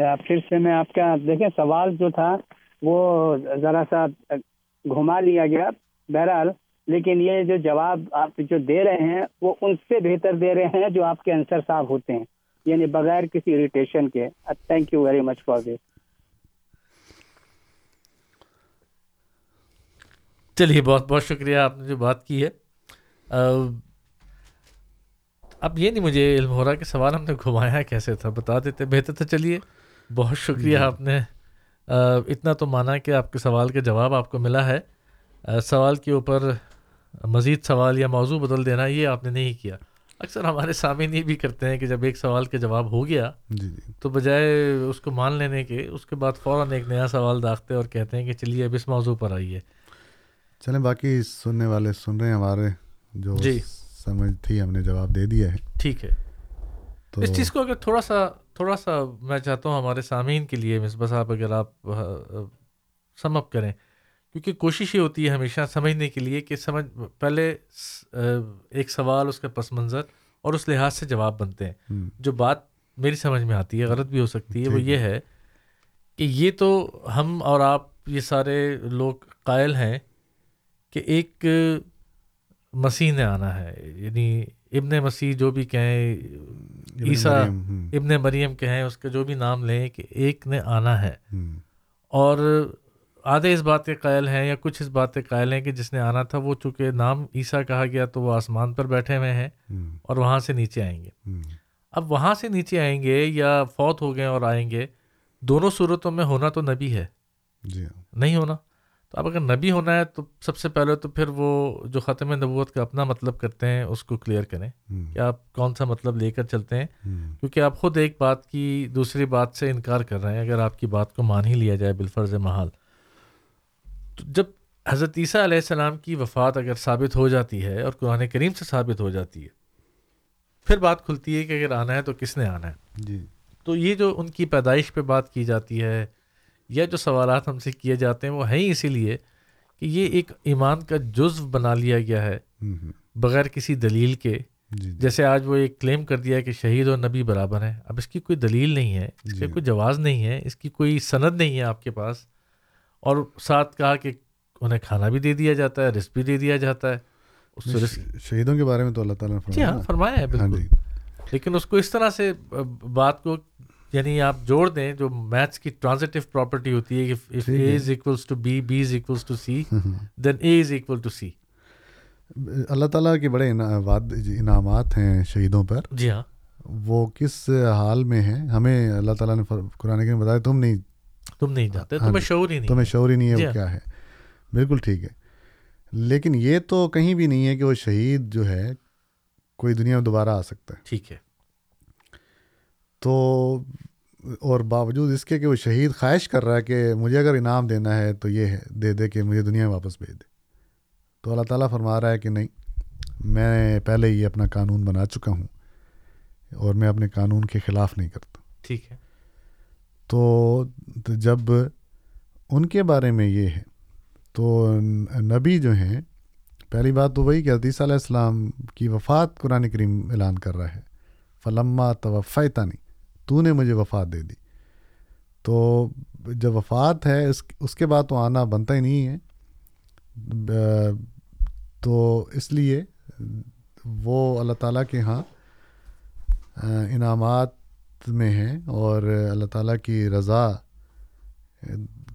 ہاں۔ پھر سے میں آپ کا دیکھیں سوال جو تھا وہ ذرا سا گھما لیا گیا بہرحال لیکن یہ جو جواب آپ جو دے رہے ہیں وہ ان سے بہتر دے رہے ہیں جو آپ کے صاحب ہوتے ہیں یعنی بغیر کسی اریٹیشن کے thank you very much for this چلیے بہت بہت شکریہ آپ نے جو بات کی ہے اب یہ نہیں مجھے علم ہو رہا کہ سوال ہم نے گھمایا کیسے تھا بتا دیتے بہتر تھا چلیے بہت شکریہ جی۔ آپ نے اتنا تو مانا کہ آپ کے سوال کے جواب آپ کو ملا ہے سوال کے اوپر مزید سوال یا موضوع بدل دینا یہ آپ نے نہیں کیا اکثر ہمارے سامعین یہ بھی کرتے ہیں کہ جب ایک سوال کے جواب ہو گیا جی جی تو بجائے اس اس کو مان لینے کے کے بعد فوراً ایک نیا سوال داختے اور کہتے ہیں کہ چلیے اب اس موضوع پر آئیے چلیں باقی سننے والے سن رہے ہیں ہمارے جو جی سمجھ تھی ہم نے جواب دے دیا ہے ٹھیک ہے تو اس چیز کو اگر تھوڑا تھوڑا سا سا میں چاہتا ہوں ہمارے سامعین کے لیے مصباح صاحب اگر آپ سم اپ کریں کیونکہ کوشش یہ ہوتی ہے ہمیشہ سمجھنے کے لیے کہ سمجھ پہلے ایک سوال اس کا پس منظر اور اس لحاظ سے جواب بنتے ہیں جو بات میری سمجھ میں آتی ہے غلط بھی ہو سکتی ہے وہ جی، جی۔ یہ ہے کہ یہ تو ہم اور آپ یہ سارے لوگ قائل ہیں کہ ایک مسیح نے آنا ہے یعنی ابن مسیح جو بھی کہیں عیسیٰ ابن مریم کہیں اس کا جو بھی نام لیں کہ ایک نے آنا ہے اور آدھے اس بات کے قائل ہیں یا کچھ اس بات کے قائل ہیں کہ جس نے آنا تھا وہ چونکہ نام عیسیٰ کہا گیا تو وہ آسمان پر بیٹھے ہوئے ہیں اور وہاں سے نیچے آئیں گے اب وہاں سے نیچے آئیں گے یا فوت ہو گئے اور آئیں گے دونوں صورتوں میں ہونا تو نبی ہے جی ہاں۔ نہیں ہونا تو اب اگر نبی ہونا ہے تو سب سے پہلے تو پھر وہ جو ختم نبوت کا اپنا مطلب کرتے ہیں اس کو کلیئر کریں کہ آپ کون سا مطلب لے کر چلتے ہیں کیونکہ آپ خود ایک بات کی دوسری بات سے انکار کر رہے ہیں اگر آپ کی بات کو مان ہی لیا جائے بالفرض محال تو جب حضرت عیسیٰ علیہ السلام کی وفات اگر ثابت ہو جاتی ہے اور قرآن کریم سے ثابت ہو جاتی ہے پھر بات کھلتی ہے کہ اگر آنا ہے تو کس نے آنا ہے جی تو یہ جو ان کی پیدائش پہ بات کی جاتی ہے یا جو سوالات ہم سے کیے جاتے ہیں وہ ہیں ہی اسی لیے کہ یہ ایک ایمان کا جزو بنا لیا گیا ہے بغیر کسی دلیل کے جی، جی۔ جیسے آج وہ ایک کلیم کر دیا کہ شہید اور نبی برابر ہیں اب اس کی کوئی دلیل نہیں ہے اس کا جی۔ کوئی جواز نہیں ہے اس کی کوئی سند نہیں ہے آپ کے پاس اور ساتھ کہا کہ انہیں کھانا بھی دے دیا جاتا ہے رسک بھی دے دیا جاتا ہے شہیدوں کے بارے میں تو اللہ تعالیٰ نے جی ہاں فرمایا ہے ہاں بالکل جی۔ لیکن اس کو اس طرح سے بات کو یعنی آپ جوڑ دیں جو میتھس کی ٹرانزیٹیو پراپرٹی ہوتی ہے اللہ تعالیٰ کے بڑے جی، انعامات ہیں شہیدوں پر جی ہاں وہ کس حال میں ہیں ہمیں اللہ تعالیٰ نے قرآن کے بتایا تم نہیں تم نہیں جاتے ہاں تمہیں جی، شعور ہی نہیں تمہیں شعور ہی نہیں ہے وہ جی ہاں۔ کیا ہے بالکل ٹھیک ہے لیکن یہ تو کہیں بھی نہیں ہے کہ وہ شہید جو ہے کوئی دنیا میں دوبارہ آ سکتا ہے ٹھیک ہے تو اور باوجود اس کے کہ وہ شہید خواہش کر رہا ہے کہ مجھے اگر انعام دینا ہے تو یہ ہے دے دے کہ مجھے دنیا میں واپس بھیج دے تو اللہ تعالیٰ فرما رہا ہے کہ نہیں میں پہلے ہی اپنا قانون بنا چکا ہوں اور میں اپنے قانون کے خلاف نہیں کرتا ٹھیک ہے تو جب ان کے بارے میں یہ ہے تو نبی جو ہیں پہلی بات تو وہی کہ حدیثہ علیہ السلام کی وفات قرآن کریم اعلان کر رہا ہے فلمہ توفیتانی تو نے مجھے وفات دے دی تو جب وفات ہے اس اس کے بعد تو آنا بنتا ہی نہیں ہے تو اس لیے وہ اللہ تعالیٰ کے ہاں انعامات میں ہیں اور اللہ تعالیٰ کی رضا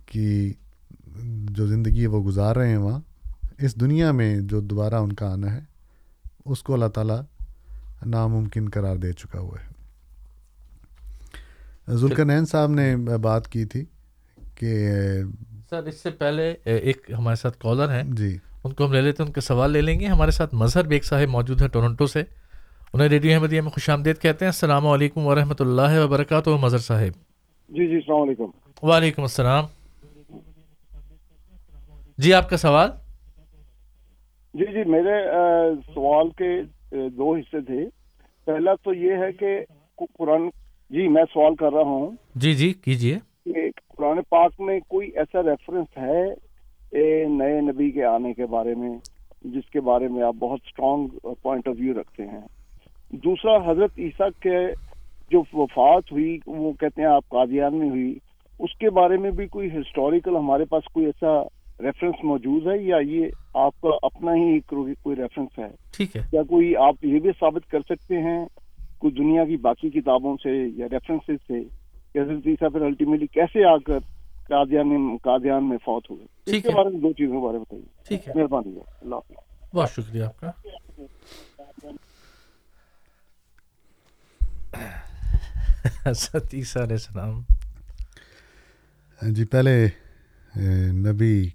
کی جو زندگی وہ گزار رہے ہیں وہاں اس دنیا میں جو دوبارہ ان کا آنا ہے اس کو اللہ تعالیٰ ناممکن قرار دے چکا ہوا ہے ذوالکنین صاحب نے بات کی تھی کہ سر اس سے پہلے ایک ہمارے ساتھ کالر ہیں جی ان کو ہم لے لیتے ہیں ان کا سوال لے لیں گے ہمارے ساتھ مظہر بیگ صاحب موجود ہیں ٹورنٹو سے انہیں ریڈیو احمدیہ میں خوش آمدید کہتے ہیں السلام علیکم ورحمۃ اللہ وبرکاتہ مظہر صاحب جی جی السلام علیکم وعلیکم السلام جی آپ کا سوال جی جی میرے سوال کے دو حصے تھے پہلا تو یہ ہے کہ قرآن جی میں سوال کر رہا ہوں جی جی کیجیے قرآن پاک میں کوئی ایسا ریفرنس ہے نئے نبی کے آنے کے بارے میں جس کے بارے میں آپ بہت اسٹرانگ پوائنٹ آف ویو رکھتے ہیں دوسرا حضرت عیسیٰ کے جو وفات ہوئی وہ کہتے ہیں آپ قادیان میں ہوئی اس کے بارے میں بھی کوئی ہسٹوریکل ہمارے پاس کوئی ایسا ریفرنس موجود ہے یا یہ آپ کا اپنا ہی کوئی ریفرنس ہے ہے ٹھیک یا کوئی آپ یہ بھی ثابت کر سکتے ہیں کوئی دنیا کی باقی کتابوں سے یا ریفرنس سے حضرت عیسیٰ پھر الٹیمیٹلی کیسے آ کر قادیان میں فوت ہوئے اس کے بارے میں دو چیزوں کے بارے میں بتائیے مہربانی اللہ حافظ بہت شکریہ آپ کا علیہ السلام جی پہلے نبی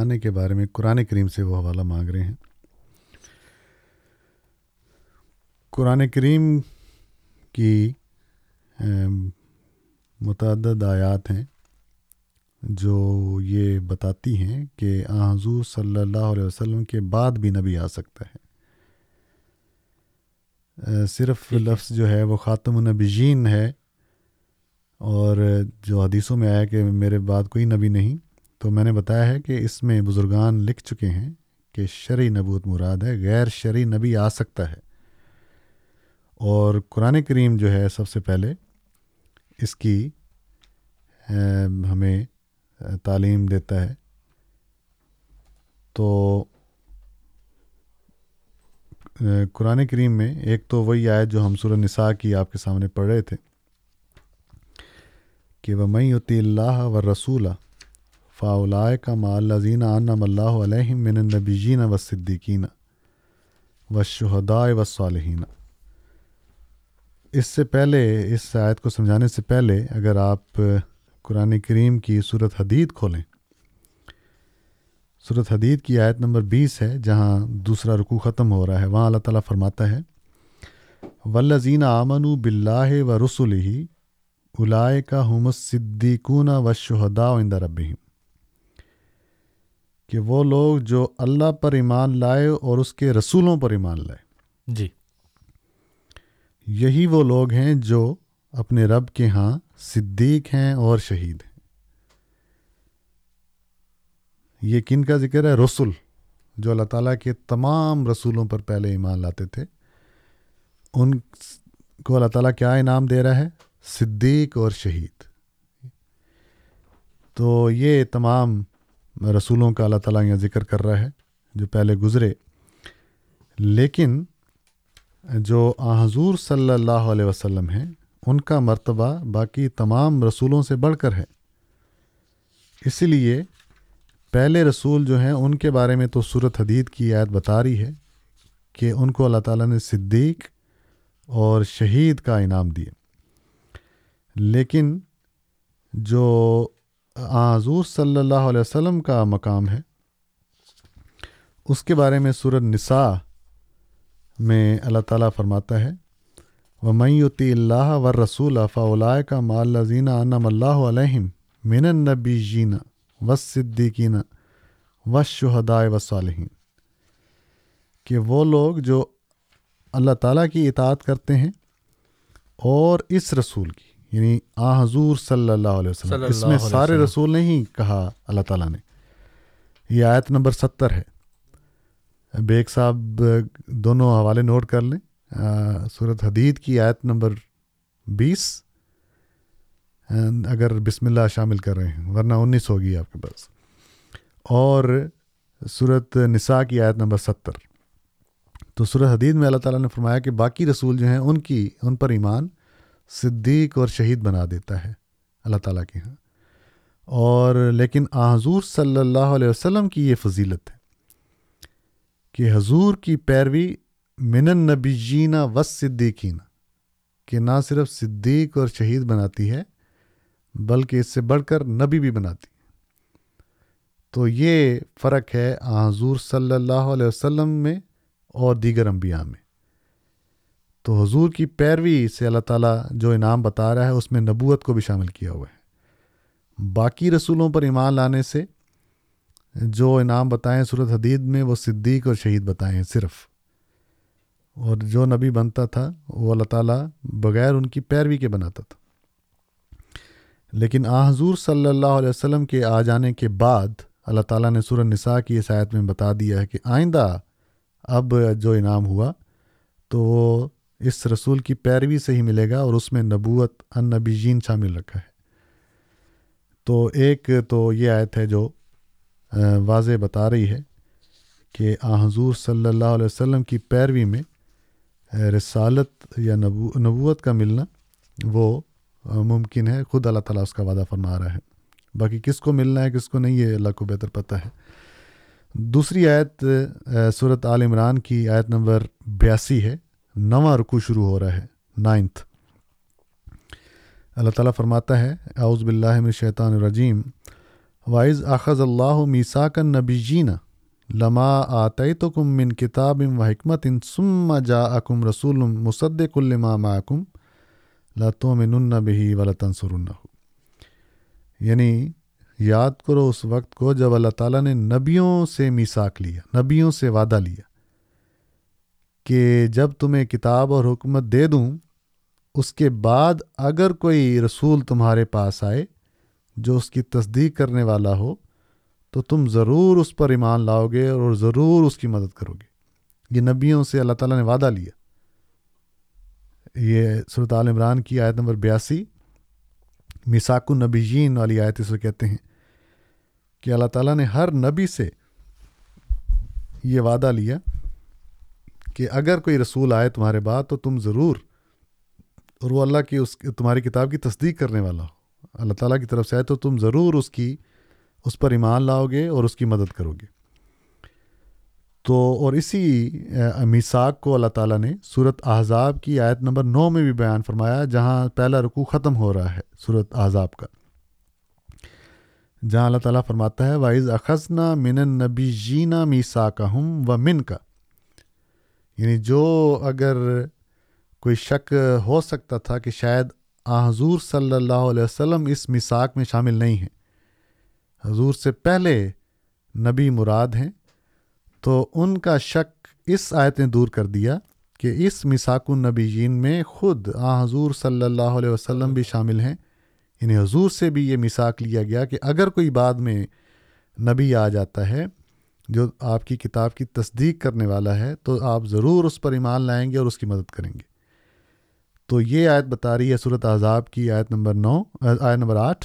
آنے کے بارے میں قرآن کریم سے وہ حوالہ مانگ رہے ہیں قرآن کریم کی متعدد آیات ہیں جو یہ بتاتی ہیں کہ حضور صلی اللہ علیہ وسلم کے بعد بھی نبی آ سکتا ہے صرف لفظ جو ہے وہ خاتم النبیین ہے اور جو حدیثوں میں آیا کہ میرے بعد کوئی نبی نہیں تو میں نے بتایا ہے کہ اس میں بزرگان لکھ چکے ہیں کہ شرعی نبوت مراد ہے غیر شرعی نبی آ سکتا ہے اور قرآن کریم جو ہے سب سے پہلے اس کی ہمیں تعلیم دیتا ہے تو قرآن کریم میں ایک تو وہی آیت جو ہم سورہ نساء کی آپ کے سامنے پڑھ رہے تھے کہ وہ میں یوتی اللہ و رسول فاؤلائے کا معلّہ زینہ عن اللہ علیہ من نبی و صدیقینہ و شہداء و صالحینہ اس سے پہلے اس آیت کو سمجھانے سے پہلے اگر آپ قرآن کریم کی صورت حدید کھولیں صورت حدید کی آیت نمبر بیس ہے جہاں دوسرا رکو ختم ہو رہا ہے وہاں اللہ تعالیٰ فرماتا ہے ولزین آمن بلّہ و رسول ہی الائے کا ہم صدیقون و شہدا در رب کہ وہ لوگ جو اللہ پر ایمان لائے اور اس کے رسولوں پر ایمان لائے جی یہی وہ لوگ ہیں جو اپنے رب کے ہاں صدیق ہیں اور شہید ہیں یہ کن کا ذکر ہے رسول جو اللہ تعالیٰ کے تمام رسولوں پر پہلے ایمان لاتے تھے ان کو اللہ تعالیٰ کیا انعام دے رہا ہے صدیق اور شہید تو یہ تمام رسولوں کا اللہ تعالیٰ یہاں ذکر کر رہا ہے جو پہلے گزرے لیکن جو حضور صلی اللہ علیہ وسلم ہیں ان کا مرتبہ باقی تمام رسولوں سے بڑھ کر ہے اسی لیے پہلے رسول جو ہیں ان کے بارے میں تو صورت حدید کی آیت بتا رہی ہے کہ ان کو اللہ تعالیٰ نے صدیق اور شہید کا انعام دیے لیکن جو آذور صلی اللہ علیہ وسلم کا مقام ہے اس کے بارے میں سورت نساء میں اللہ تعالیٰ فرماتا ہے و میتی اللہ و رسول الفاء کا مالزینہ انم اللہ علیہم من النبی جینا و صدیقین و شہدائے و صالحین کہ وہ لوگ جو اللہ تعالیٰ کی اطاعت کرتے ہیں اور اس رسول کی یعنی آ حضور صلی اللہ علیہ وسلم اللہ اس میں سارے رسول نے ہی کہا اللہ تعالیٰ نے یہ آیت نمبر ستر ہے بیگ صاحب دونوں حوالے نوٹ کر لیں صورت حدید کی آیت نمبر بیس اگر بسم اللہ شامل کر رہے ہیں ورنہ انیس ہوگی آپ کے پاس اور صورت نساء کی آیت نمبر ستر تو صورت حدید میں اللہ تعالیٰ نے فرمایا کہ باقی رسول جو ہیں ان کی ان پر ایمان صدیق اور شہید بنا دیتا ہے اللہ تعالیٰ کے ہاں اور لیکن آ حضور صلی اللہ علیہ وسلم کی یہ فضیلت ہے کہ حضور کی پیروی من نبی جینا و صدیقینہ کہ نہ صرف صدیق اور شہید بناتی ہے بلکہ اس سے بڑھ کر نبی بھی بناتی تو یہ فرق ہے حضور صلی اللہ علیہ وسلم میں اور دیگر انبیاء میں تو حضور کی پیروی سے اللہ تعالیٰ جو انعام بتا رہا ہے اس میں نبوت کو بھی شامل کیا ہوا ہے باقی رسولوں پر ایمان لانے سے جو انعام بتائے ہیں صورت حدید میں وہ صدیق اور شہید بتائے ہیں صرف اور جو نبی بنتا تھا وہ اللہ تعالیٰ بغیر ان کی پیروی کے بناتا تھا لیکن آ حضور صلی اللہ علیہ وسلم کے آ جانے کے بعد اللہ تعالیٰ نے سورہ نساء کی اس آیت میں بتا دیا ہے کہ آئندہ اب جو انعام ہوا تو وہ اس رسول کی پیروی سے ہی ملے گا اور اس میں نبوت ان نبی جین شامل رکھا ہے تو ایک تو یہ آیت ہے جو واضح بتا رہی ہے کہ آ حضور صلی اللہ علیہ وسلم کی پیروی میں رسالت یا نبوت کا ملنا وہ ممکن ہے خود اللہ تعالیٰ اس کا وعدہ فرما رہا ہے باقی کس کو ملنا ہے کس کو نہیں ہے اللہ کو بہتر پتہ ہے دوسری آیت صورت عال عمران کی آیت نمبر بیاسی ہے نواں رکو شروع ہو رہا ہے نائنتھ اللہ تعالیٰ فرماتا ہے باللہ بلّہ شیطان الرجیم وائز آخذ اللہ میساک نبی جین لما من کتاب و حکمت ان سم جا اکم رسول مصدق الما معکم لتوں منبی والنا ہو یعنی یاد کرو اس وقت کو جب اللہ تعالیٰ نے نبیوں سے میساک لیا نبیوں سے وعدہ لیا کہ جب تمہیں کتاب اور حکمت دے دوں اس کے بعد اگر کوئی رسول تمہارے پاس آئے جو اس کی تصدیق کرنے والا ہو تو تم ضرور اس پر ایمان لاؤ گے اور ضرور اس کی مدد کرو گے یہ نبیوں سے اللہ تعالیٰ نے وعدہ لیا یہ عال عمران کی آیت نمبر بیاسی میساک النبیین والی آیت اسے کہتے ہیں کہ اللہ تعالیٰ نے ہر نبی سے یہ وعدہ لیا کہ اگر کوئی رسول آئے تمہارے بعد تو تم ضرور اور وہ اللہ کی اس تمہاری کتاب کی تصدیق کرنے والا ہو اللہ تعالیٰ کی طرف سے آئے تو تم ضرور اس کی اس پر ایمان لاؤ گے اور اس کی مدد کرو گے تو اور اسی میساک کو اللہ تعالیٰ نے صورت احزاب کی آیت نمبر نو میں بھی بیان فرمایا جہاں پہلا رکوع ختم ہو رہا ہے صورت احزاب کا جہاں اللہ تعالیٰ فرماتا ہے وائز اخذنا من نبی جینا کا ہم و من کا یعنی جو اگر کوئی شک ہو سکتا تھا کہ شاید حضور صلی اللہ علیہ وسلم اس میساک میں شامل نہیں ہیں حضور سے پہلے نبی مراد ہیں تو ان کا شک اس آیت نے دور کر دیا کہ اس مساک النبیین میں خود آ حضور صلی اللہ علیہ وسلم بھی شامل ہیں انہیں یعنی حضور سے بھی یہ مساک لیا گیا کہ اگر کوئی بعد میں نبی آ جاتا ہے جو آپ کی کتاب کی تصدیق کرنے والا ہے تو آپ ضرور اس پر ایمان لائیں گے اور اس کی مدد کریں گے تو یہ آیت بتا رہی ہے صورت عذاب کی آیت نمبر نو آیت نمبر آٹھ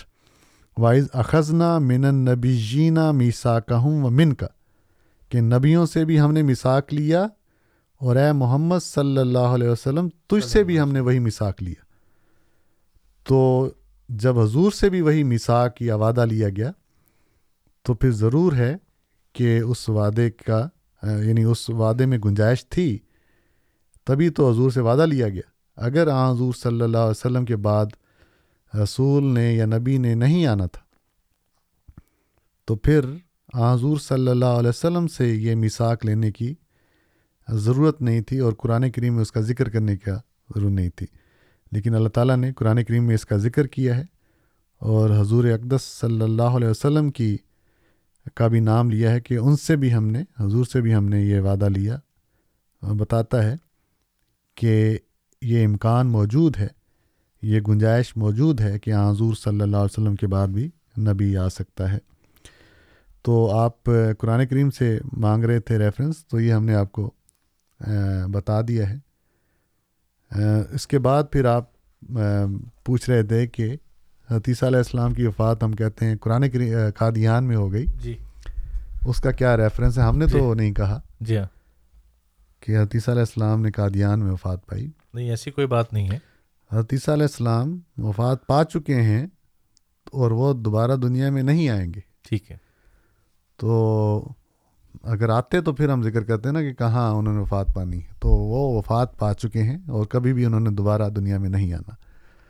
وائز اخذنا من جینا میسا کہوں و من کا کہ نبیوں سے بھی ہم نے مساک لیا اور اے محمد صلی اللہ علیہ وسلم تجھ سے بھی ہم نے وہی مساک لیا تو جب حضور سے بھی وہی مساک یا وعدہ لیا گیا تو پھر ضرور ہے کہ اس وعدے کا یعنی اس وعدے میں گنجائش تھی تبھی تو حضور سے وعدہ لیا گیا اگر آ حضور صلی اللہ علیہ وسلم کے بعد رسول نے یا نبی نے نہیں آنا تھا تو پھر حضور صلی اللہ علیہ وسلم سے یہ میساک لینے کی ضرورت نہیں تھی اور قرآن کریم میں اس کا ذکر کرنے کا ضرور نہیں تھی لیکن اللہ تعالیٰ نے قرآن کریم میں اس کا ذکر کیا ہے اور حضور اقدس صلی اللہ علیہ وسلم کی کا بھی نام لیا ہے کہ ان سے بھی ہم نے حضور سے بھی ہم نے یہ وعدہ لیا بتاتا ہے کہ یہ امکان موجود ہے یہ گنجائش موجود ہے کہ حضور صلی اللہ علیہ وسلم کے بعد بھی نبی آ سکتا ہے تو آپ قرآن کریم سے مانگ رہے تھے ریفرنس تو یہ ہم نے آپ کو بتا دیا ہے اس کے بعد پھر آپ پوچھ رہے تھے کہ حتیثہ علیہ السلام کی وفات ہم کہتے ہیں قرآن کریم قادیان میں ہو گئی جی اس کا کیا ریفرنس ہے ہم نے جی تو نہیں کہا جی ہاں کہ حتیثہ علیہ السلام نے قادیان میں وفات پائی نہیں ایسی کوئی بات نہیں ہے حتیثہ علیہ السلام وفات پا چکے ہیں اور وہ دوبارہ دنیا میں نہیں آئیں گے ٹھیک ہے تو اگر آتے تو پھر ہم ذکر کرتے ہیں نا کہ کہاں انہوں نے وفات پانی تو وہ وفات پا چکے ہیں اور کبھی بھی انہوں نے دوبارہ دنیا میں نہیں آنا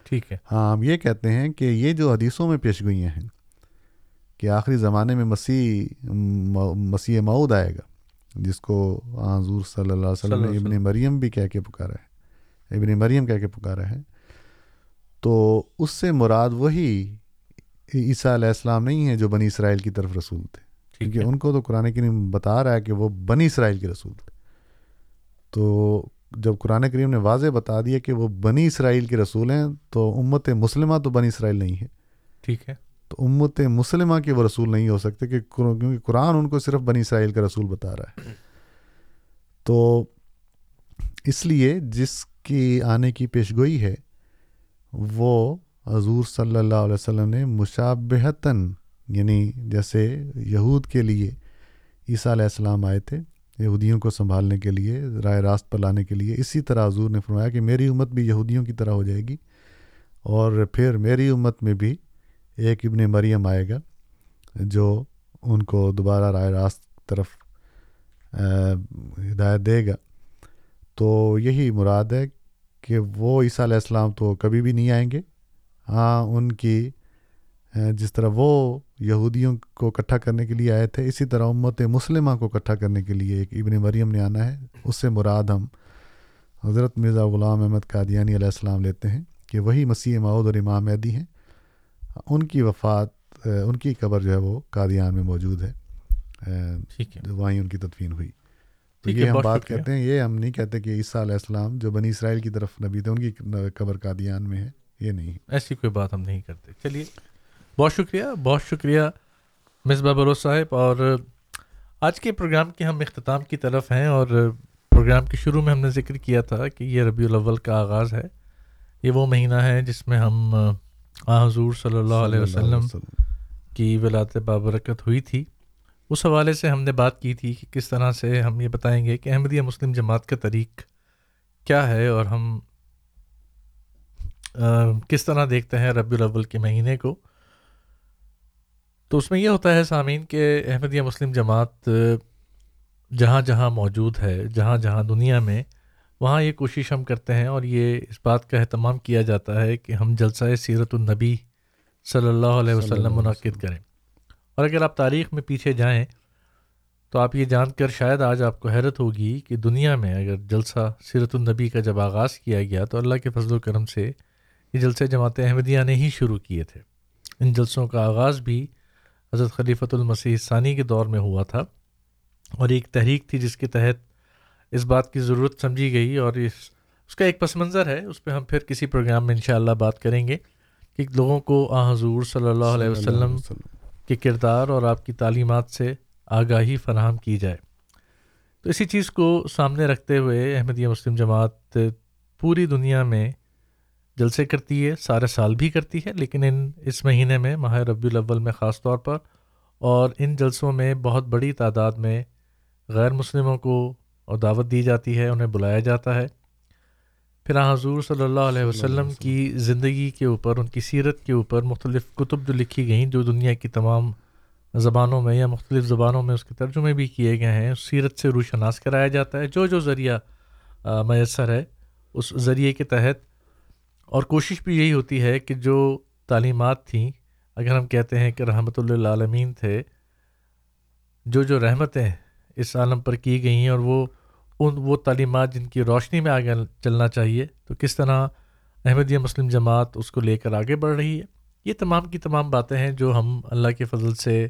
ٹھیک ہے ہاں ہم یہ کہتے ہیں کہ یہ جو حدیثوں میں پیش گوئیاں ہیں کہ آخری زمانے میں مسیح مسیح مود آئے گا جس کو حضور صلی اللہ علیہ وسلم نے ابن مریم بھی کہہ کے پکارا ہے ابن مریم کہہ کے پکارا ہے تو اس سے مراد وہی عیسیٰ علیہ السلام نہیں ہے جو بنی اسرائیل کی طرف رسول تھے کیونکہ ان کو تو قرآن کریم بتا رہا ہے کہ وہ بنی اسرائیل کے رسول تھے تو جب قرآن کریم نے واضح بتا دیا کہ وہ بنی اسرائیل کے رسول ہیں تو امت مسلمہ تو بنی اسرائیل نہیں ہے ٹھیک ہے تو امت مسلمہ کے وہ رسول نہیں ہو سکتے کہ کیونکہ قرآن ان کو صرف بنی اسرائیل کا رسول بتا رہا ہے تو اس لیے جس کی آنے کی پیش گوئی ہے وہ حضور صلی اللہ علیہ وسلم نے مشابہتاً یعنی جیسے یہود کے لیے عیسیٰ علیہ السلام آئے تھے یہودیوں کو سنبھالنے کے لیے رائے راست پر لانے کے لیے اسی طرح حضور نے فرمایا کہ میری امت بھی یہودیوں کی طرح ہو جائے گی اور پھر میری امت میں بھی ایک ابن مریم آئے گا جو ان کو دوبارہ رائے راست طرف ہدایت دے گا تو یہی مراد ہے کہ وہ عیسیٰ علیہ السلام تو کبھی بھی نہیں آئیں گے ہاں ان کی جس طرح وہ یہودیوں کو اکٹھا کرنے کے لیے آئے تھے اسی طرح امت مسلمہ کو اکٹھا کرنے کے لیے ایک ابن مریم نے آنا ہے اس سے مراد ہم حضرت مرزا غلام احمد قادیانی علیہ السلام لیتے ہیں کہ وہی مسیح ماؤد اور امام عیدی ہیں ان کی وفات ان کی قبر جو ہے وہ قادیان میں موجود ہے وہیں ان کی تدفین ہوئی تو یہ ہم بات کہتے ہیں یہ ہم نہیں کہتے کہ عیسیٰ علیہ السلام جو بنی اسرائیل کی طرف نبی تھے ان کی قبر قادیان میں ہے یہ نہیں ایسی کوئی بات ہم نہیں کرتے چلیے بہت شکریہ بہت شکریہ مس بابرو صاحب اور آج کے پروگرام کے ہم اختتام کی طرف ہیں اور پروگرام کے شروع میں ہم نے ذکر کیا تھا کہ یہ ربیع الاول کا آغاز ہے یہ وہ مہینہ ہے جس میں ہم حضور صلی اللہ علیہ وسلم کی ولاد بابرکت ہوئی تھی اس حوالے سے ہم نے بات کی تھی کہ کس طرح سے ہم یہ بتائیں گے کہ احمدیہ مسلم جماعت کا طریق کیا ہے اور ہم کس طرح دیکھتے ہیں ربیع الاول کے مہینے کو تو اس میں یہ ہوتا ہے سامعین کہ احمدیہ مسلم جماعت جہاں جہاں موجود ہے جہاں جہاں دنیا میں وہاں یہ کوشش ہم کرتے ہیں اور یہ اس بات کا اہتمام کیا جاتا ہے کہ ہم جلسہ سیرت النبی صلی اللہ علیہ وسلم منعقد کریں اور اگر آپ تاریخ میں پیچھے جائیں تو آپ یہ جان کر شاید آج آپ کو حیرت ہوگی کہ دنیا میں اگر جلسہ سیرت النبی کا جب آغاز کیا گیا تو اللہ کے فضل و کرم سے یہ جلسے جماعت احمدیہ نے ہی شروع کیے تھے ان جلسوں کا آغاز بھی حضرت خلیفۃ المسیح ثانی کے دور میں ہوا تھا اور ایک تحریک تھی جس کے تحت اس بات کی ضرورت سمجھی گئی اور اس اس کا ایک پس منظر ہے اس پہ ہم پھر کسی پروگرام میں انشاءاللہ بات کریں گے کہ لوگوں کو آ حضور صلی اللہ علیہ وسلم کے کردار اور آپ کی تعلیمات سے آگاہی فراہم کی جائے تو اسی چیز کو سامنے رکھتے ہوئے احمدیہ مسلم جماعت پوری دنیا میں جلسے کرتی ہے سارے سال بھی کرتی ہے لیکن ان اس مہینے میں ماہ ربی الاول میں خاص طور پر اور ان جلسوں میں بہت بڑی تعداد میں غیر مسلموں کو اور دعوت دی جاتی ہے انہیں بلایا جاتا ہے پھر حضور صلی اللہ علیہ وسلم کی زندگی کے اوپر ان کی سیرت کے اوپر مختلف کتب جو لکھی گئیں جو دنیا کی تمام زبانوں میں یا مختلف زبانوں میں اس کے ترجمے بھی کیے گئے ہیں سیرت سے روشناس کرایا جاتا ہے جو جو ذریعہ میسر ہے اس ذریعے کے تحت اور کوشش بھی یہی ہوتی ہے کہ جو تعلیمات تھیں اگر ہم کہتے ہیں کہ رحمۃ اللہ عالمین تھے جو جو رحمتیں اس عالم پر کی گئی ہیں اور وہ ان وہ تعلیمات جن کی روشنی میں آگے چلنا چاہیے تو کس طرح احمدیہ مسلم جماعت اس کو لے کر آگے بڑھ رہی ہے یہ تمام کی تمام باتیں ہیں جو ہم اللہ کے فضل سے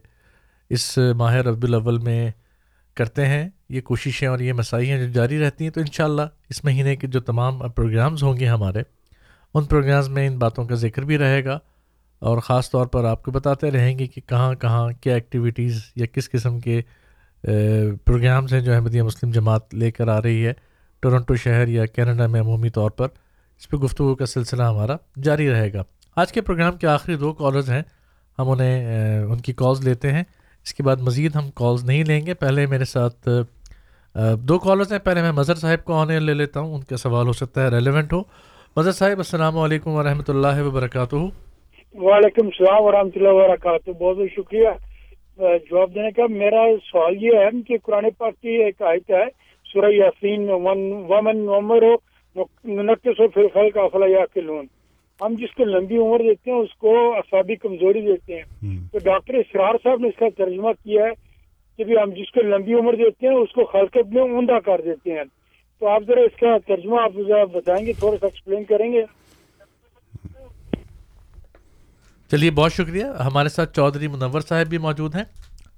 اس ماہ رب الاول میں کرتے ہیں یہ کوششیں اور یہ مسائل جو جاری رہتی ہیں تو انشاءاللہ اس مہینے کے جو تمام پروگرامز ہوں گے ہمارے ان پروگرامز میں ان باتوں کا ذکر بھی رہے گا اور خاص طور پر آپ کو بتاتے رہیں گے کہ کہاں کہاں کیا ایکٹیویٹیز یا کس قسم کے پروگرامز ہیں جو احمدیہ مسلم جماعت لے کر آ رہی ہے ٹورنٹو شہر یا کینیڈا میں عمومی طور پر اس پہ گفتگو کا سلسلہ ہمارا جاری رہے گا آج کے پروگرام کے آخری دو کالرز ہیں ہم انہیں ان کی کالز لیتے ہیں اس کے بعد مزید ہم کالز نہیں لیں گے پہلے میرے ساتھ دو کالرز ہیں پہلے میں مظہر صاحب کو آنے لے لیتا ہوں ان کا سوال ہو سکتا ہے ریلیونٹ ہو مزر صاحب السلام علیکم و رحمۃ اللہ وبرکاتہ وعلیکم السلام ورحمۃ اللہ وبرکاتہ بہت بہت شکریہ جواب دینے کا میرا سوال یہ ہے کہ قرآن پاک کی ایک آیت ہے سورہ یاسین ومن عمر ہو نقص و کا ہم جس کو لمبی عمر دیتے ہیں اس کو کمزوری دیتے ہیں تو ڈاکٹر اسرار صاحب نے اس کا ترجمہ کیا ہے کہ ہم جس کو لمبی عمر دیتے ہیں اس کو خلقت میں عمدہ کر دیتے ہیں تو آپ ذرا اس کا ترجمہ آپ بتائیں گے تھوڑا سا ایکسپلین کریں گے چلیے بہت شکریہ ہمارے ساتھ چودھری منور صاحب بھی موجود ہیں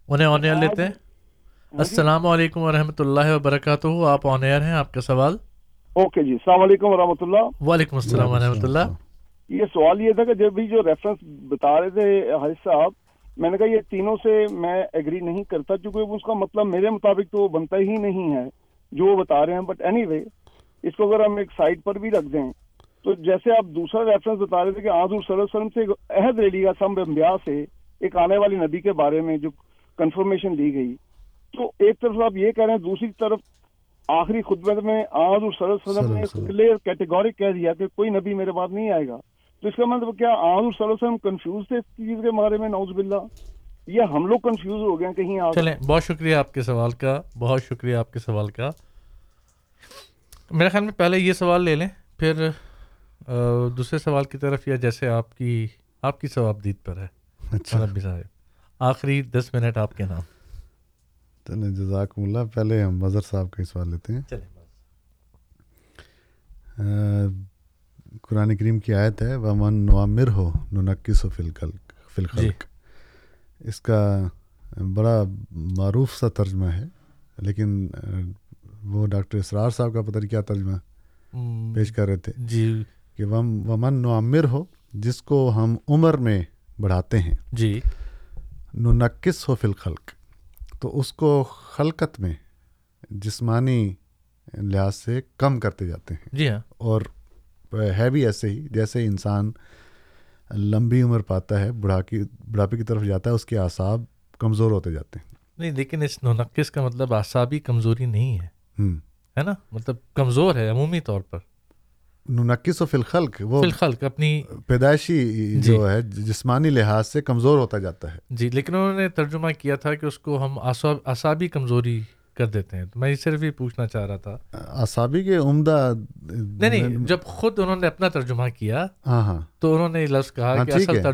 انہیں آن ہاں ایئر لیتے ہیں جی۔ ہاں جی۔ السلام علیکم اللہ وبرکاتہ آپ آن ایئر ہیں آپ کا سوال اوکے جی السلام علیکم و رحمۃ اللہ وعلیکم السلام و رحمۃ اللہ یہ سوال یہ تھا کہ جب بھی جو ریفرنس بتا رہے تھے حج صاحب میں نے کہا یہ تینوں سے میں ایگری نہیں کرتا کیونکہ اس کا مطلب میرے مطابق تو بنتا ہی نہیں ہے جو بتا رہے ہیں بٹ اینی وے اس کو اگر ہم ایک سائٹ پر بھی رکھ دیں تو جیسے آپ دوسرا ریفرنس بتا رہے تھے کہ آزور صلی اللہ علیہ وسلم سے ایک آنے والی نبی کے بارے میں جو کنفرمیشن دی گئی تو ایک طرف آپ یہ کہہ رہے ہیں دوسری طرف آخری خدمت میں آج وسلم نے کلیئر کیٹیگوری کہہ دیا کہ کوئی نبی میرے بعد نہیں آئے گا تو اس کا مطلب کیا آج وسلم کنفیوز تھے اس چیز کے بارے میں نوز باللہ ہم لوگ کنفیوز ہو گئے کہیں چلیں بہت شکریہ آپ کے سوال کا بہت شکریہ آپ کے سوال کا میرے خیال میں پہلے یہ سوال لے لیں پھر دوسرے سوال کی طرف یا جیسے آپ کی آپ کی ثواب دید پر ہے اچھا ربی صاحب آخری دس منٹ آپ کے نام چلیں جزاکم اللہ پہلے ہم مظہر صاحب کا ہی سوال لیتے ہیں چلیں قرآن کریم کی آیت ہے ومن نوامر ہو نقص و فلکل فلخلق اس کا بڑا معروف سا ترجمہ ہے لیکن وہ ڈاکٹر اسرار صاحب کا پتہ کیا ترجمہ پیش کر رہے تھے جی کہ وم ومن نعمر ہو جس کو ہم عمر میں بڑھاتے ہیں جی نقص ہو فل خلق تو اس کو خلقت میں جسمانی لحاظ سے کم کرتے جاتے ہیں جی ہاں اور ہے بھی ایسے ہی جیسے انسان لمبی عمر پاتا ہے کی بڑھاپے طرف جاتا ہے اس کے اعصاب کمزور ہوتے جاتے ہیں نہیں لیکن اس کا مطلب اعصابی کمزوری نہیں ہے ہے نا مطلب کمزور ہے عمومی طور پر نونقص و فلخلق وہ فلخلق اپنی پیدائشی جی۔ جو ہے جسمانی لحاظ سے کمزور ہوتا جاتا ہے جی لیکن انہوں نے ترجمہ کیا تھا کہ اس کو ہم اعصابی کمزوری کر دیتے ہیں تو میں صرف یہ پوچھنا چاہ رہا تھا کے عمدہ نہیں نہیں جب خود انہوں نے اپنا ترجمہ کیا ہاں ہاں تو ہاں، اچھا،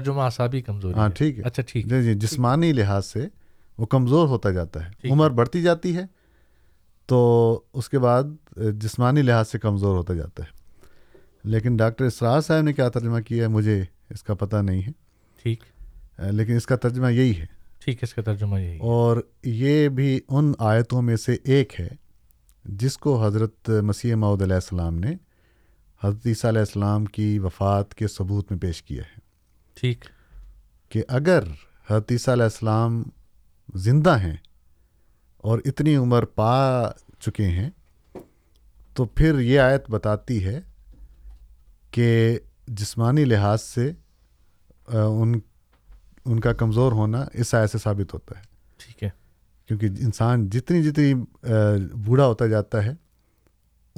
جسمانی لحاظ سے وہ کمزور ہوتا جاتا ہے عمر بڑھتی جاتی ہے تو اس کے بعد جسمانی لحاظ سے کمزور ہوتا جاتا ہے لیکن ڈاکٹر اسرار صاحب نے کیا ترجمہ کیا ہے مجھے اس کا پتہ نہیں ہے ٹھیک لیکن اس کا ترجمہ یہی ہے ٹھیک ہے اس کا ترجمہ یہی اور یہ بھی ان آیتوں میں سے ایک ہے جس کو حضرت مسیح معود علیہ السلام نے حضرت عیسیٰ علیہ السلام کی وفات کے ثبوت میں پیش کیا ہے ٹھیک کہ اگر حضرت عیسیٰ علیہ السلام زندہ ہیں اور اتنی عمر پا چکے ہیں تو پھر یہ آیت بتاتی ہے کہ جسمانی لحاظ سے ان ان کا کمزور ہونا اس سائے سے ثابت ہوتا ہے ٹھیک ہے کیونکہ انسان جتنی جتنی بوڑھا ہوتا جاتا ہے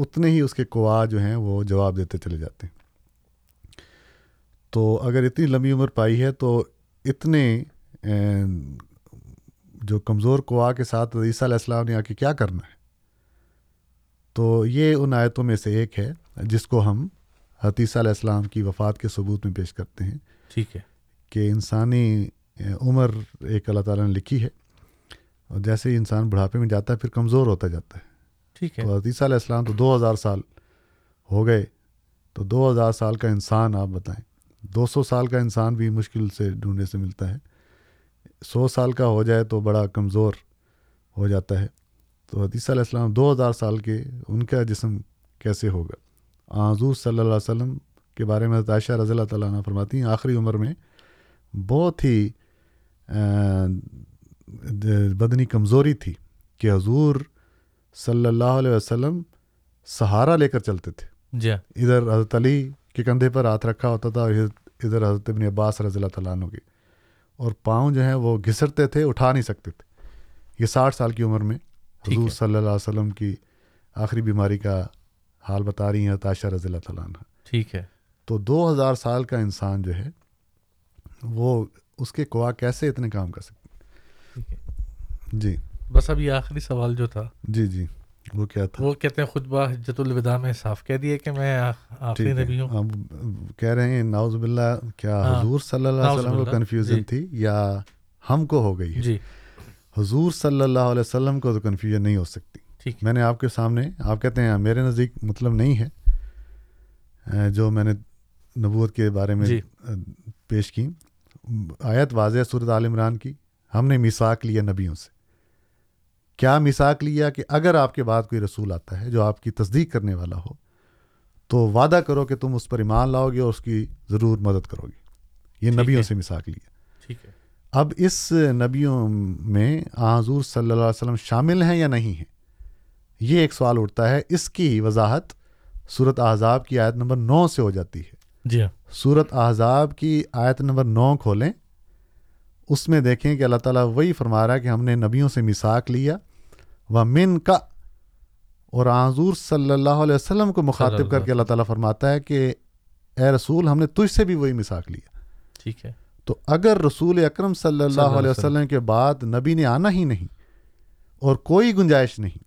اتنے ہی اس کے کوا جو ہیں وہ جواب دیتے چلے جاتے ہیں تو اگر اتنی لمبی عمر پائی ہے تو اتنے جو کمزور کوا کے ساتھ عیسیٰ علیہ السلام نے آ کے کیا کرنا ہے تو یہ ان آیتوں میں سے ایک ہے جس کو ہم حتیثہ علیہ السلام کی وفات کے ثبوت میں پیش کرتے ہیں ٹھیک ہے کہ انسانی عمر ایک اللہ تعالیٰ نے لکھی ہے اور جیسے ہی انسان بڑھاپے میں جاتا ہے پھر کمزور ہوتا جاتا ہے ٹھیک ہے اور علیہ السلام تو دو ہزار سال ہو گئے تو دو ہزار سال کا انسان آپ بتائیں دو سو سال کا انسان بھی مشکل سے ڈھونڈنے سے ملتا ہے سو سال کا ہو جائے تو بڑا کمزور ہو جاتا ہے تو حدیثہ علیہ السلام دو ہزار سال کے ان کا جسم کیسے ہوگا حضور صلی اللہ علیہ وسلم کے بارے میں عائشہ رضی اللہ تعالیٰ عنہ فرماتی ہیں آخری عمر میں بہت ہی بدنی کمزوری تھی کہ حضور صلی اللہ علیہ وسلم سہارا لے کر چلتے تھے جی ادھر حضرت علی کے کندھے پر ہاتھ رکھا ہوتا تھا اور ادھر حضرت ابن عباس رضی اللہ تعالیٰ عنہ کے اور پاؤں جو ہیں وہ گھسرتے تھے اٹھا نہیں سکتے تھے یہ ساٹھ سال کی عمر میں حضور صلی اللہ علیہ وسلم کی آخری بیماری کا حال بتا رہی ہیں تاشہ رضی اللہ تعالیٰ عنہ ٹھیک ہے تو دو ہزار سال کا انسان جو ہے وہ اس کے کوا کیسے اتنے کام کر سکتے جی بس اب یہ آخری سوال جو تھا جی جی وہ کیا تھا وہ کہتے ہیں خطبہ حجت الوداع میں صاف کہہ دیے کہ میں آخری نبی ہوں ہم کہہ رہے ہیں ناوز باللہ کیا ہاں۔ حضور صلی اللہ علیہ وسلم کو کنفیوژن جی۔ تھی یا ہم کو ہو گئی جی حضور صلی اللہ علیہ وسلم کو تو کنفیوژن نہیں ہو سکتی میں نے آپ کے سامنے آپ کہتے ہیں میرے نزدیک مطلب نہیں ہے جو میں نے نبوت کے بارے میں جی. پیش کی آیت واضح صورت عال عمران کی ہم نے مساق لیا نبیوں سے کیا مساق لیا کہ اگر آپ کے بعد کوئی رسول آتا ہے جو آپ کی تصدیق کرنے والا ہو تو وعدہ کرو کہ تم اس پر ایمان لاؤ گے اور اس کی ضرور مدد کرو گے یہ نبیوں سے مساق لیا ٹھیک ہے اب اس نبیوں میں آذور صلی اللہ علیہ وسلم شامل ہیں یا نہیں ہیں یہ ایک سوال اٹھتا ہے اس کی وضاحت صورت اعضاب کی آیت نمبر نو سے ہو جاتی ہے جی ہاں سورت احزاب کی آیت نمبر نو کھولیں اس میں دیکھیں کہ اللہ تعالیٰ وہی فرما رہا ہے کہ ہم نے نبیوں سے مساق لیا و من کا اور صلی اللہ علیہ وسلم کو مخاطب کر کے اللہ تعالیٰ فرماتا ہے کہ اے رسول ہم نے تجھ سے بھی وہی مساق لیا ٹھیک ہے تو اگر رسول اکرم صلی اللہ علیہ وسلم کے بعد نبی نے آنا ہی نہیں اور کوئی گنجائش نہیں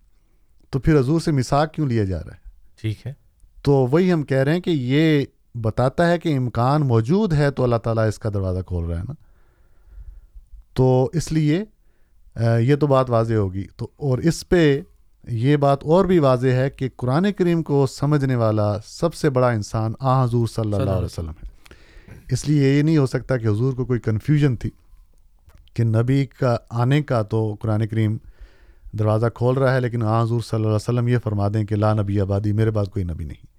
تو پھر حضور سے مساک کیوں لیا جا رہا ہے ٹھیک ہے تو وہی ہم کہہ رہے ہیں کہ یہ بتاتا ہے کہ امکان موجود ہے تو اللہ تعالیٰ اس کا دروازہ کھول رہا ہے نا تو اس لیے یہ تو بات واضح ہوگی تو اور اس پہ یہ بات اور بھی واضح ہے کہ قرآن کریم کو سمجھنے والا سب سے بڑا انسان آ حضور صلی اللہ علیہ وسلم ہے اس لیے یہ نہیں ہو سکتا کہ حضور کو کوئی کنفیوژن تھی کہ نبی کا آنے کا تو قرآن کریم دروازہ کھول رہا ہے لیکن آ حضور صلی اللہ علیہ وسلم یہ فرما دیں کہ لا نبی آبادی میرے پاس کوئی نبی نہیں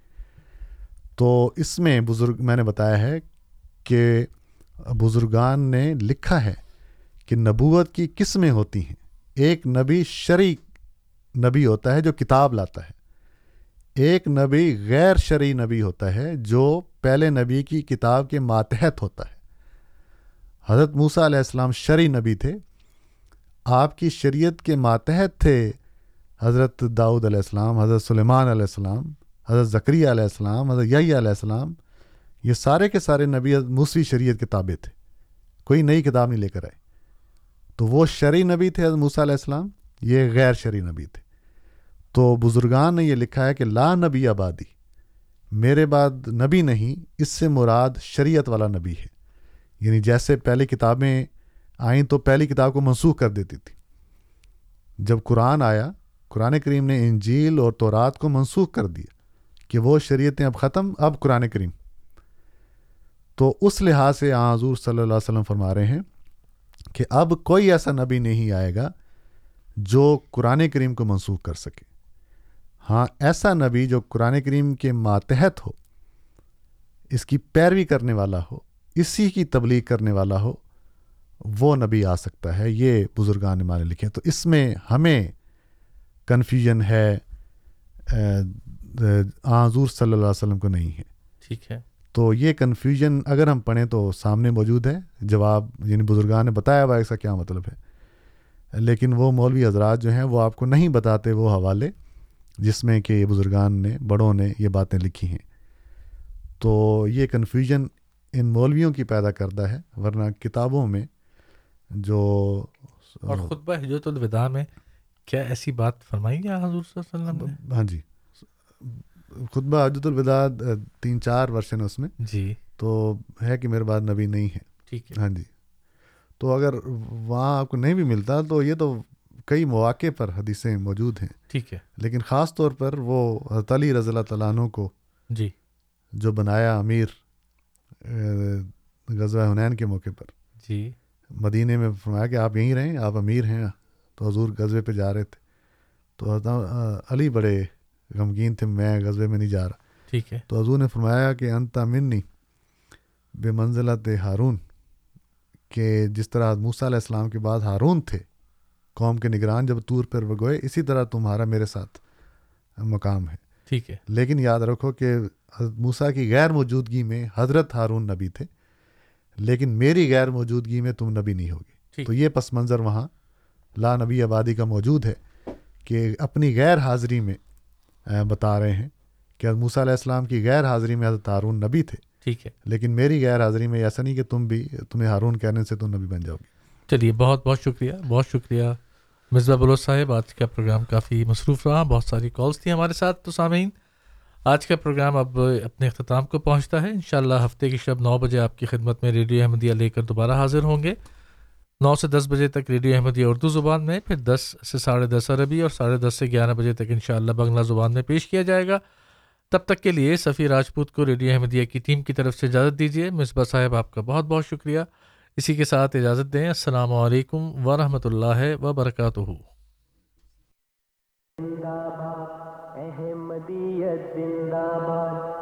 تو اس میں بزرگ میں نے بتایا ہے کہ بزرگان نے لکھا ہے کہ نبوت کی قسمیں ہوتی ہیں ایک نبی شرعی نبی ہوتا ہے جو کتاب لاتا ہے ایک نبی غیر شرعی نبی ہوتا ہے جو پہلے نبی کی کتاب کے ماتحت ہوتا ہے حضرت موسیٰ علیہ السلام شرعی نبی تھے آپ کی شریعت کے ماتحت تھے حضرت داؤد علیہ السلام حضرت سلیمان علیہ السلام حضرت ذکری علیہ السلام حضرت یہی علیہ السلام یہ سارے کے سارے نبی موسی شریعت کے تابع تھے کوئی نئی کتاب نہیں لے کر آئے تو وہ شرعی نبی تھے حضرت موسیٰ علیہ السلام یہ غیر شرعی نبی تھے تو بزرگان نے یہ لکھا ہے کہ لا نبی آبادی میرے بعد نبی نہیں اس سے مراد شریعت والا نبی ہے یعنی جیسے پہلی کتابیں آئیں تو پہلی کتاب کو منسوخ کر دیتی تھی جب قرآن آیا قرآن کریم نے انجیل اور تورات کو منسوخ کر دیا کہ وہ شریعتیں اب ختم اب قرآن کریم تو اس لحاظ سے حضور صلی اللہ علیہ وسلم فرما رہے ہیں کہ اب کوئی ایسا نبی نہیں آئے گا جو قرآن کریم کو منسوخ کر سکے ہاں ایسا نبی جو قرآن کریم کے ماتحت ہو اس کی پیروی کرنے والا ہو اسی کی تبلیغ کرنے والا ہو وہ نبی آ سکتا ہے یہ بزرگان مانے لکھے تو اس میں ہمیں کنفیوژن ہے حضور صلی اللہ علیہ وسلم کو نہیں ہے ٹھیک ہے تو یہ کنفیوژن اگر ہم پڑھیں تو سامنے موجود ہے جواب یعنی بزرگان نے بتایا ہوا اس کا کیا مطلب ہے لیکن وہ مولوی حضرات جو ہیں وہ آپ کو نہیں بتاتے وہ حوالے جس میں کہ یہ بزرگان نے بڑوں نے یہ باتیں لکھی ہیں تو یہ کنفیوژن ان مولویوں کی پیدا کرتا ہے ورنہ کتابوں میں جو اور خطبہ حجرت الوداع میں کیا ایسی بات فرمائی گیا حضور صلی اللہ علیہ وسلم ہاں جی خطبہ عجد الوداع تین چار ورشن اس میں جی تو ہے کہ میرے بعد نبی نہیں ہے ٹھیک ہے ہاں جی تو اگر وہاں آپ کو نہیں بھی ملتا تو یہ تو کئی مواقع پر حدیثیں موجود ہیں ٹھیک ہے لیکن خاص طور پر وہ حضرت علی رضی اللہ تعالیٰ عنہ کو جی جو بنایا امیر غزوہ حنین کے موقع پر جی مدینہ میں فرمایا کہ آپ یہیں رہیں آپ امیر ہیں تو حضور غزوے پہ جا رہے تھے تو علی بڑے غمگین تھے میں غزبے میں نہیں جا رہا ٹھیک ہے تو حضور نے فرمایا کہ انتا منی بے منزلہ ہارون کہ جس طرح موسا علیہ السلام کے بعد ہارون تھے قوم کے نگران جب طور پر گوئے اسی طرح تمہارا میرے ساتھ مقام ہے ٹھیک ہے لیکن یاد رکھو کہ موسا کی غیر موجودگی میں حضرت ہارون نبی تھے لیکن میری غیر موجودگی میں تم نبی نہیں ہوگی تو یہ پس منظر وہاں لا نبی آبادی کا موجود ہے کہ اپنی غیر حاضری میں بتا رہے ہیں کہ موسیٰ علیہ السلام کی غیر حاضری میں حضرت ہارون نبی تھے ٹھیک ہے لیکن میری غیر حاضری میں ایسا نہیں کہ تم بھی تمہیں ہارون کہنے سے تم نبی بن جاؤ گے چلیے بہت بہت شکریہ بہت شکریہ مرزا بلو صاحب آج کا پروگرام کافی مصروف رہا بہت ساری کالس تھیں ہمارے ساتھ تو سامعین آج کا پروگرام اب اپنے اختتام کو پہنچتا ہے انشاءاللہ ہفتے کی شب نو بجے آپ کی خدمت میں ریڈیو احمدیہ لے کر دوبارہ حاضر ہوں گے نو سے دس بجے تک ریڈیو احمدیہ اردو زبان میں پھر دس سے ساڑھے دس عربی اور ساڑھے دس سے گیارہ بجے تک انشاءاللہ بنگلہ زبان میں پیش کیا جائے گا تب تک کے لیے سفیر راجپوت کو ریڈیو احمدیہ کی ٹیم کی طرف سے اجازت دیجیے مصباح صاحب آپ کا بہت بہت شکریہ اسی کے ساتھ اجازت دیں السلام علیکم و رحمۃ اللہ زندہ باد